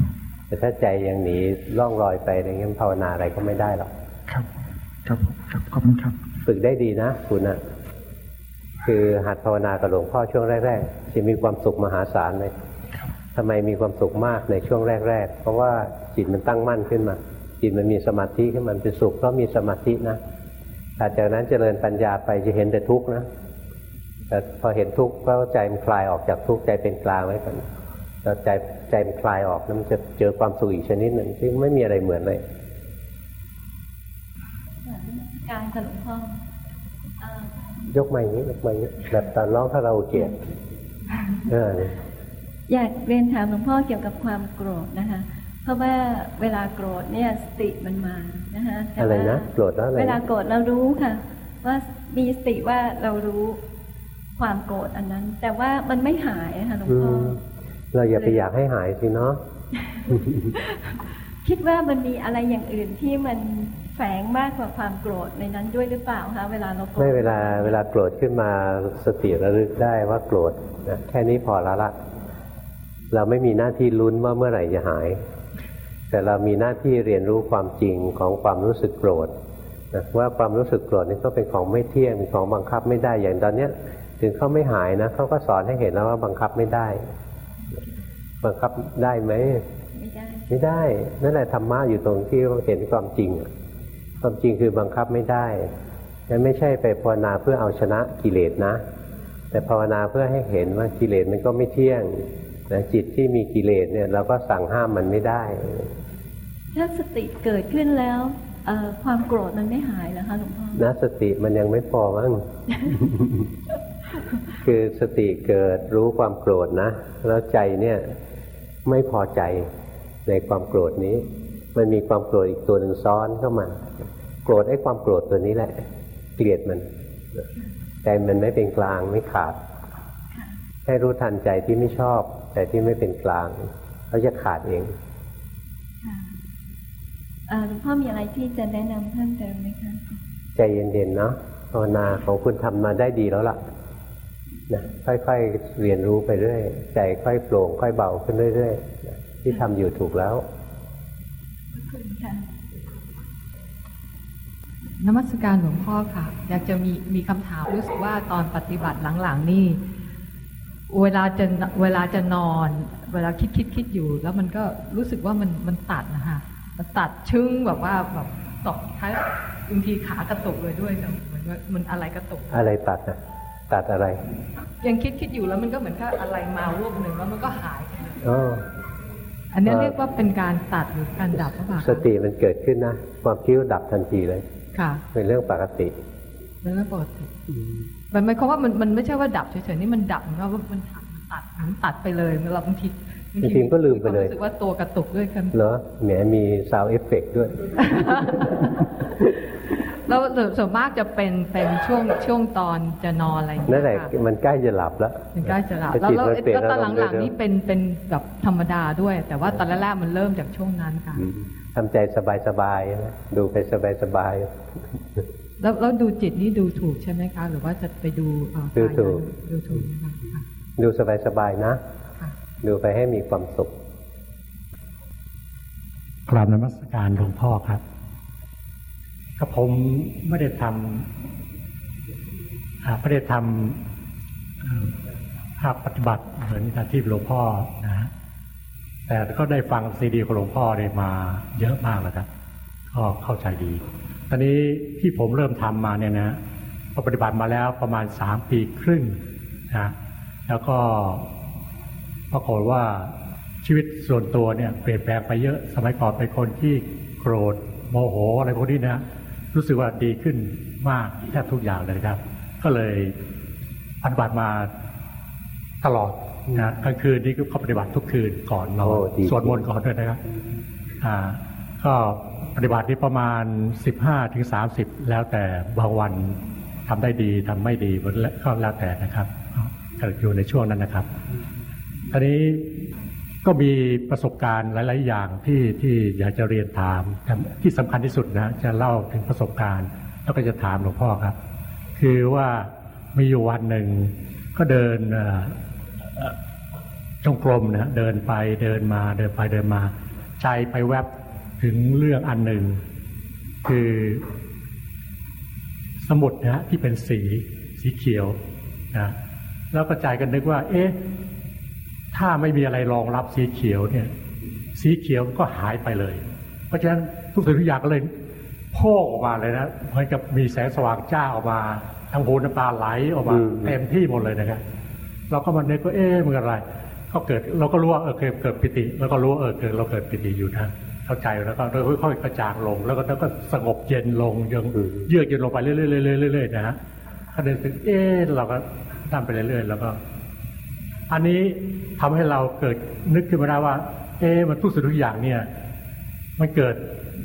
แต่ถ้าใจยังหนีล่องรอยไปอะไรเงี้ยภาวนาอะไรก็ไม่ได้หรอกครับ ครับผมครับขอบคุณครับ ฝึกได้ดีนะคุณนะคือหัดภาวนากับหลวงพ่อช่วงแรกๆจะมีความสุขมหาศาลเลยทำไมมีความสุขมากในช่วงแรก ๆ เพราะว่า จิตมันตั้งมั่นขึ้นมา จิตมันมีสมาธิขึ้นมันเป็นสุขเพราะมีสมาธินะแต่จากนั้นเจริญปัญญาไปจะเห็นแต่ทุกข์นะแต่พอเห็นทุกข์ก็ใจมันคลายออกจากทุกข์ใจเป็นกลางไว้ก่อนแล้วใจใจมันคลายออกแล้วมันจะเจอความสุขอีกชนิดหนึ่งที่ไม่มีอะไรเหมือนเลยการค่ะหลวงพ่อเอ่อยกมาอย่างนี้ยกมาอย่างนี้แบบตอนร้องคาราโอเกะเอออยากเรียนถามหลวงพ่อเกี่ยวกับความโกรธนะคะ เพราะว่าเวลาโกรธเนี่ยสติมันมานะคะแต่อะไรว่านะโกรธแล้วอะไรนะเวลาโกรธเรารู้ค่ะ ว่ามีสติว่าเรารู้ความโกรธอันนั้น แต่ว่ามันไม่หายนะคะหลวงอืพ่อมเราอย่าไปอยากให้หายสิเนาะคิดว่ามันมีอะไรอย่างอื่นที่มันแฝงมากกว่าความโกรธในนั้นด้วยหรือเปล่าคะเวลาเราโกรธไม่เวลาเวลาโกรธขึ้นมาสติระลึกได้ว่าโกรธนะแค่นี้พอแล้วละ เราไม่มีหน้าที่ลุ้นว่าเมื่อไหร่จะหาย แต่เรามีหน้าที่เรียนรู้ความจริงของความรู้สึกโกรธนะว่าความรู้สึกโกรธนี่ก็เป็นของไม่เที่ยงเป็นของบังคับไม่ได้อย่างตอนเนี้ยถึงเขาไม่หายนะเขาก็สอนให้เห็นแล้วว่าบังคับไม่ได้ บังคับได้ไหมไม่ได้ไม่ได้นั่นแหละธรรมะอยู่ตรงที่เราเห็นความจริง ความจริงคือบังคับไม่ได้นั่นไม่ใช่ไปภาวนาเพื่อเอาชนะกิเลสนะ แต่ภาวนาเพื่อให้เห็นว่ากิเลสมันก็ไม่เที่ยงนะจิตที่มีกิเลสเนี่ยเราก็สั่งห้ามมันไม่ได้ ถ้าสติเกิดขึ้นแล้วเอ่อความโกรธมันไม่หายนะคะหลวงพ่อนะสติมันยังไม่พอมั้งคือสติเกิดรู้ความโกรธนะ แล้วใจเนี่ยไม่พอใจในความโกรธนี้ มันมีความโกรธอีกตัวหนึ่งซ้อนเข้ามา โกรธไอ้ความโกรธตัวนี้แหละ เกลียดมันใจมันไม่เป็นกลางไม่ขาด ให้รู้ทันใจที่ไม่ชอบใจที่ไม่เป็นกลางเขาจะขาดเองค่ะเอ่อ หลวงพ่อมีอะไรที่จะแนะนำเพิ่มเติมไหมคะใจเย็นๆเนาะภาวนาของคุณทำมาได้ดีแล้วล่ะนะค่อยๆเรียนรู้ไปเรื่อยใจค่อยโปร่งค่อยเบาขึ้นเรื่อยๆนะที่ทำอยู่ถูกแล้วขอบคุณค่ะนมัสการหลวงพ่อค่ะ อยากจะมีมีคำถามรู้สึกว่าตอนปฏิบัติหลังๆนี่เวลาจะเวลาจะนอน เวลาคิดคิดคิดอยู่ แล้วมันก็รู้สึกว่ามันมันตัดนะคะ มันตัดชึ้งแบบว่าแบบตกท้ายบางทีขากระตุกเลยด้วยค่ะเหมือนว่ามันอะไรกระตุก อะไรตัดนะตัดอะไร ยังคิดคิดอยู่แล้วมันก็เหมือนกับอะไรมารวบหนึ่งแล้วมันก็หายไปเลยอ๋ออันนี้เอ่อเรียกว่าเป็นการตัดหรือการดับหรือเปล่าคะสติมันเกิดขึ้นนะ ความคิดดับทันทีเลย ค่ะ เป็นเรื่องปกติเป็นเรื่องปกติมันหมายความว่ามันมันไม่ใช่ว่าดับเฉยๆนี่มันดับเหมือนกับว่ามันตัดมันตัดมันตัดไปเลยเราบางที บางทีก็ลืมไปเลยรู้สึกว่าตัวกระตุกด้วยกันเหรอแหมมี sound effect ด้วยแล้วส่วนมากจะเป็นเป็นช่วงช่วงตอนจะนอนอะไรอย่างนั่เงี้นแหละยค่ะมันใกล้จะหลับแล้วมันใกล้จะหลับแต่แล้วจิตแล้วมันเปลี่ยนแล้วตอนอารมณ์หลังเร็วๆๆนี่เป็นเป็นแบบธรรมดาด้วย แต่ว่าตอนแรกๆมันเริ่มจากช่วงนั้นค่ะอืมทำใจสบายๆนะดูไปสบายแล้วแล้วดูจิตนี่ดูถูกใช่ไหมคะ หรือว่าจะไปดูเอ่อดูถูกดูถูกนะคะค่ะๆดูสบายๆนะค่ะ ดูไปให้มีความสุขกราบนมัสการหลวงพ่อครับก็ผมไม่ได้ทำไม่ได้ทำภาคปฏิบัติเหมือนกับที่หลวงพ่อนะฮะแต่ก็ได้ฟังซีดีของหลวงพ่อเนี่ยมาเยอะมากแล้วครับก็เข้าใจดี ตอนนี้ที่ผมเริ่มทำมาเนี่ยนะก็ปฏิบัติมาแล้วประมาณสามปีครึ่งนะแล้วก็ ปรากฏว่าชีวิตส่วนตัวเนี่ยเปลี่ยนแปลงไปเยอะ สมัยก่อนเป็นคนที่โกรธโมโหอะไรพวกนี้นะรู้สึกว่าดีขึ้นมากแทบทุกอย่างเลยครับ ก็เลยปฏิบัติมาตลอดนะกลางคืนนี่ก็ปฏิบัติทุกคืนก่อนนอโอ้นดีสวดมนต์ก่อนด้วยนะครับอ่าก็ปฏิบัตินี่ประมาณสิบห้าถึงสามสิบแล้วแต่บางวันทำได้ดีทำไม่ดีก็แล้วแต่นะครับก็อยู่ในช่วงนั้นนะครับ ทีนี้ก็มีประสบการณ์หลาย ๆ อย่างที่ที่อยากจะเรียนถามที่สำคัญที่สุดนะจะเล่าถึงประสบการณ์ แล้วก็จะถามหลวงพ่อครับ คือว่ามีอยู่วันหนึ่งก็เดินจงกรมนะเดินไปเดินมาเดินไปเดินมา ใจไปแวบถึงเรื่องอันหนึ่ง คือสมุดนะที่เป็นสีสีเขียวนะแล้วก็ใจกันนึกว่า เอ๊ะ ถ้าไม่มีอะไรรองรับสีเขียวเนี่ย สีเขียวก็หายไปเลย เพราะฉะนั้นทุกสิ่งทุกอย่างก็เลยโพ่ออกมาเลยนะเหมือนกับมีแสงสว่างจ้าออกมาทางหูน้ำตาไหลออกมาเต็มที่หมดเลยนะครับเราก็มาเนึกว่าเอ๊ะมันอะไร ก็เกิดเราก็รู้ว่าเออเกิดเกิดปิติ แล้วก็รู้ว่าเออเกิดเราเกิดปิติอยู่นะเข้าใจแล้วก็ค่อยๆกระจางลง แล้วก็แล้วก็สงบเย็นลงยังเยือกเย็นลงไปเรื่อยๆเรื่อยๆนะฮะก็เดินถึงเอ๊ะเราก็ทำไปเรื่อยๆแล้วก็ อันนี้ทำให้เราเกิดนึกขึ้นมาได้ว่า เอ๊ะมันทุกสิ่งทุกอย่างเนี่ย มันเกิด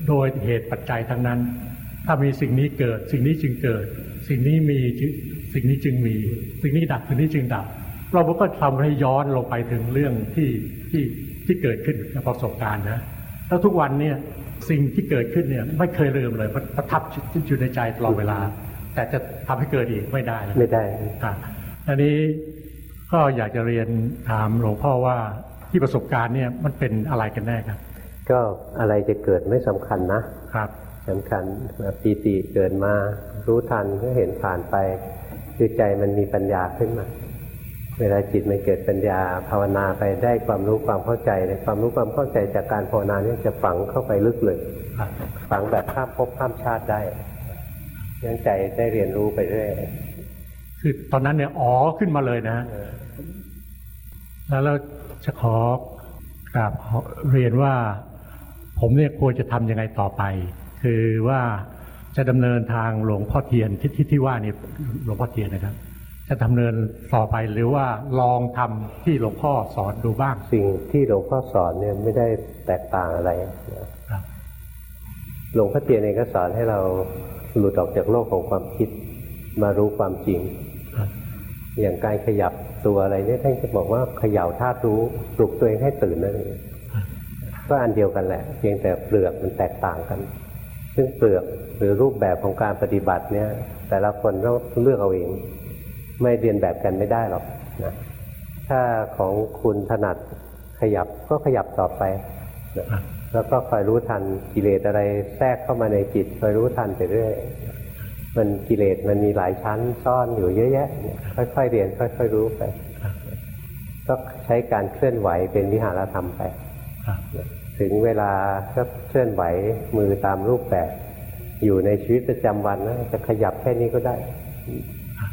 โดยเหตุปัจจัยทั้งนั้น ถ้ามีสิ่งนี้เกิด สิ่งนี้จึงเกิด สิ่งนี้มีสิ่งนี้จึงมี สิ่งนี้ดับสิ่งนี้จึงดับ เราก็ทำให้ย้อนลงไปถึงเรื่องที่ที่ที่เกิดขึ้นกับประสบการณ์นะแล้วทุกวันเนี่ยสิ่งที่เกิดขึ้นเนี่ยไม่เคยลืมเลยประทับอยู่ในใจตลอดเวลา แต่จะทำให้เกิดอีกไม่ได้ไม่ได้ครับอันนี้ ก็อยากจะเรียนถามหลวงพ่อว่าที่ประสบการณ์เนี่ยมันเป็นอะไรกันแน่ครับ ก็อะไรจะเกิดไม่สำคัญนะครับสำคัญปีติเกิดมารู้ทันก็เห็นผ่านไปคือใจมันมีปัญญาขึ้นมา เวลาจิตมันเกิดปัญญาภาวนาไปได้ความรู้ความเข้าใจในความรู้ความเข้าใจจากการภาวนาเนี่ยจะฝังเข้าไปลึกเลยฝังแบบข้ามภพข้ามชาติได้ยังใจได้เรียนรู้ไปเรื่อยคือตอนนั้นเนี่ยอ๋อขึ้นมาเลยนะ แล้วเราจะขอกราบเรียนว่า ผมเนี่ยควรจะทำยังไงต่อไป คือว่าจะดำเนินทางหลวงพ่อเทียนที่ที่ที่ว่านี่หลวงพ่อเทียนนะครับ จะดำเนินต่อไปหรือว่าลองทำที่หลวงพ่อสอนดูบ้าง สิ่งที่หลวงพ่อสอนเนี่ยไม่ได้แตกต่างอะไรหลวงพ่อเทียนเองก็สอนให้เราหลุดออกจากโลกของความคิดมารู้ความจริง อย่างการขยับ ตัวอะไรเนี่ยท่านจะบอกว่าเขย่าธาตุรู้ปลุกตัวเองให้ตื่นนั่นเองก็อันเดียวกันแหละ เพียงแต่เปลือกมันแตกต่างกัน ซึ่งเปลือกหรือรูปแบบของการปฏิบัติเนี่ย แต่ละคนต้องเลือกเอาเอง ไม่เรียนแบบกันไม่ได้หรอกนะถ้าของคุณถนัดขยับก็ขยับต่อไปแล้วก็คอยรู้ทันกิเลสอะไรแทรกเข้ามาในจิตคอยรู้ทันไปเรื่อย มันกิเลสมันมีหลายชั้นซ่อนอยู่เยอะแยะ ค่อยๆเรียน ค่อย ๆ รู้ไปก็ใช้การเคลื่อนไหวเป็นวิหารธรรมไปถึงเวลาก็เคลื่อนไหวมือตามรูปแบบ อยู่ในชีวิตประจำวันนะจะขยับแค่นี้ก็ได้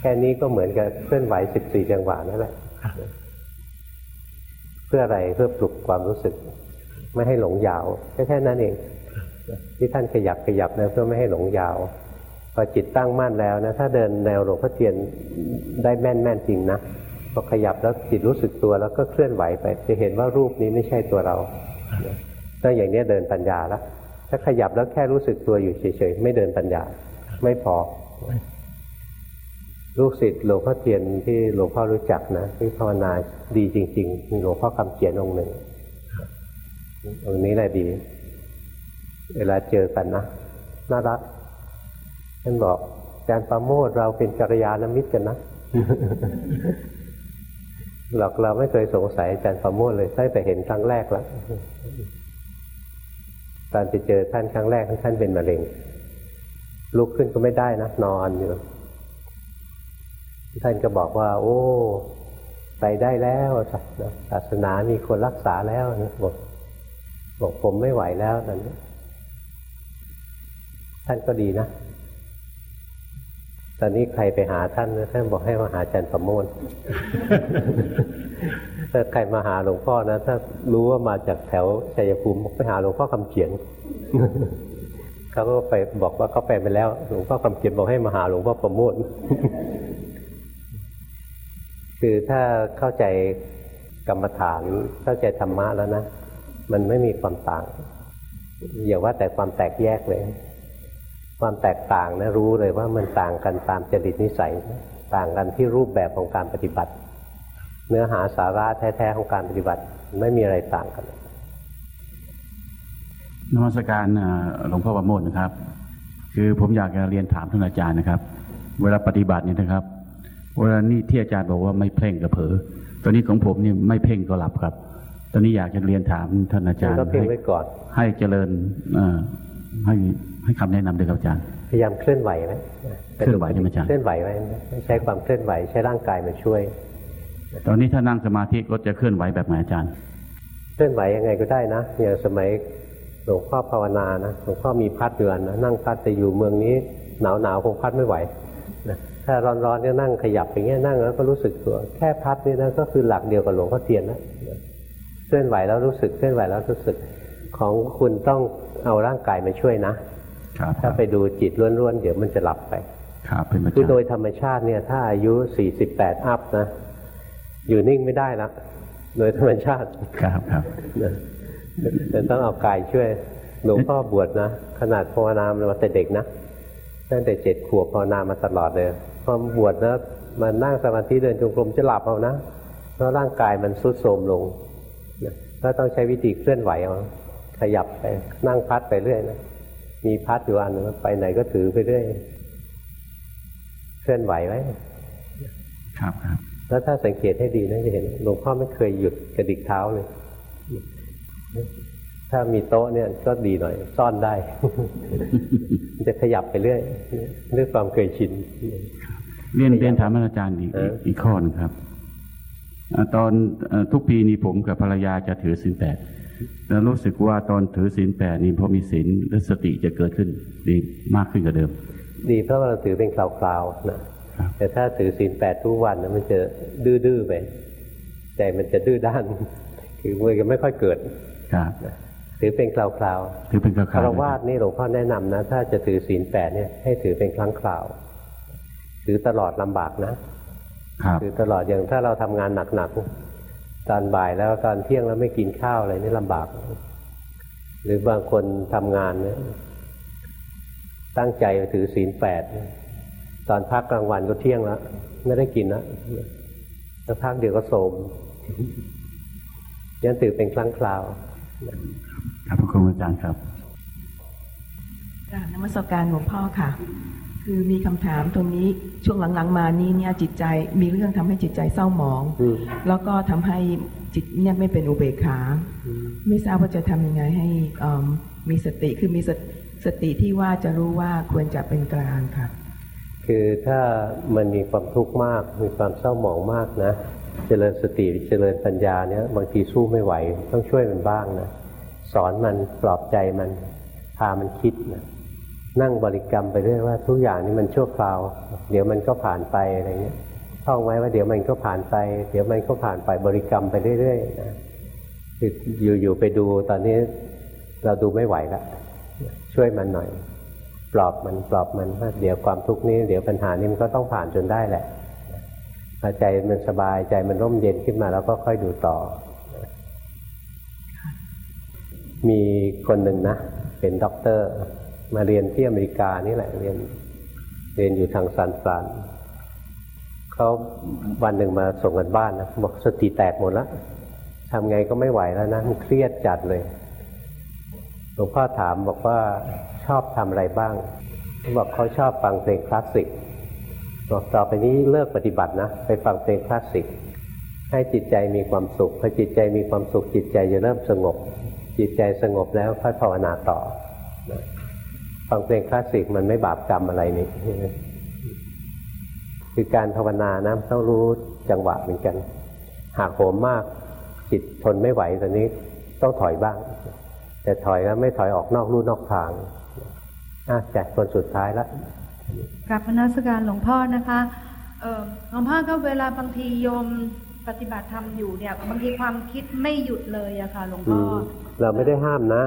แค่นี้ก็เหมือนกับเคลื่อนไหวสิบสี่จังหวะนั่นแหละเพื่ออะไรเพื่อปลุกความรู้สึก ไม่ให้หลงยาวแค่แค่นั้นเองที่ท่านขยับขยับนะเพื่อไม่ให้หลงยาว พอจิตตั้งมั่นแล้วนะถ้าเดินแนวหลวงพ่อเทียนได้แม่นแม่นจริงนะพอขยับแล้วจิตรู้สึกตัวแล้วก็เคลื่อนไหวไป จะเห็นว่ารูปนี้ไม่ใช่ตัวเราต้งอย่างนี้เดินปัญญาแล้วถ้าขยับแล้วแค่รู้สึกตัวอยู่เฉยๆไม่เดินปัญญา ไม่พอ ลูกศิษย์หลวงพ่อเทียนที่หลวงพ่อรู้จักนะที่ภาวนาดีจริง ๆ มีหลวงพ่อคำเขียนองค์หนึ่งองค์นี้แหละดี เวลาเจอกันนะน่ารัก ท่านบอกอาจารย์ประโมทเราเป็นกัลยาณมิตรกันนะหลอกเราไม่เคยสงสัยอาจารย์ประโมทเลยตั้งแต่เห็นครั้งแรกแล้วตอนไปเจอท่านครั้งแรกท่านเป็นมะเร็งลุกขึ้นก็ไม่ได้นะนอนอยู่ท่านก็บอกว่า โอ้ ไปได้แล้วศาสนามีคนรักษาแล้วนะบอกบอกผมไม่ไหวแล้วนั่นท่านก็ดีนะ ตอนนี้ใครไปหาท่านท่านบอกให้มาหาอาจารย์ประโมทถ้าใครมาหาหลวงพ่อนะ ถ้ารู้ว่ามาจากแถวชัยภูมิไปหาหลวงพ่อคำเขียนเขาก็ไปบอกว่าเขาไปไปแล้ว หลวงพ่อคำเขียนบอกให้มาหาหลวงพ่อประโมทคือถ้าเข้าใจกรรมฐานเข้าใจธรรมะแล้วนะ มันไม่มีความต่างอย่าว่าแต่ความแตกแยกเลย ความแตกต่างนะรู้เลยว่ามันต่างกันตามจริตนิสัย ต่างกันที่รูปแบบของการปฏิบัติ เนื้อหาสาระแท้ๆของการปฏิบัติไม่มีอะไรต่างกันนมัสการหลวงพ่อประโมทนะครับ คือผมอยากจะเรียนถามท่านอาจารย์นะครับ เวลาปฏิบัติเนี่ยนะครับ เวลานี่ที่อาจารย์บอกว่าไม่เพ่งกับเผลอตอนนี้ของผมนี่ไม่เพ่งก็หลับครับ ตอนนี้อยากจะเรียนถามท่านอาจารย์ก็เพ่งไว้ก่อน ให้เจริญให้ ให้คำแนะนำด้วยครับอาจารย์ พยายามเคลื่อนไหวไหมเคลื่อนไหวใช่ไหมอาจารย์ เคลื่อนไหวไหมใช้ความเคลื่อนไหวใช้ร่างกายมาช่วย ตอนนี้ถ้านั่งสมาธิก็จะเคลื่อนไหวแบบไหนอาจารย์ เคลื่อนไหวยังไงก็ได้นะ อย่างสมัยหลวงพ่อภาวนานะ หลวงพ่อมีพัดเดือนนะนั่งพัดแต่อยู่เมืองนี้หนาวหนาวคงพัดไม่ไหวนะถ้าร้อนๆก็นั่งขยับอย่างเงี้ยนั่งแล้วก็รู้สึกตัวแค่พัดนี่นะก็คือหลักเดียวกับหลวงพ่อเทียนนะเคลื่อนไหวแล้วรู้สึกเคลื่อนไหวแล้วรู้สึกของคุณต้องเอาร่างกายมาช่วยนะ ถ้าไปดูจิตล้วนๆ เดี๋ยวมันจะหลับไปครับเป็นประจำคือโดยธรรมชาติเนี่ย ถ้าอายุสี่สิบแปดอัพนะ อยู่นิ่งไม่ได้ละโดยธรรมชาติครับครับแต่ต้องเอากายช่วยหลวงพ่อบวชนะ ขนาดภาวนามาแต่เด็กนะตั้งแต่เจ็ดขวบภาวนามาตลอดเลยพอบวชแล้วมานั่งสมาธิเดินจงกรมจะหลับเอานะเพราะร่างกายมันทรุดโทรมลงก็ต้องใช้วิธีเคลื่อนไหวเอาขยับไปนั่งพัดไปเรื่อยนะ มีพัดอยู่อันนึงไปไหนก็ถือไปเรื่อยเคลื่อนไหวไว้ครับครับแล้วถ้าสังเกตให้ดีนะจะเห็นหลวงพ่อไม่เคยหยุดกระดิกเท้าเลย ถ้ามีโต๊ะเนี่ยก็ดีหน่อย ซ่อนได้ จะขยับไปเรื่อยด้วยความเคยชินเรียนเรียนถามอาจารย์อีกอีกข้อนึงครับ ตอนทุกปีนี้ผมกับภรรยาจะถือศีลแปด แล้วรู้สึกว่าตอนถือศีลแปดนี่พอมีศีลและสติจะเกิดขึ้นดีมากขึ้นกว่าเดิม ดีเพราะว่าเราถือเป็นคราวๆนะแต่ถ้าถือศีลแปดทุกวันนะมันจะดื้อๆไปใจมันจะดื้อด้าน คือมันจะไม่ค่อยเกิดครับถือเป็นคราวๆถือเป็นคราวๆคารวาสนี่หลวงพ่อแนะนำนะ ถ้าจะถือศีลแปดเนี่ยให้ถือเป็นครั้งคราว ถือตลอดลำบากนะครับถือตลอดอย่างถ้าเราทำงานหนักๆ ตอนบ่ายแล้วตอนเที่ยงแล้วไม่กินข้าวอะไรนี่ลำบาก หรือบางคนทำงานเนี่ยตั้งใจถือศีลแปดตอนพักกลางวันก็เที่ยงแล้วไม่ได้กินแล้วสักพักเดี๋ยวก็โสมยันถือเป็นครั้งคราวครับพระคุณอาจารย์ครับกราบนมัสการหลวงพ่อค่ะ คือมีคำถามตรงนี้ช่วงหลังๆ มานี้เนี่ยจิตใจมีเรื่องทำให้จิตใจเศร้าหมอง แล้วก็ทำให้จิตเนี่ยไม่เป็นอุเบกขา ไม่ทราบว่าจะทำยังไงให้มีสติคือมีสติที่ว่าจะรู้ว่าควรจะเป็นกลางค่ะ คือถ้ามันมีความทุกข์มาก มีความเศร้าหมองมากนะ เจริญสติเจริญปัญญาเนี่ยบางทีสู้ไม่ไหว ต้องช่วยมันบ้างนะสอนมันปลอบใจมันพามันคิดนะ นั่งบริกรรมไปเรื่อยว่าทุกอย่างนี่มันชั่วคราว เดี๋ยวมันก็ผ่านไปอะไรเงี้ยท่องไว้ว่าเดี๋ยวมันก็ผ่านไป เดี๋ยวมันก็ผ่านไปบริกรรมไปเรื่อยๆนะคืออยู่ๆไปดูตอนนี้เราดูไม่ไหวแล้วช่วยมันหน่อย ปลอบมันปลอบมันว่าเดี๋ยวความทุกข์นี้ เดี๋ยวปัญหานี้มันก็ต้องผ่านจนได้แหละพอใจมันสบายใจมันร่มเย็นขึ้นมาแล้วก็ค่อยดูต่อ มีคนหนึ่งนะ เป็นด็อกเตอร์ มาเรียนที่อเมริกานี่แหละ เรียนเรียนอยู่ทางซานฟรานเขาวันหนึ่งมาส่งการบ้านนะบอกสติแตกหมดแล้วทำไงก็ไม่ไหวแล้วนะมันเครียดจัดเลยหลวงพ่อถามบอกว่าชอบทำอะไรบ้างเขาบอกเขาชอบฟังเพลงคลาสสิกบอกต่อไปนี้เลิกปฏิบัตินะไปฟังเพลงคลาสสิก ให้จิตใจมีความสุขพอจิตใจมีความสุขจิตใจจะเริ่มสงบ จิตใจสงบแล้วค่อยภาวนาต่อ ฟังเพลงคลาสสิกมันไม่บาปกรรมอะไรนี่คือการภาวนานะต้องรู้จังหวะเหมือนกัน หากโหมมากจิตทนไม่ไหวตอนนี้ต้องถอยบ้าง แต่ถอยแล้วไม่ถอยออกนอกลู่นอกทางอะแจกคนสุดท้ายละกราบพนัสการหลวงพ่อนะคะเออหลวงพ่อก็เวลาบางทีโยมปฏิบัติธรรมอยู่เนี่ย บางทีความคิดไม่หยุดเลยอะค่ะหลวงพ่อเราไม่ได้ห้ามนะ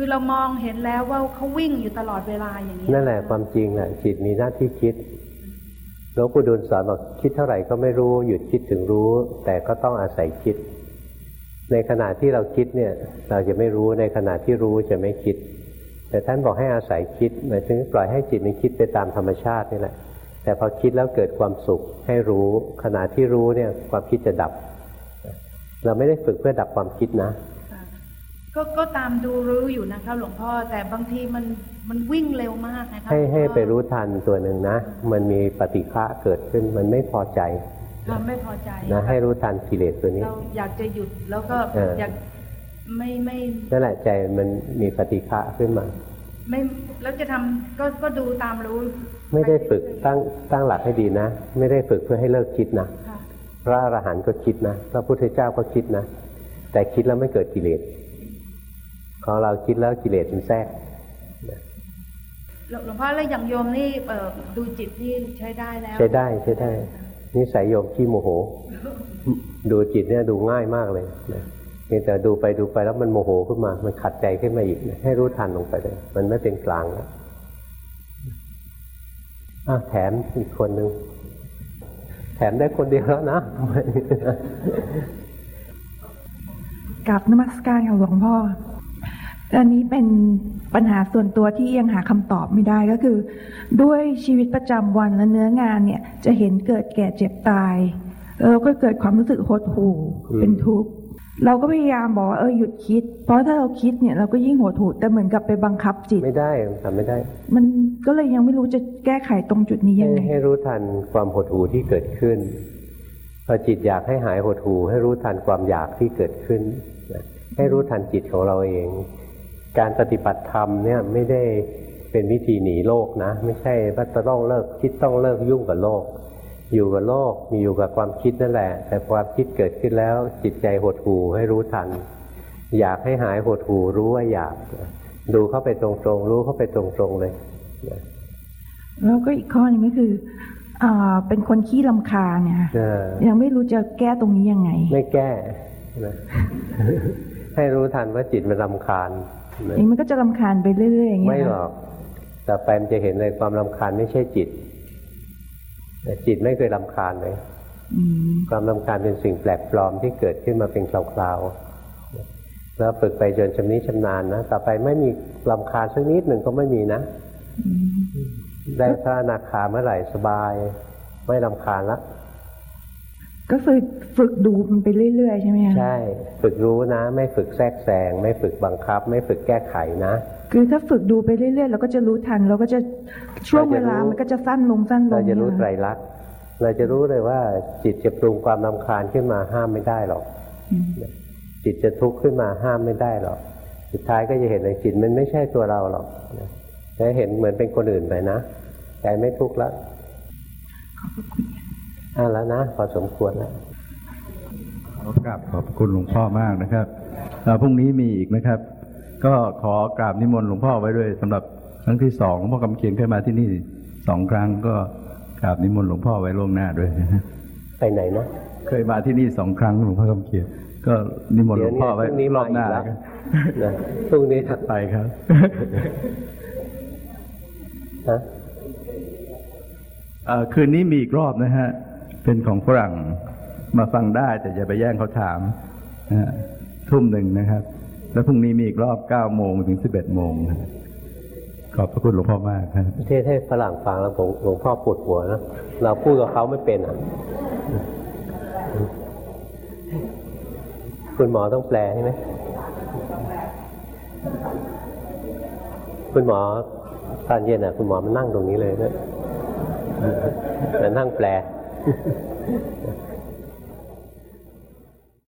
คือเรามองเห็นแล้วว่าเขาวิ่งอยู่ตลอดเวลาอย่างนี้ นั่นแหละความจริงแหละจิตมีหน้าที่คิดหลวงปู่ดูลสอนบอกคิดเท่าไหร่ก็ไม่รู้หยุดคิดถึงรู้ แต่ก็ต้องอาศัยคิด ในขณะที่เราคิดเนี่ย เราจะไม่รู้ในขณะที่รู้จะไม่คิด แต่ท่านบอกให้อาศัยคิดหมายถึงปล่อยให้จิตมันคิดไปตามธรรมชาตินี่แหละ แต่พอคิดแล้วเกิดความสุขให้รู้ ขณะที่รู้เนี่ยความคิดจะดับ เราไม่ได้ฝึกเพื่อดับความคิดนะ ก็ก็ตามดูรู้อยู่นะคะหลวงพ่อแต่บางทีมันมันวิ่งเร็วมากนะคะให้ให้ไปรู้ทันตัวหนึ่งนะ มันมีปฏิฆะเกิดขึ้นมันไม่พอใจค่ะไม่พอใจนะให้รู้ทันกิเลสตัวนี้เราอยากจะหยุดแล้วก็เอออยากไม่ไม่นั่นแหละใจมันมีปฏิฆะขึ้นมา ไม่แล้วจะทำก็ก็ดูตามรู้ ไม่ได้ฝึกตั้งตั้งหลักให้ดีนะ ไม่ได้ฝึกเพื่อให้เลิกคิดนะค่ะพระอรหันต์ก็คิดนะพระพุทธเจ้าก็คิดนะ แต่คิดแล้วไม่เกิดกิเลส ของเราคิดแล้วกิเลสมันแทรกหลวงหลวงพ่อแล้วอย่างโยมนี่เอ่อดูจิตนี่ใช้ได้แล้ว ใช้ได้ใช้ได้นิสัยโยมขี้โมโห ดูจิตเนี่ยดูง่ายมากเลยนะเพียงแต่ดูไปดูไปแล้วมันโมโหขึ้นมา มันขัดใจขึ้นมาอีกนะให้รู้ทันลงไปเลย มันไม่เป็นกลางแล้วอะแถมอีกคนหนึ่งแถมได้คนเดียวแล้วนะกับนมัสการค่ะหลวงพ่อ อันนี้เป็นปัญหาส่วนตัวที่ยังหาคำตอบไม่ได้ก็คือ ด้วยชีวิตประจำวันและเนื้องานเนี่ย จะเห็นเกิดแก่เจ็บตายแล้วก็เกิดความรู้สึกหดหู่อืมเป็นทุกข์เราก็พยายามบอกว่าเออหยุดคิด เพราะถ้าเราคิดเนี่ยเราก็ยิ่งหดหู่แต่เหมือนกับไปบังคับจิต ไม่ได้ทำไม่ได้ มันก็เลยยังไม่รู้จะแก้ไขตรงจุดนี้ยังให้ไงให้รู้ทันความหดหู่ที่เกิดขึ้นพอจิตอยากให้หายหดหู่ให้รู้ทันความอยากที่เกิดขึ้นนะให้รู้ทันจิตของเราเอง การปฏิบัติธรรมเนี่ยไม่ได้เป็นวิธีหนีโลกนะ ไม่ใช่ว่าจะต้องเลิกคิดต้องเลิกยุ่งกับโลก อยู่กับโลกมีอยู่กับความคิดนั่นแหละ แต่ความคิดเกิดขึ้นแล้วจิตใจหดหู่ให้รู้ทัน อยากให้หายหดหู่รู้ว่าอยาก ดูเข้าไปตรงๆรู้เข้าไปตรงๆเลยแล้วก็อีกข้อหนึงก็คืออ่าเป็นคนขี้ลำคาญเนี่ยค่ะเออยังไม่รู้จะแก้ตรงนี้ยังไง ไม่แก้นะให้รู้ทันว่าจิตมันรำคาญนะ อย่างมันก็จะลำคาญไปเรื่อยๆอย่างเงี้ยไม่หรอกแต่ไปมันจะเห็นเลยความรำคาญไม่ใช่จิตแต่จิตไม่เคยรำคาญเลยอืมความรำคาญเป็นสิ่งแปลกปลอมที่เกิดขึ้นมาเป็นคราวๆแล้วฝึกไปจนชำนิชำนาญนะต่อไปไม่มีรำคาญสักนิดหนึ่งก็ไม่มีนะอืมได้พระอนาคาเมื่อไหร่สบาย ไม่รำคาญละ ก็คือฝึกดูมันไปเรื่อยๆใช่ไหมคะใช่ ฝึกรู้นะ ไม่ฝึกแทรกแซงไม่ฝึกบังคับ ไม่ฝึกแก้ไขนะ คือถ้าฝึกดูไปเรื่อยๆเราก็จะรู้ทันเราก็จะช่วงเวลาเราจะรู้มันก็จะสั้นลงสั้นลเรางจะรู้เนี่ยไตรลักษณ์เราจะรู้เลยว่าจิตจะปรุงความรำคาญขึ้นมาห้ามไม่ได้หรอกอืมจิตจะทุกข์ขึ้นมาห้ามไม่ได้หรอก สุดท้ายก็จะเห็นเลยจิตมันไม่ใช่ตัวเราหรอกนะจะเห็นเหมือนเป็นคนอื่นไปนะใจไม่ทุกข์แล้วอ่าแล้วนะพอสมควรแล้วขอกราบขอบคุณหลวงพ่อมากนะครับเอ่อพรุ่งนี้มีอีกนะครับ ก็ขอกราบนิมนต์หลวงพ่อไว้ด้วยสำหรับครั้งที่สองหลวงพ่อกำเขียนเคยมาที่นี่สองครั้งก็กราบนิมนต์หลวงพ่อไว้ล่วงหน้าด้วยนะฮะไปไหนนะเคยมาที่นี่สองครั้งหลวงพ่อกำเขียนก็นิมนต์หลวงพ่อไว้เดี๋ยวนี้รอบหน้ามาอีกแล้วครับนะพรุ่งนี้ถัดไปครับฮะเอ่อคืนนี้มีอีกรอบนะฮะ เป็นของฝรั่งมาฟังได้แต่อย่าไปแย่งเขาถามนะฮะทุ่มหนึ่งนะครับ แล้วพรุ่งนี้มีอีกรอบเก้าโมงถึงสิบเอ็ดโมงขอบพระคุณหลวงพ่อมากครับเทศให้ฝรั่งฟังแล้วผมหลวงพ่อปวดหัวนะเราพูดกับเขาไม่เป็นอะ คุณหมอต้องแปลใช่ไหมคุณหมอตอนเย็นอะ คุณหมอมานั่งตรงนี้เลยนะมานั่งแปล Yeah.